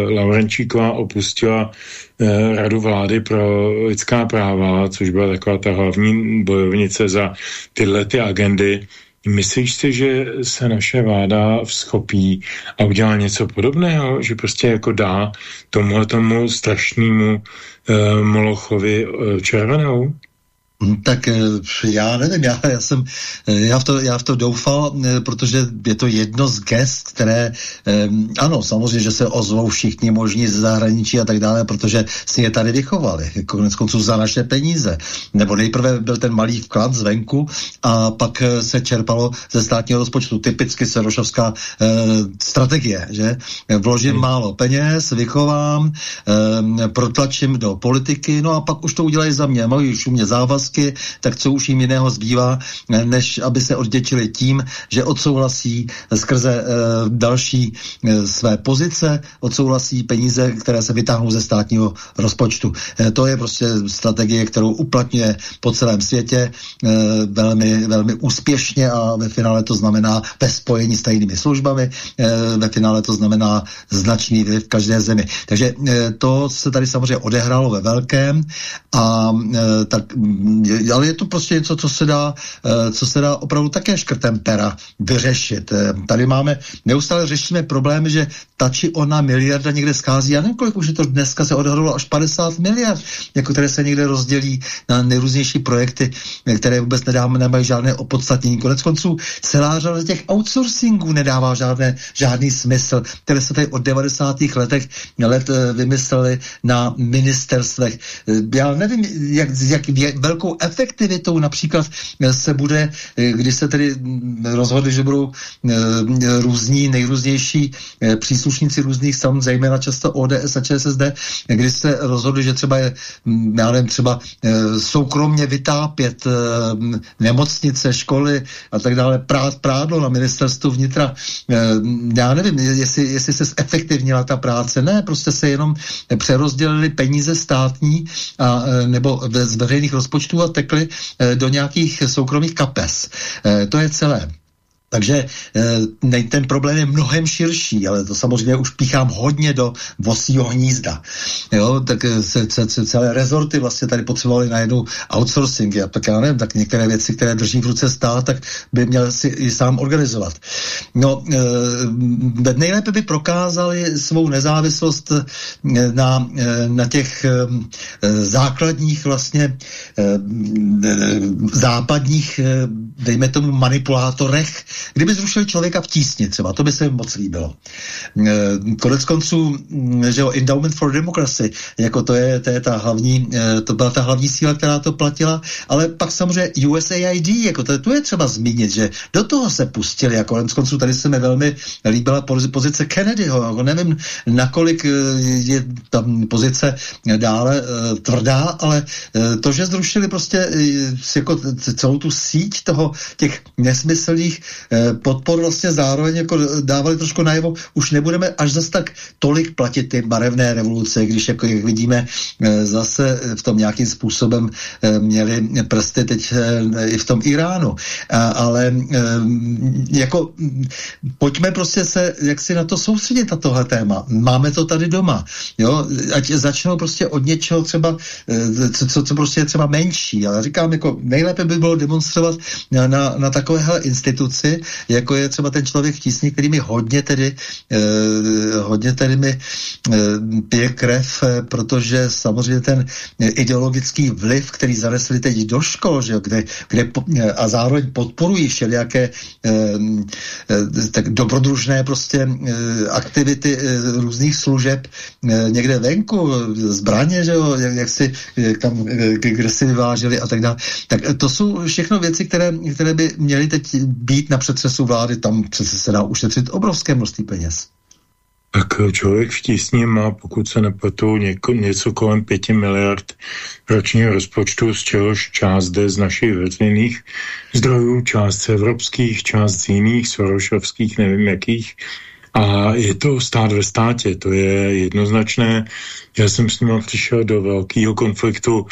Laurenčíková opustila e, Radu vlády pro lidská práva, což byla taková ta hlavní bojovnice za tyhle ty agendy, Myslíš si, že se naše vláda vzchopí a udělá něco podobného, že prostě jako dá tomu strašnému uh, Molochovi uh, červenou? Tak eh, já nevím, já, já jsem, eh, já v, to, já v to doufal, eh, protože je to jedno z gest, které, eh, ano, samozřejmě, že se ozvou všichni možní z zahraničí a tak dále, protože si je tady vychovali, konec konců za naše peníze. Nebo nejprve byl ten malý vklad zvenku a pak se čerpalo ze státního rozpočtu. Typicky serošovská eh, strategie, že? Vložím hmm. málo peněz, vychovám, eh, protlačím do politiky, no a pak už to udělají za mě. Mají už u mě závazky, tak co už jim jiného zbývá, eh, než aby se odděčili tím, že odsouhlasí skrze eh, další eh, své pozice, odsouhlasí peníze, které se vytáhnou ze státního rozpočtu. Eh, to je prostě strategie, kterou uplatňuje po celém světě eh, velmi, velmi úspěšně a ve finále to znamená ve spojení s tajnými službami, eh, ve finále to znamená značný vliv v každé zemi. Takže eh, to se tady samozřejmě odehrálo ve velkém, a, eh, tak, je- ale je to prostě něco, co se dá, eh, co se dá opravdu také škrtem pera vyřešit. Eh, Tady máme, neustále řešíme problémy, že ta či ona miliarda někde schází. Já nevím, kolik už je to dneska se odhadovalo až 50 miliard, jako které se někde rozdělí na nejrůznější projekty, eh, které vůbec nedáme, nemají žádné opodstatnění. Konec konců celá řada těch outsourcingů nedává žádné, žádný smysl, které se tady od 90. letech let vymysleli na ministerstvech. Já nevím, jak, jak vě- velkou efektivitou například eh, se bude, eh, když se tedy mm, rozhodli, že budou eh, různí, nejrůznější příslušníci různých stran, zejména často ODS a ČSSD, když se rozhodli, že třeba je, mm, já nevím, třeba soukromně vytápět mm, nemocnice, školy a tak dále, prát prádlo na ministerstvu vnitra. Já nevím, jestli, jestli se zefektivnila ta práce. Ne, prostě se jenom přerozdělili peníze státní a, nebo z veřejných rozpočtů a tekly eh, do nějakých soukromých kapes. Eh, To je celé. Takže eh, ten problém je mnohem širší, ale to samozřejmě už píchám hodně do vosího hnízda. Jo, tak eh, se, se, se celé rezorty vlastně tady potřebovaly najednou outsourcing. Já, tak já nevím, tak některé věci, které drží v ruce stát, tak by měl si i sám organizovat. No, eh, nejlépe by prokázali svou nezávislost na, na těch základních vlastně západních, dejme tomu manipulátorech, kdyby zrušili člověka v tísni třeba, to by se mi moc líbilo. Eh, Konec konců, mm, že jo, Endowment for Democracy, jako to je, to je ta hlavní, eh, to byla ta hlavní síla, která to platila, ale pak samozřejmě USAID, jako to, to je třeba zmínit, že do toho se pustili, jako konec konců tady se mi velmi líbila pozi- pozice Kennedyho, jako nevím, nakolik eh, je tam pozice dále tvrdá, ale to, že zrušili prostě jako celou tu síť toho, těch nesmyslných podpor vlastně zároveň jako dávali trošku najevo, už nebudeme až zase tak tolik platit ty barevné revoluce, když jako jak vidíme eh, zase v tom nějakým způsobem eh, měli prsty teď eh, i v tom Iránu. Ale eh, jako mm, pojďme prostě se jak si na to soustředit na tohle téma. Máme to tady doma. Jo? Ať začnou prostě od něčeho třeba, eh, co, co, prostě je třeba menší. Ale říkám, jako nejlépe by bylo demonstrovat na, na, na takovéhle instituci, jako je třeba ten člověk v tísni, který mi hodně tedy eh, hodně tedy mi eh, pije krev, eh, protože samozřejmě ten eh, ideologický vliv, který zanesli teď do škol, že jo, kde, kde eh, a zároveň podporují všelijaké eh, eh, tak dobrodružné prostě eh, aktivity eh, různých služeb eh, někde venku, zbraně, že jo, jak, jak si tam, kde si vyváželi a tak dále. Tak to jsou všechno věci, které, které by měly teď být na přetřesu vlády, tam přece se dá ušetřit obrovské množství peněz. Tak člověk v tísni má, pokud se nepletu, něko, něco kolem pěti miliard ročního rozpočtu, z čehož část jde z našich veřejných zdrojů, část z evropských, část z jiných, sorošovských, nevím jakých. A je to stát ve státě, to je jednoznačné. Já jsem s ním přišel do velkého konfliktu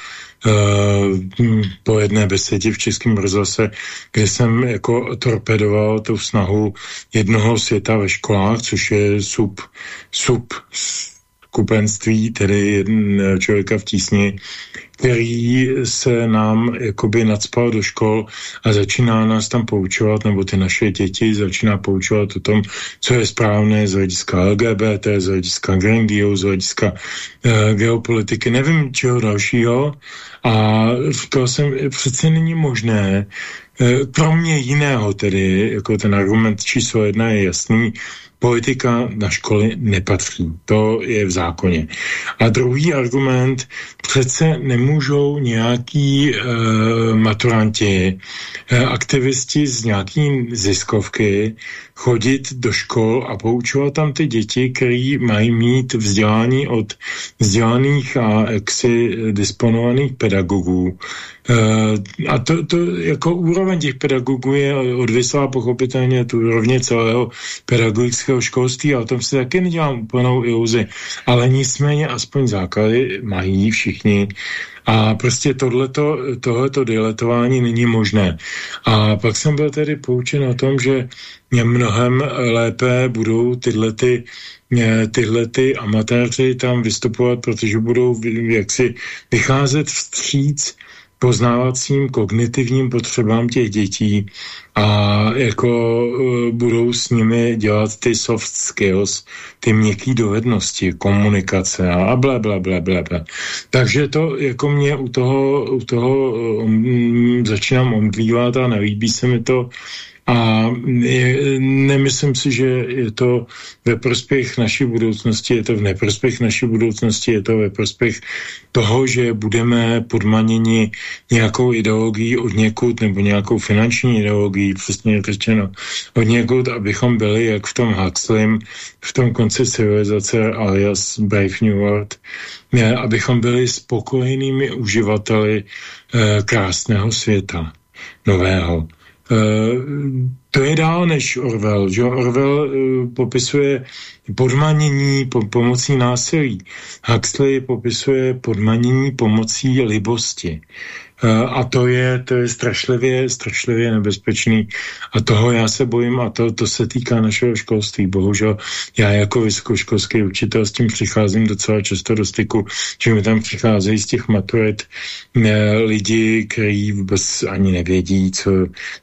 po jedné besedě v Českém rozhlase, kde jsem jako torpedoval tu snahu jednoho světa ve školách, což je sub, sub kupenství, tedy člověka v tísni, který se nám jakoby nadspal do škol a začíná nás tam poučovat, nebo ty naše děti začíná poučovat o tom, co je správné z hlediska LGBT, z hlediska Deal, z hlediska uh, geopolitiky, nevím čeho dalšího. A říkal jsem, přece není možné, kromě jiného tedy, jako ten argument číslo jedna je jasný, politika na školy nepatří. To je v zákoně. A druhý argument, přece nemůžou nějaký e, maturanti, e, aktivisti z nějaký ziskovky chodit do škol a poučovat tam ty děti, který mají mít vzdělání od vzdělaných a jaksi disponovaných pedagogů. E, a to, to jako úroveň těch pedagogů je odvislá pochopitelně tu úrovně celého pedagogického školství a o tom si taky nedělám úplnou iluzi. Ale nicméně aspoň základy mají všichni a prostě tohleto, tohleto diletování není možné. A pak jsem byl tedy poučen o tom, že mnohem lépe budou tyhle ty tyhle ty amatéři tam vystupovat, protože budou jaksi vycházet vstříc poznávacím kognitivním potřebám těch dětí a jako uh, budou s nimi dělat ty soft skills, ty měkké dovednosti, komunikace a bla, bla, bla, bla, bla. Takže to jako mě u toho, u toho um, začínám omdlívat a nelíbí se mi to a je, nemyslím si, že je to ve prospěch naší budoucnosti, je to v neprospěch naší budoucnosti, je to ve prospěch toho, že budeme podmaněni nějakou ideologií od někud, nebo nějakou finanční ideologií, přesně řečeno, od někud, abychom byli, jak v tom Huxleym, v tom konci civilizace alias Brave New World, ne, abychom byli spokojenými uživateli eh, krásného světa, nového. Eh, to je dál než Orwell. Že? Orwell uh, popisuje podmanění po, pomocí násilí. Huxley popisuje podmanění pomocí libosti. Eh, a to je, to je strašlivě, strašlivě nebezpečný. A toho já se bojím a to, to se týká našeho školství. Bohužel já jako vysokoškolský učitel s tím přicházím docela často do styku, že mi tam přicházejí z těch maturit ne, lidi, kteří vůbec ani nevědí, co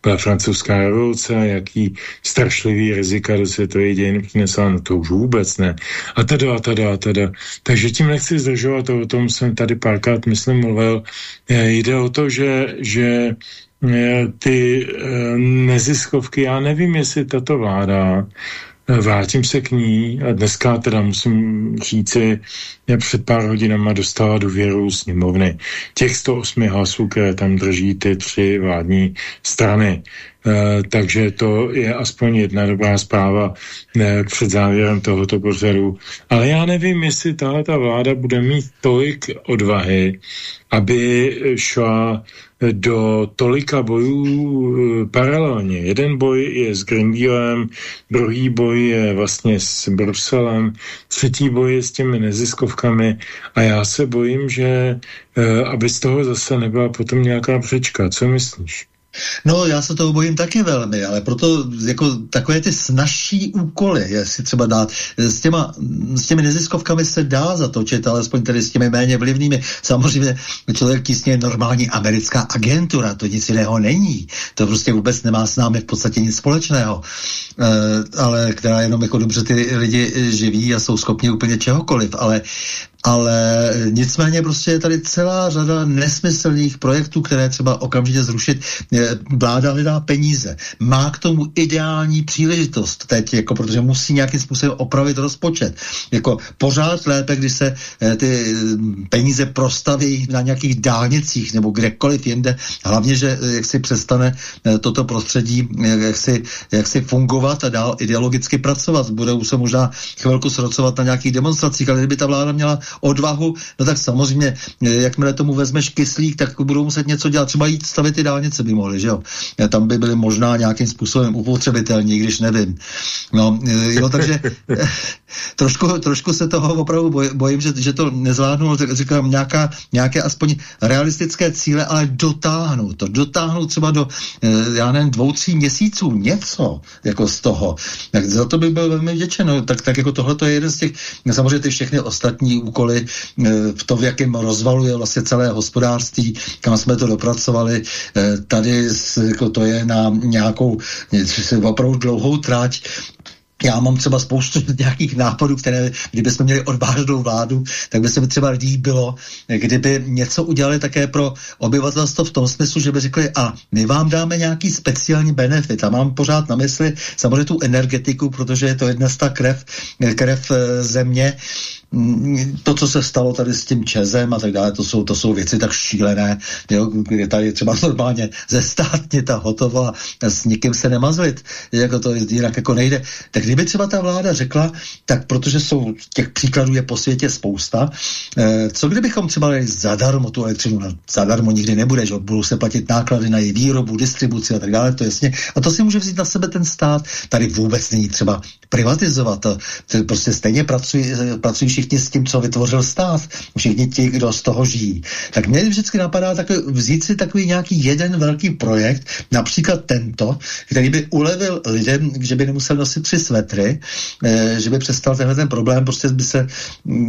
byla francouzská revoluce jaký strašlivý rizika do světové dějiny přinesla. No to už vůbec ne. A teda, a teda, a teda. Takže tím nechci zdržovat, o tom jsem tady párkrát, myslím, mluvil. Jde o to, že, že eh, ty eh, neziskovky, já nevím, jestli tato vláda, eh, vrátím se k ní a dneska teda musím říci, já před pár hodinama dostala důvěru sněmovny. Těch 108 hlasů, které tam drží ty tři vládní strany. Uh, takže to je aspoň jedna dobrá zpráva uh, před závěrem tohoto pořadu. Ale já nevím, jestli tahle ta vláda bude mít tolik odvahy, aby šla do tolika bojů eh, paralelně. Jeden boj je s Green Dealem, druhý boj je vlastně s Bruselem, třetí boj je s těmi neziskovkami a já se bojím, že eh, aby z toho zase nebyla potom nějaká přečka. Co myslíš? No, já se toho bojím taky velmi, ale proto jako takové ty snažší úkoly, jestli třeba dát, s, těma, s těmi neziskovkami se dá zatočit, alespoň tedy s těmi méně vlivnými. Samozřejmě člověk tísně je normální americká agentura, to nic jiného není. To prostě vůbec nemá s námi v podstatě nic společného, e, ale která jenom jako dobře ty lidi živí a jsou schopni úplně čehokoliv, ale ale nicméně prostě je tady celá řada nesmyslných projektů, které třeba okamžitě zrušit. Vláda hledá peníze. Má k tomu ideální příležitost teď, jako protože musí nějakým způsobem opravit rozpočet. Jako pořád lépe, když se eh, ty mm, peníze prostaví na nějakých dálnicích nebo kdekoliv jinde. Hlavně, že eh, jak si přestane eh, toto prostředí jak si, jak si fungovat a dál ideologicky pracovat. Budou se možná chvilku srocovat na nějakých demonstracích, ale kdyby ta vláda měla odvahu, no tak samozřejmě, eh, jakmile tomu vezmeš kyslík, tak budou muset něco dělat. Třeba jít stavit ty dálnice by mohli, že jo? Eh, tam by byly možná nějakým způsobem upotřebitelní, když nevím. No, eh, jo, takže trošku, trošku se toho opravdu boj, bojím, že, že to nezvládnu, říkám nějaká, nějaké aspoň realistické cíle, ale dotáhnout to, dotáhnout třeba do, já nevím, dvou, tří měsíců, něco jako z toho. Tak za to bych byl velmi vděčen. No, tak, tak jako tohle to je jeden z těch, samozřejmě ty všechny ostatní úkoly, eh, v to, v jakém rozvalu je vlastně celé hospodářství, kam jsme to dopracovali, eh, tady jako to je na nějakou opravdu dlouhou tráť, já mám třeba spoustu nějakých nápadů, které, kdyby jsme měli odvážnou vládu, tak by se mi třeba líbilo, kdyby něco udělali také pro obyvatelstvo v tom smyslu, že by řekli, a my vám dáme nějaký speciální benefit. A mám pořád na mysli samozřejmě tu energetiku, protože je to jedna z ta krev, krev země, to, co se stalo tady s tím Čezem a tak dále, to jsou, to jsou věci tak šílené, jo, je tady třeba normálně ze státně ta hotová a s nikým se nemazlit, jako to jinak jako nejde. Tak kdyby třeba ta vláda řekla, tak protože jsou těch příkladů je po světě spousta, eh, co kdybychom třeba dali zadarmo tu elektřinu, no, zadarmo nikdy nebude, že budou se platit náklady na její výrobu, distribuci a tak dále, to jasně. A to si může vzít na sebe ten stát. Tady vůbec není třeba privatizovat. Prostě stejně pracují, pracují všichni s tím, co vytvořil stát. Všichni ti, kdo z toho žijí. Tak mě vždycky napadá takový, vzít si takový nějaký jeden velký projekt, například tento, který by ulevil lidem, že by nemusel nosit tři svetry, eh, že by přestal tenhle ten problém, prostě by se mm,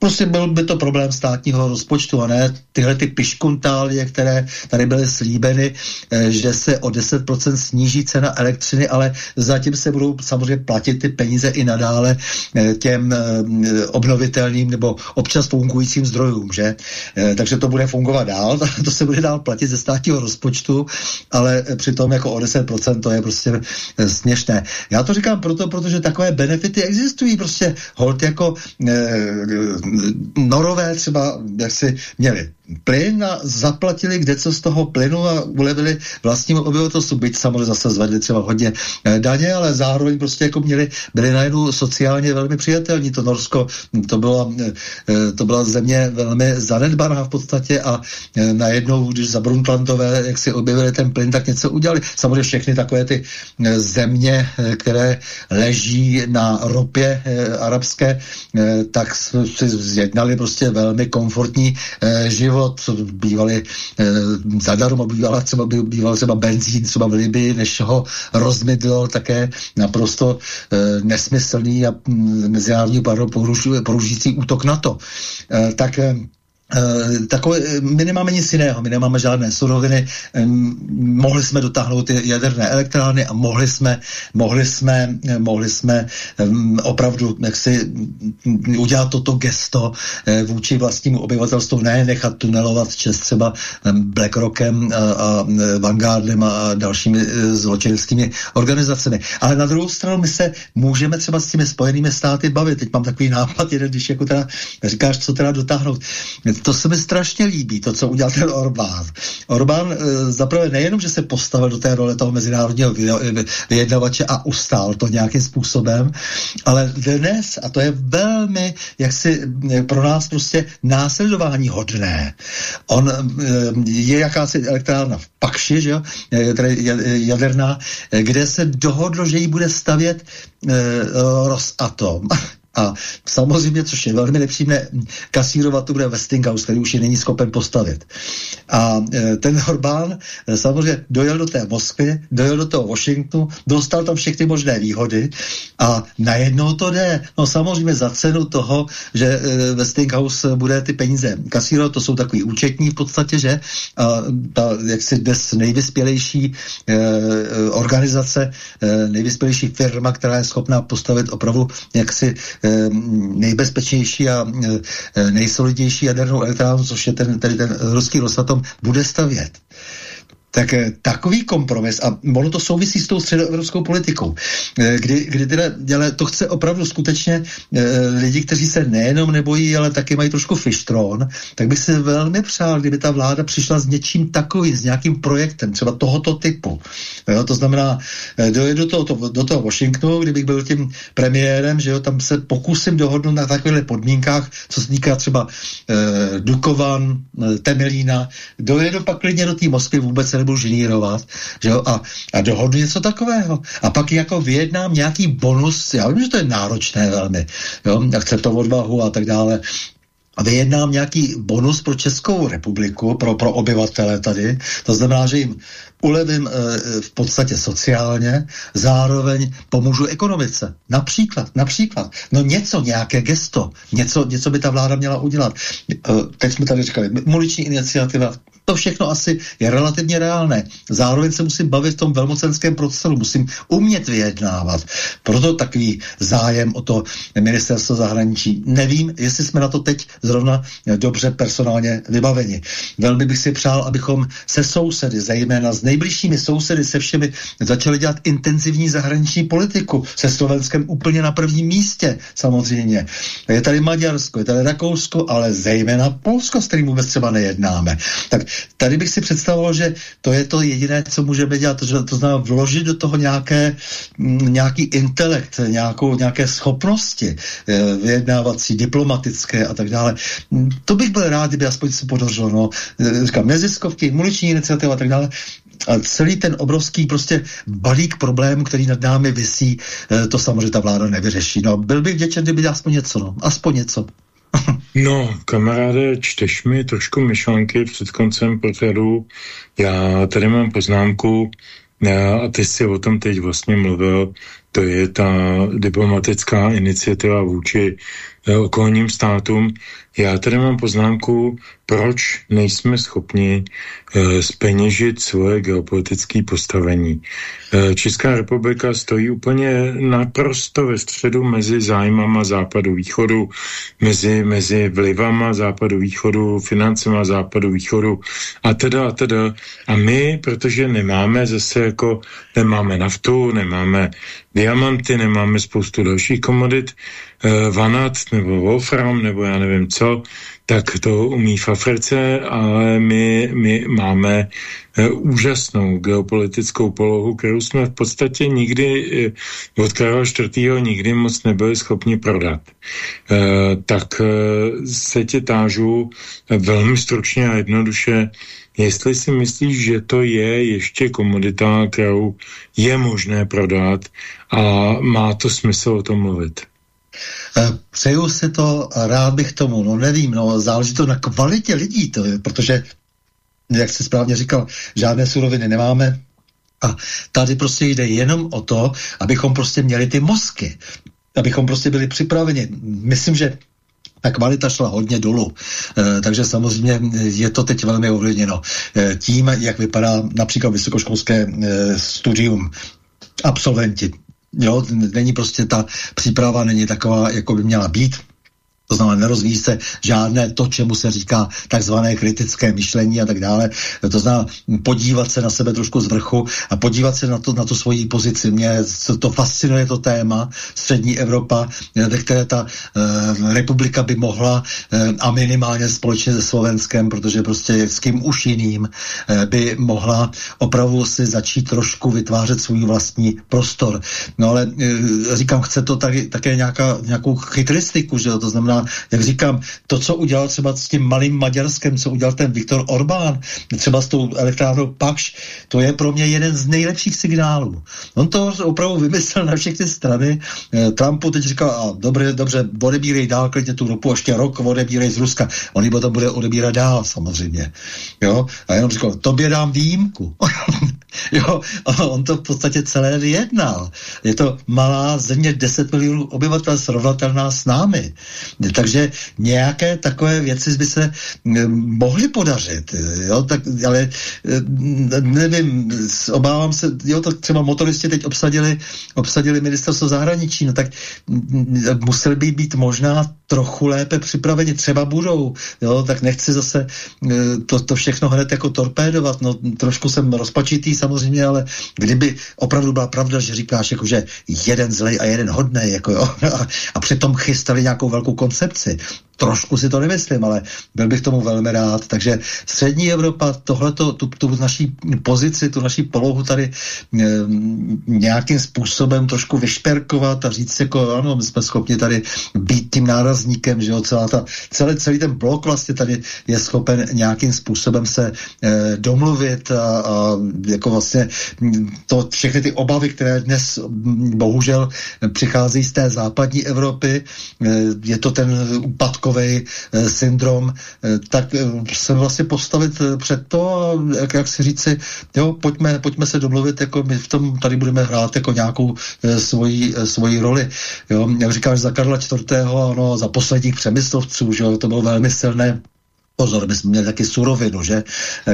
Prostě byl by to problém státního rozpočtu a ne tyhle ty piškuntálie, které tady byly slíbeny, eh, že se o 10% sníží cena elektřiny, ale zatím se budou samozřejmě platit ty peníze i nadále eh, těm eh, obnovitelným nebo občas fungujícím zdrojům, že? Takže to bude fungovat dál, to se bude dál platit ze státního rozpočtu, ale přitom jako o 10% to je prostě směšné. Já to říkám proto, protože takové benefity existují, prostě hold jako norové třeba, jak si měli plyn a zaplatili kde co z toho plynu a ulevili vlastnímu obyvatelstvu, byť samozřejmě zase zvedli třeba hodně eh, daně, ale zároveň prostě jako měli, byli najednou sociálně velmi přijatelní. To Norsko, to byla, eh, to byla země velmi zanedbaná v podstatě a eh, najednou, když za Brundtlandové, jak si objevili ten plyn, tak něco udělali. Samozřejmě všechny takové ty země, které leží na ropě arabské, tak si zjednali prostě velmi komfortní život život, bývaly eh, zadarmo, bývala třeba, býval třeba benzín třeba v Libii, než ho rozmydlo také naprosto eh, nesmyslný a mm, mezinárodní porušující útok na to. Eh, tak Uh, takové, my nemáme nic jiného, my nemáme žádné suroviny, um, mohli jsme dotáhnout ty jaderné elektrárny a mohli jsme, mohli jsme, mohli jsme opravdu jak si udělat toto gesto vůči vlastnímu obyvatelstvu, ne nechat tunelovat čes třeba BlackRockem a, Vanguardem a dalšími zločinskými organizacemi. Ale na druhou stranu my se můžeme třeba s těmi spojenými státy bavit. Teď mám takový nápad jeden, když jako teda říkáš, co teda dotáhnout to se mi strašně líbí, to, co udělal ten Orbán. Orbán e, zaprvé nejenom, že se postavil do té role toho mezinárodního vyjednavače a ustál to nějakým způsobem, ale dnes, a to je velmi, jak si pro nás prostě následování hodné. On je jakási elektrárna v Pakši, že jo, jaderná, kde se dohodlo, že ji bude stavět Rosatom. A samozřejmě, což je velmi nepříjemné, kasírovat to bude Westinghouse, který už je není schopen postavit. A e, ten Orbán e, samozřejmě dojel do té Moskvy, dojel do toho Washingtonu, dostal tam všechny možné výhody a najednou to jde. No samozřejmě za cenu toho, že e, Westinghouse bude ty peníze kasírovat, to jsou takový účetní v podstatě, že? A ta jaksi dnes nejvyspělejší organizace, nejvyspělejší firma, která je schopná postavit opravdu jaksi nejbezpečnější a eh, nejsolidnější jadernou elektrárnu, což je ten, tedy ten ruský Rosatom, bude stavět tak eh, takový kompromis, a ono to souvisí s tou středoevropskou politikou, eh, kdy, kdy teda děle, to chce opravdu skutečně e, lidi, kteří se nejenom nebojí, ale taky mají trošku fištron, tak bych si velmi přál, kdyby ta vláda přišla s něčím takovým, s nějakým projektem, třeba tohoto typu. Jo, to znamená, dojít do toho, to, do toho Washingtonu, kdybych byl tím premiérem, že jo, tam se pokusím dohodnout na takových podmínkách, co se týká třeba e, Dukovan, Temelína, dojedu pak klidně do té Moskvy, vůbec nebudu žinírovat, že jo, a, a dohodnu něco takového. A pak jako vyjednám nějaký bonus, já vím, že to je náročné velmi, jo, a chce to odvahu a tak dále, a vyjednám nějaký bonus pro Českou republiku, pro, pro obyvatele tady. To znamená, že jim ulevím e, v podstatě sociálně, zároveň pomůžu ekonomice. Například, například. No něco, nějaké gesto, něco, něco by ta vláda měla udělat. E, teď jsme tady říkali, muniční iniciativa, to všechno asi je relativně reálné. Zároveň se musím bavit v tom velmocenském procesu, musím umět vyjednávat. Proto takový zájem o to ministerstvo zahraničí. Nevím, jestli jsme na to teď zrovna dobře personálně vybaveni. Velmi bych si přál, abychom se sousedy, zejména s nejbližšími sousedy, se všemi začali dělat intenzivní zahraniční politiku. Se Slovenskem úplně na prvním místě, samozřejmě. Je tady Maďarsko, je tady Rakousko, ale zejména Polsko, s kterým vůbec třeba nejednáme. Tak tady bych si představoval, že to je to jediné, co můžeme dělat, to, to znamená vložit do toho nějaké, mm, nějaký intelekt, nějakou, nějaké schopnosti eh, vyjednávací, diplomatické a tak dále. Mm, to bych byl rád, kdyby aspoň se podařilo. No. Eh, říkám, neziskovky, muniční iniciativa a tak dále. A celý ten obrovský prostě balík problémů, který nad námi visí, eh, to samozřejmě ta vláda nevyřeší. No, byl bych vděčen, kdyby aspoň něco, no. Aspoň něco. No, kamaráde, čteš mi trošku myšlenky před koncem pořadu. Já tady mám poznámku, a ty jsi o tom teď vlastně mluvil, to je ta diplomatická iniciativa vůči eh, okolním státům. Já tady mám poznámku, proč nejsme schopni e, speněžit svoje geopolitické postavení. E, Česká republika stojí úplně naprosto ve středu mezi zájmama západu východu, mezi, mezi vlivama západu východu, financema západu východu a teda a teda. A my, protože nemáme zase jako, nemáme naftu, nemáme diamanty, nemáme spoustu dalších komodit, vanat nebo wolfram nebo já nevím co, tak to umí v Africe, ale my, my máme e, úžasnou geopolitickou polohu, kterou jsme v podstatě nikdy e, od Karla IV. nikdy moc nebyli schopni prodat. Tak se tě tážu velmi stručně a jednoduše, jestli si myslíš, že to je ještě komodita, kterou je možné prodat a má to smysl o tom mluvit. Eh, přeju si to, rád bych tomu, no nevím, no záleží to na kvalitě lidí, to je, protože, jak jsi správně říkal, žádné suroviny nemáme, a tady prostě jde jenom o to, abychom prostě měli ty mozky, abychom prostě byli připraveni. Myslím, že ta kvalita šla hodně dolů. E, takže samozřejmě je to teď velmi ovlivněno e, tím, jak vypadá například vysokoškolské e, studium absolventi. Jo, není prostě ta příprava není taková, jako by měla být. To znamená, nerozvíjí se žádné to, čemu se říká takzvané kritické myšlení a tak dále. To znamená podívat se na sebe trošku z vrchu a podívat se na, to, na tu svoji pozici. Mě to fascinuje to téma střední Evropa, ve které ta e, republika by mohla e, a minimálně společně se Slovenskem, protože prostě s kým už jiným e, by mohla opravdu si začít trošku vytvářet svůj vlastní prostor. No ale e, říkám, chce to taky, také nějaká, nějakou chytristiku, že to znamená jak říkám, to, co udělal třeba s tím malým Maďarskem, co udělal ten Viktor Orbán, třeba s tou elektrárnou Pakš, to je pro mě jeden z nejlepších signálů. On to opravdu vymyslel na všechny strany. Eh, Trumpu teď říkal, a dobře, dobře, odebírej dál klidně tu ropu, ještě rok odebírej z Ruska. On ji potom bude odebírat dál, samozřejmě. Jo? A jenom říkal, tobě dám výjimku. jo? On to v podstatě celé vyjednal. Je to malá země 10 milionů obyvatel srovnatelná s námi. Takže nějaké takové věci by se mohly podařit, jo, tak, ale nevím, obávám se, jo, tak třeba motoristi teď obsadili, obsadili ministerstvo zahraničí, no tak museli by být možná trochu lépe připraveni, třeba budou, jo, tak nechci zase to, to všechno hned jako torpédovat, no trošku jsem rozpačitý samozřejmě, ale kdyby opravdu byla pravda, že říkáš, jako, že jeden zlej a jeden hodný, jako jo, a, a přitom chystali nějakou velkou koncepci, koncepci, trošku si to nemyslím, ale byl bych tomu velmi rád. Takže střední Evropa tohleto, tu, tu naší pozici, tu naší polohu tady e, nějakým způsobem trošku vyšperkovat a říct jako ano, my jsme schopni tady být tím nárazníkem, že jo, celá ta, celý, celý ten blok vlastně tady je schopen nějakým způsobem se e, domluvit a, a jako vlastně to všechny ty obavy, které dnes bohužel přicházejí z té západní Evropy, e, je to ten úpadkový e, syndrom, e, tak e, se vlastně postavit před to a jak, jak si říci, jo, pojďme, pojďme se domluvit, jako my v tom tady budeme hrát jako nějakou svoji, svoji roli. Jo, jak říkáš, za Karla IV. ano, za posledních přemyslovců, že jo, to bylo velmi silné Pozor, my jsme měli taky surovinu, že?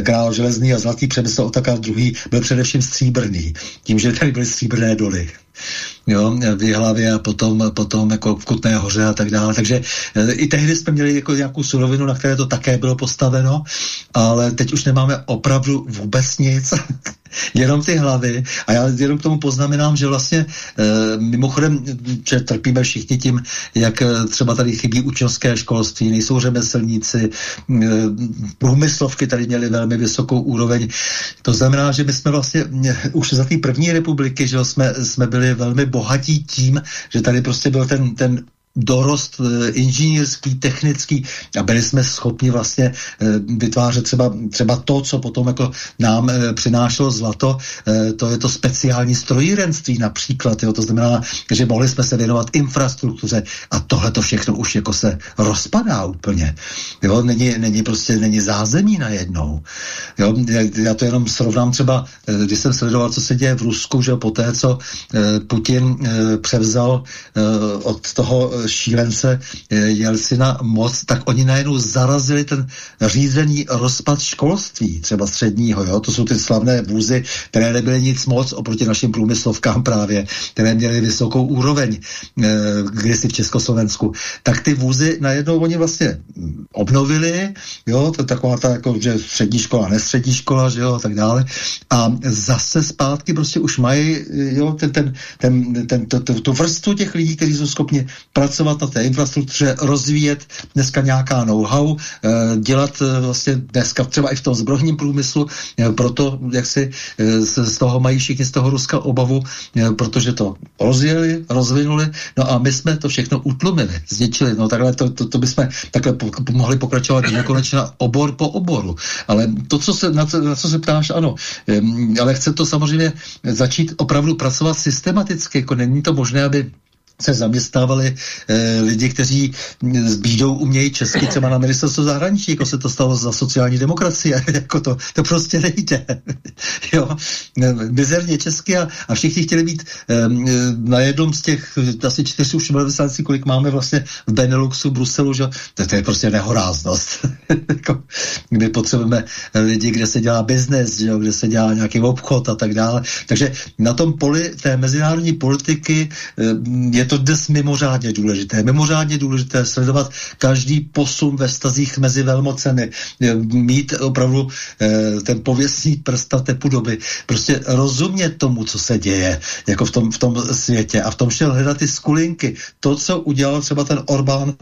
Král železný a zlatý přemysl Otakar druhý byl především stříbrný. Tím, že tady byly stříbrné doly jo, v hlavě a potom, potom jako v Kutné hoře a tak dále. Takže e, i tehdy jsme měli jako nějakou surovinu, na které to také bylo postaveno, ale teď už nemáme opravdu vůbec nic. jenom ty hlavy. A já jenom k tomu poznamenám, že vlastně e, mimochodem, že trpíme všichni tím, jak e, třeba tady chybí učňovské školství, nejsou řemeslníci, e, průmyslovky tady měly velmi vysokou úroveň. To znamená, že my jsme vlastně už za té první republiky, že jsme, jsme byli velmi bohatí tím, že tady prostě byl ten, ten dorost e, inženýrský, technický a byli jsme schopni vlastně e, vytvářet třeba, třeba to, co potom jako nám e, přinášelo zlato, to je to speciální strojírenství například, jo, to znamená, že mohli jsme se věnovat infrastruktuře a tohle to všechno už jako se rozpadá úplně. Jo, není, není prostě, není zázemí najednou. Jo, já to jenom srovnám třeba, když jsem sledoval, co se děje v Rusku, že po té, co Putin převzal od toho šílence eh, Jelcina moc, tak oni najednou zarazili ten řízený rozpad školství, třeba středního. Jo? To jsou ty slavné vůzy, které nebyly nic moc oproti našim průmyslovkám právě, které měly vysokou úroveň eh, kdysi v Československu. Tak ty vůzy najednou oni vlastně obnovili, jo, to je taková ta, jako, že střední škola, nestřední škola, že jo, a tak dále. A zase zpátky prostě už mají, jo, ten, ten, ten, ten, ten, tu vrstvu těch lidí, kteří jsou schopni pracovat pracovat na té infrastruktuře, rozvíjet dneska nějaká know-how, eh, dělat eh, vlastně dneska třeba i v tom zbrojním průmyslu, eh, proto jak si z toho mají všichni z toho Ruska obavu, protože to rozjeli, rozvinuli, no a my jsme to všechno utlumili, zničili, no takhle to, to, to bychom takhle po, mohli pokračovat nekonečně obor po oboru, ale to, co se, na, co, na co se ptáš, ano, ale chce to samozřejmě začít opravdu pracovat systematicky, jako není to možné, aby se zaměstnávali e, lidi, kteří s bídou umějí česky třeba na ministerstvo zahraničí, jako se to stalo za sociální demokracie, jako to, to prostě nejde. jo, mizerně česky a, a všichni chtěli být e, na jednom z těch asi čtyř už velvyslanci, kolik máme vlastně v Beneluxu, Bruselu, že to, to je prostě nehoráznost. jako, my potřebujeme lidi, kde se dělá biznes, kde se dělá nějaký obchod a tak dále. Takže na tom poli té mezinárodní politiky e, je to dnes mimořádně důležité. Mimořádně důležité sledovat každý posun ve stazích mezi velmocemi, mít opravdu eh, ten pověstný prst na té podoby, prostě rozumět tomu, co se děje, jako v tom, v tom světě a v tom šel hledat ty skulinky. To, co udělal třeba ten Orbán,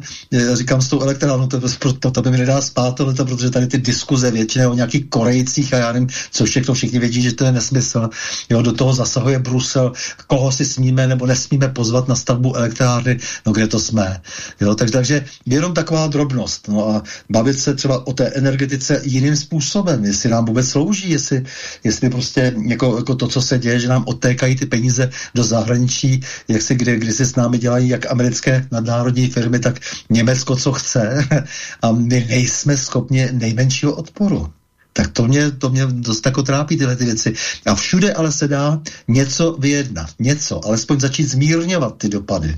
říkám s tou elektránou, to, to, to by mi nedá spát, to, protože tady ty diskuze většinou o nějakých Korejcích a já nevím, co všechno všichni vědí, že to je nesmysl. Jo, do toho zasahuje Brusel, koho si smíme nebo nesmíme pozvat na stavbu elektrárny, no kde to jsme. Jo, tak, takže jenom taková drobnost. No a bavit se třeba o té energetice jiným způsobem, jestli nám vůbec slouží, jestli, jestli prostě jako, jako to, co se děje, že nám odtékají ty peníze do zahraničí, jak si kdy, kdy si s námi dělají jak americké nadnárodní firmy, tak Německo, co chce a my nejsme schopni nejmenšího odporu. Tak to mě, to mě dost jako trápí tyhle ty věci. A všude ale se dá něco vyjednat. Něco, alespoň začít zmírňovat ty dopady.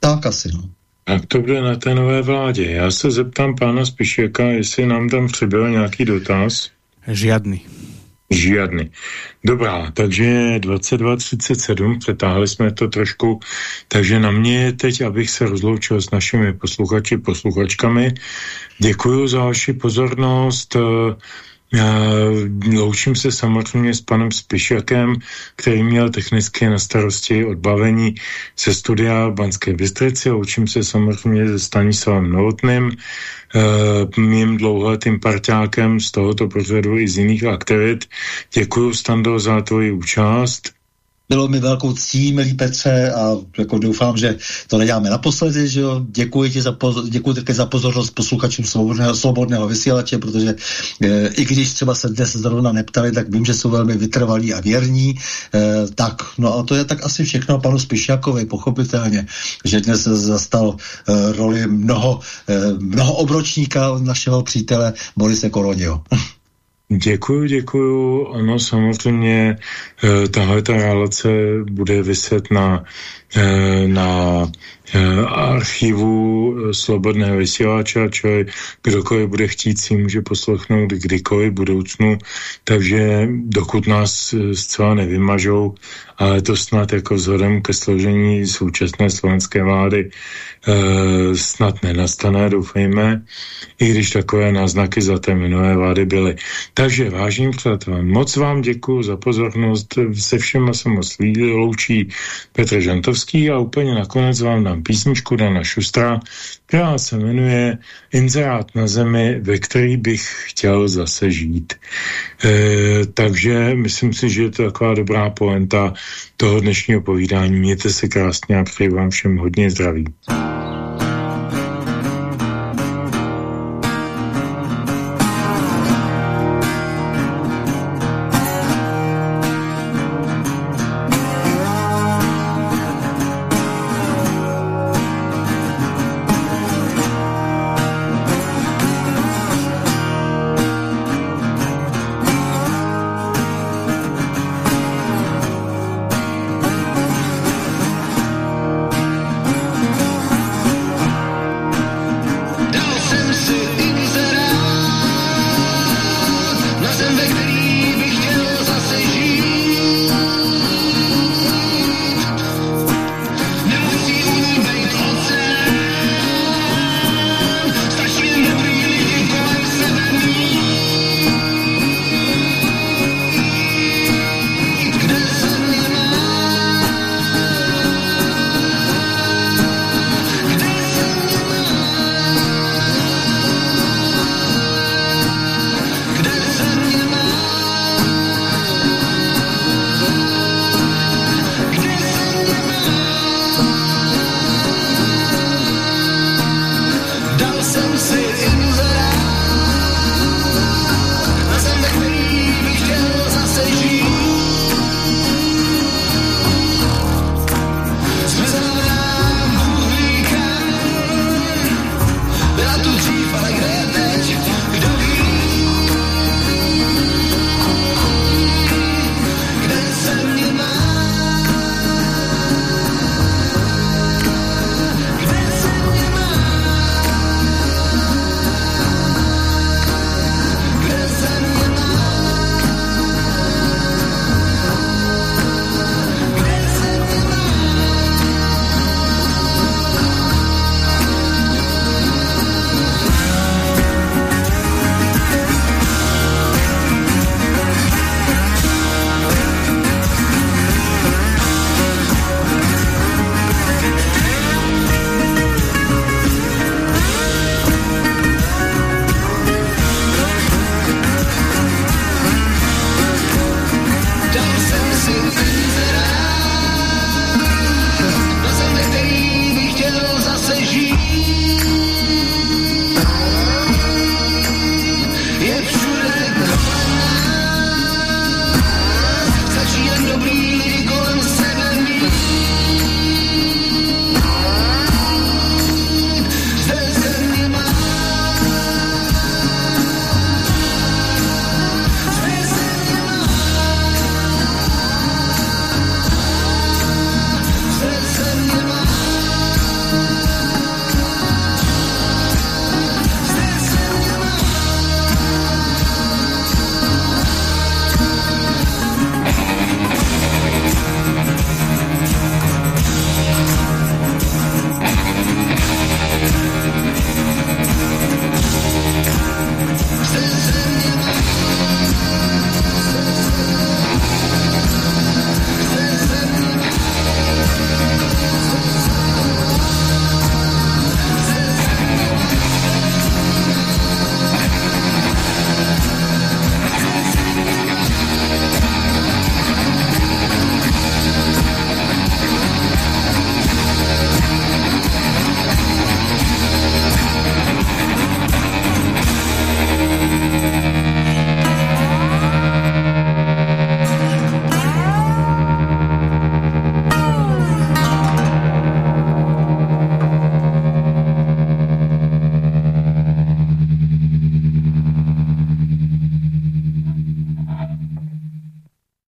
Tak asi, no. Jak to bude na té nové vládě? Já se zeptám pána Spišeka, jestli nám tam přibyl nějaký dotaz. Žiadny. Žiadny. Dobrá, takže 22.37, přetáhli jsme to trošku, takže na mě je teď, abych se rozloučil s našimi posluchači, posluchačkami. Děkuji za vaši pozornost. Loučím se samozřejmě s panem Spišakem, který měl technicky na starosti odbavení ze studia Banské Bystrici. Loučím se samozřejmě se Stanislavem Novotným, mým dlouholetým parťákem z tohoto pořadu i z jiných aktivit. Děkuji, Stando, za tvoji účast. Bylo mi velkou ctí, milý Petře, a jako doufám, že to neděláme naposledy, že jo. Děkuji ti za, pozor, děkuji také za pozornost posluchačům svobodného, svobodného vysílače, protože e, i když třeba se dnes zrovna neptali, tak vím, že jsou velmi vytrvalí a věrní. E, tak, no a to je tak asi všechno panu Spišiakovi, pochopitelně, že dnes zastal e, roli mnoho, e, mnoho obročníka našeho přítele Borise Koroněho. Děkuju, děkuju. Ano, samozřejmě eh, tahle ta relace bude vyset na, na eh, archivu Slobodného vysílača, čili kdokoliv bude chtít si může poslechnout kdykoliv budoucnu, takže dokud nás zcela nevymažou, ale to snad jako vzhledem ke složení současné slovenské vlády snad nenastane, doufejme, i když takové náznaky za té minulé vlády byly. Takže vážím přátelé, moc vám děkuji za pozornost, se všema se moc loučí Petr Žantovský a úplně nakonec vám dám písničku Dana Šustra, která se jmenuje Inzerát na zemi, ve který bych chtěl zase žít. E, takže myslím si, že je to taková dobrá poenta toho dnešního povídání. Mějte se krásně a přeji vám všem hodně zdraví.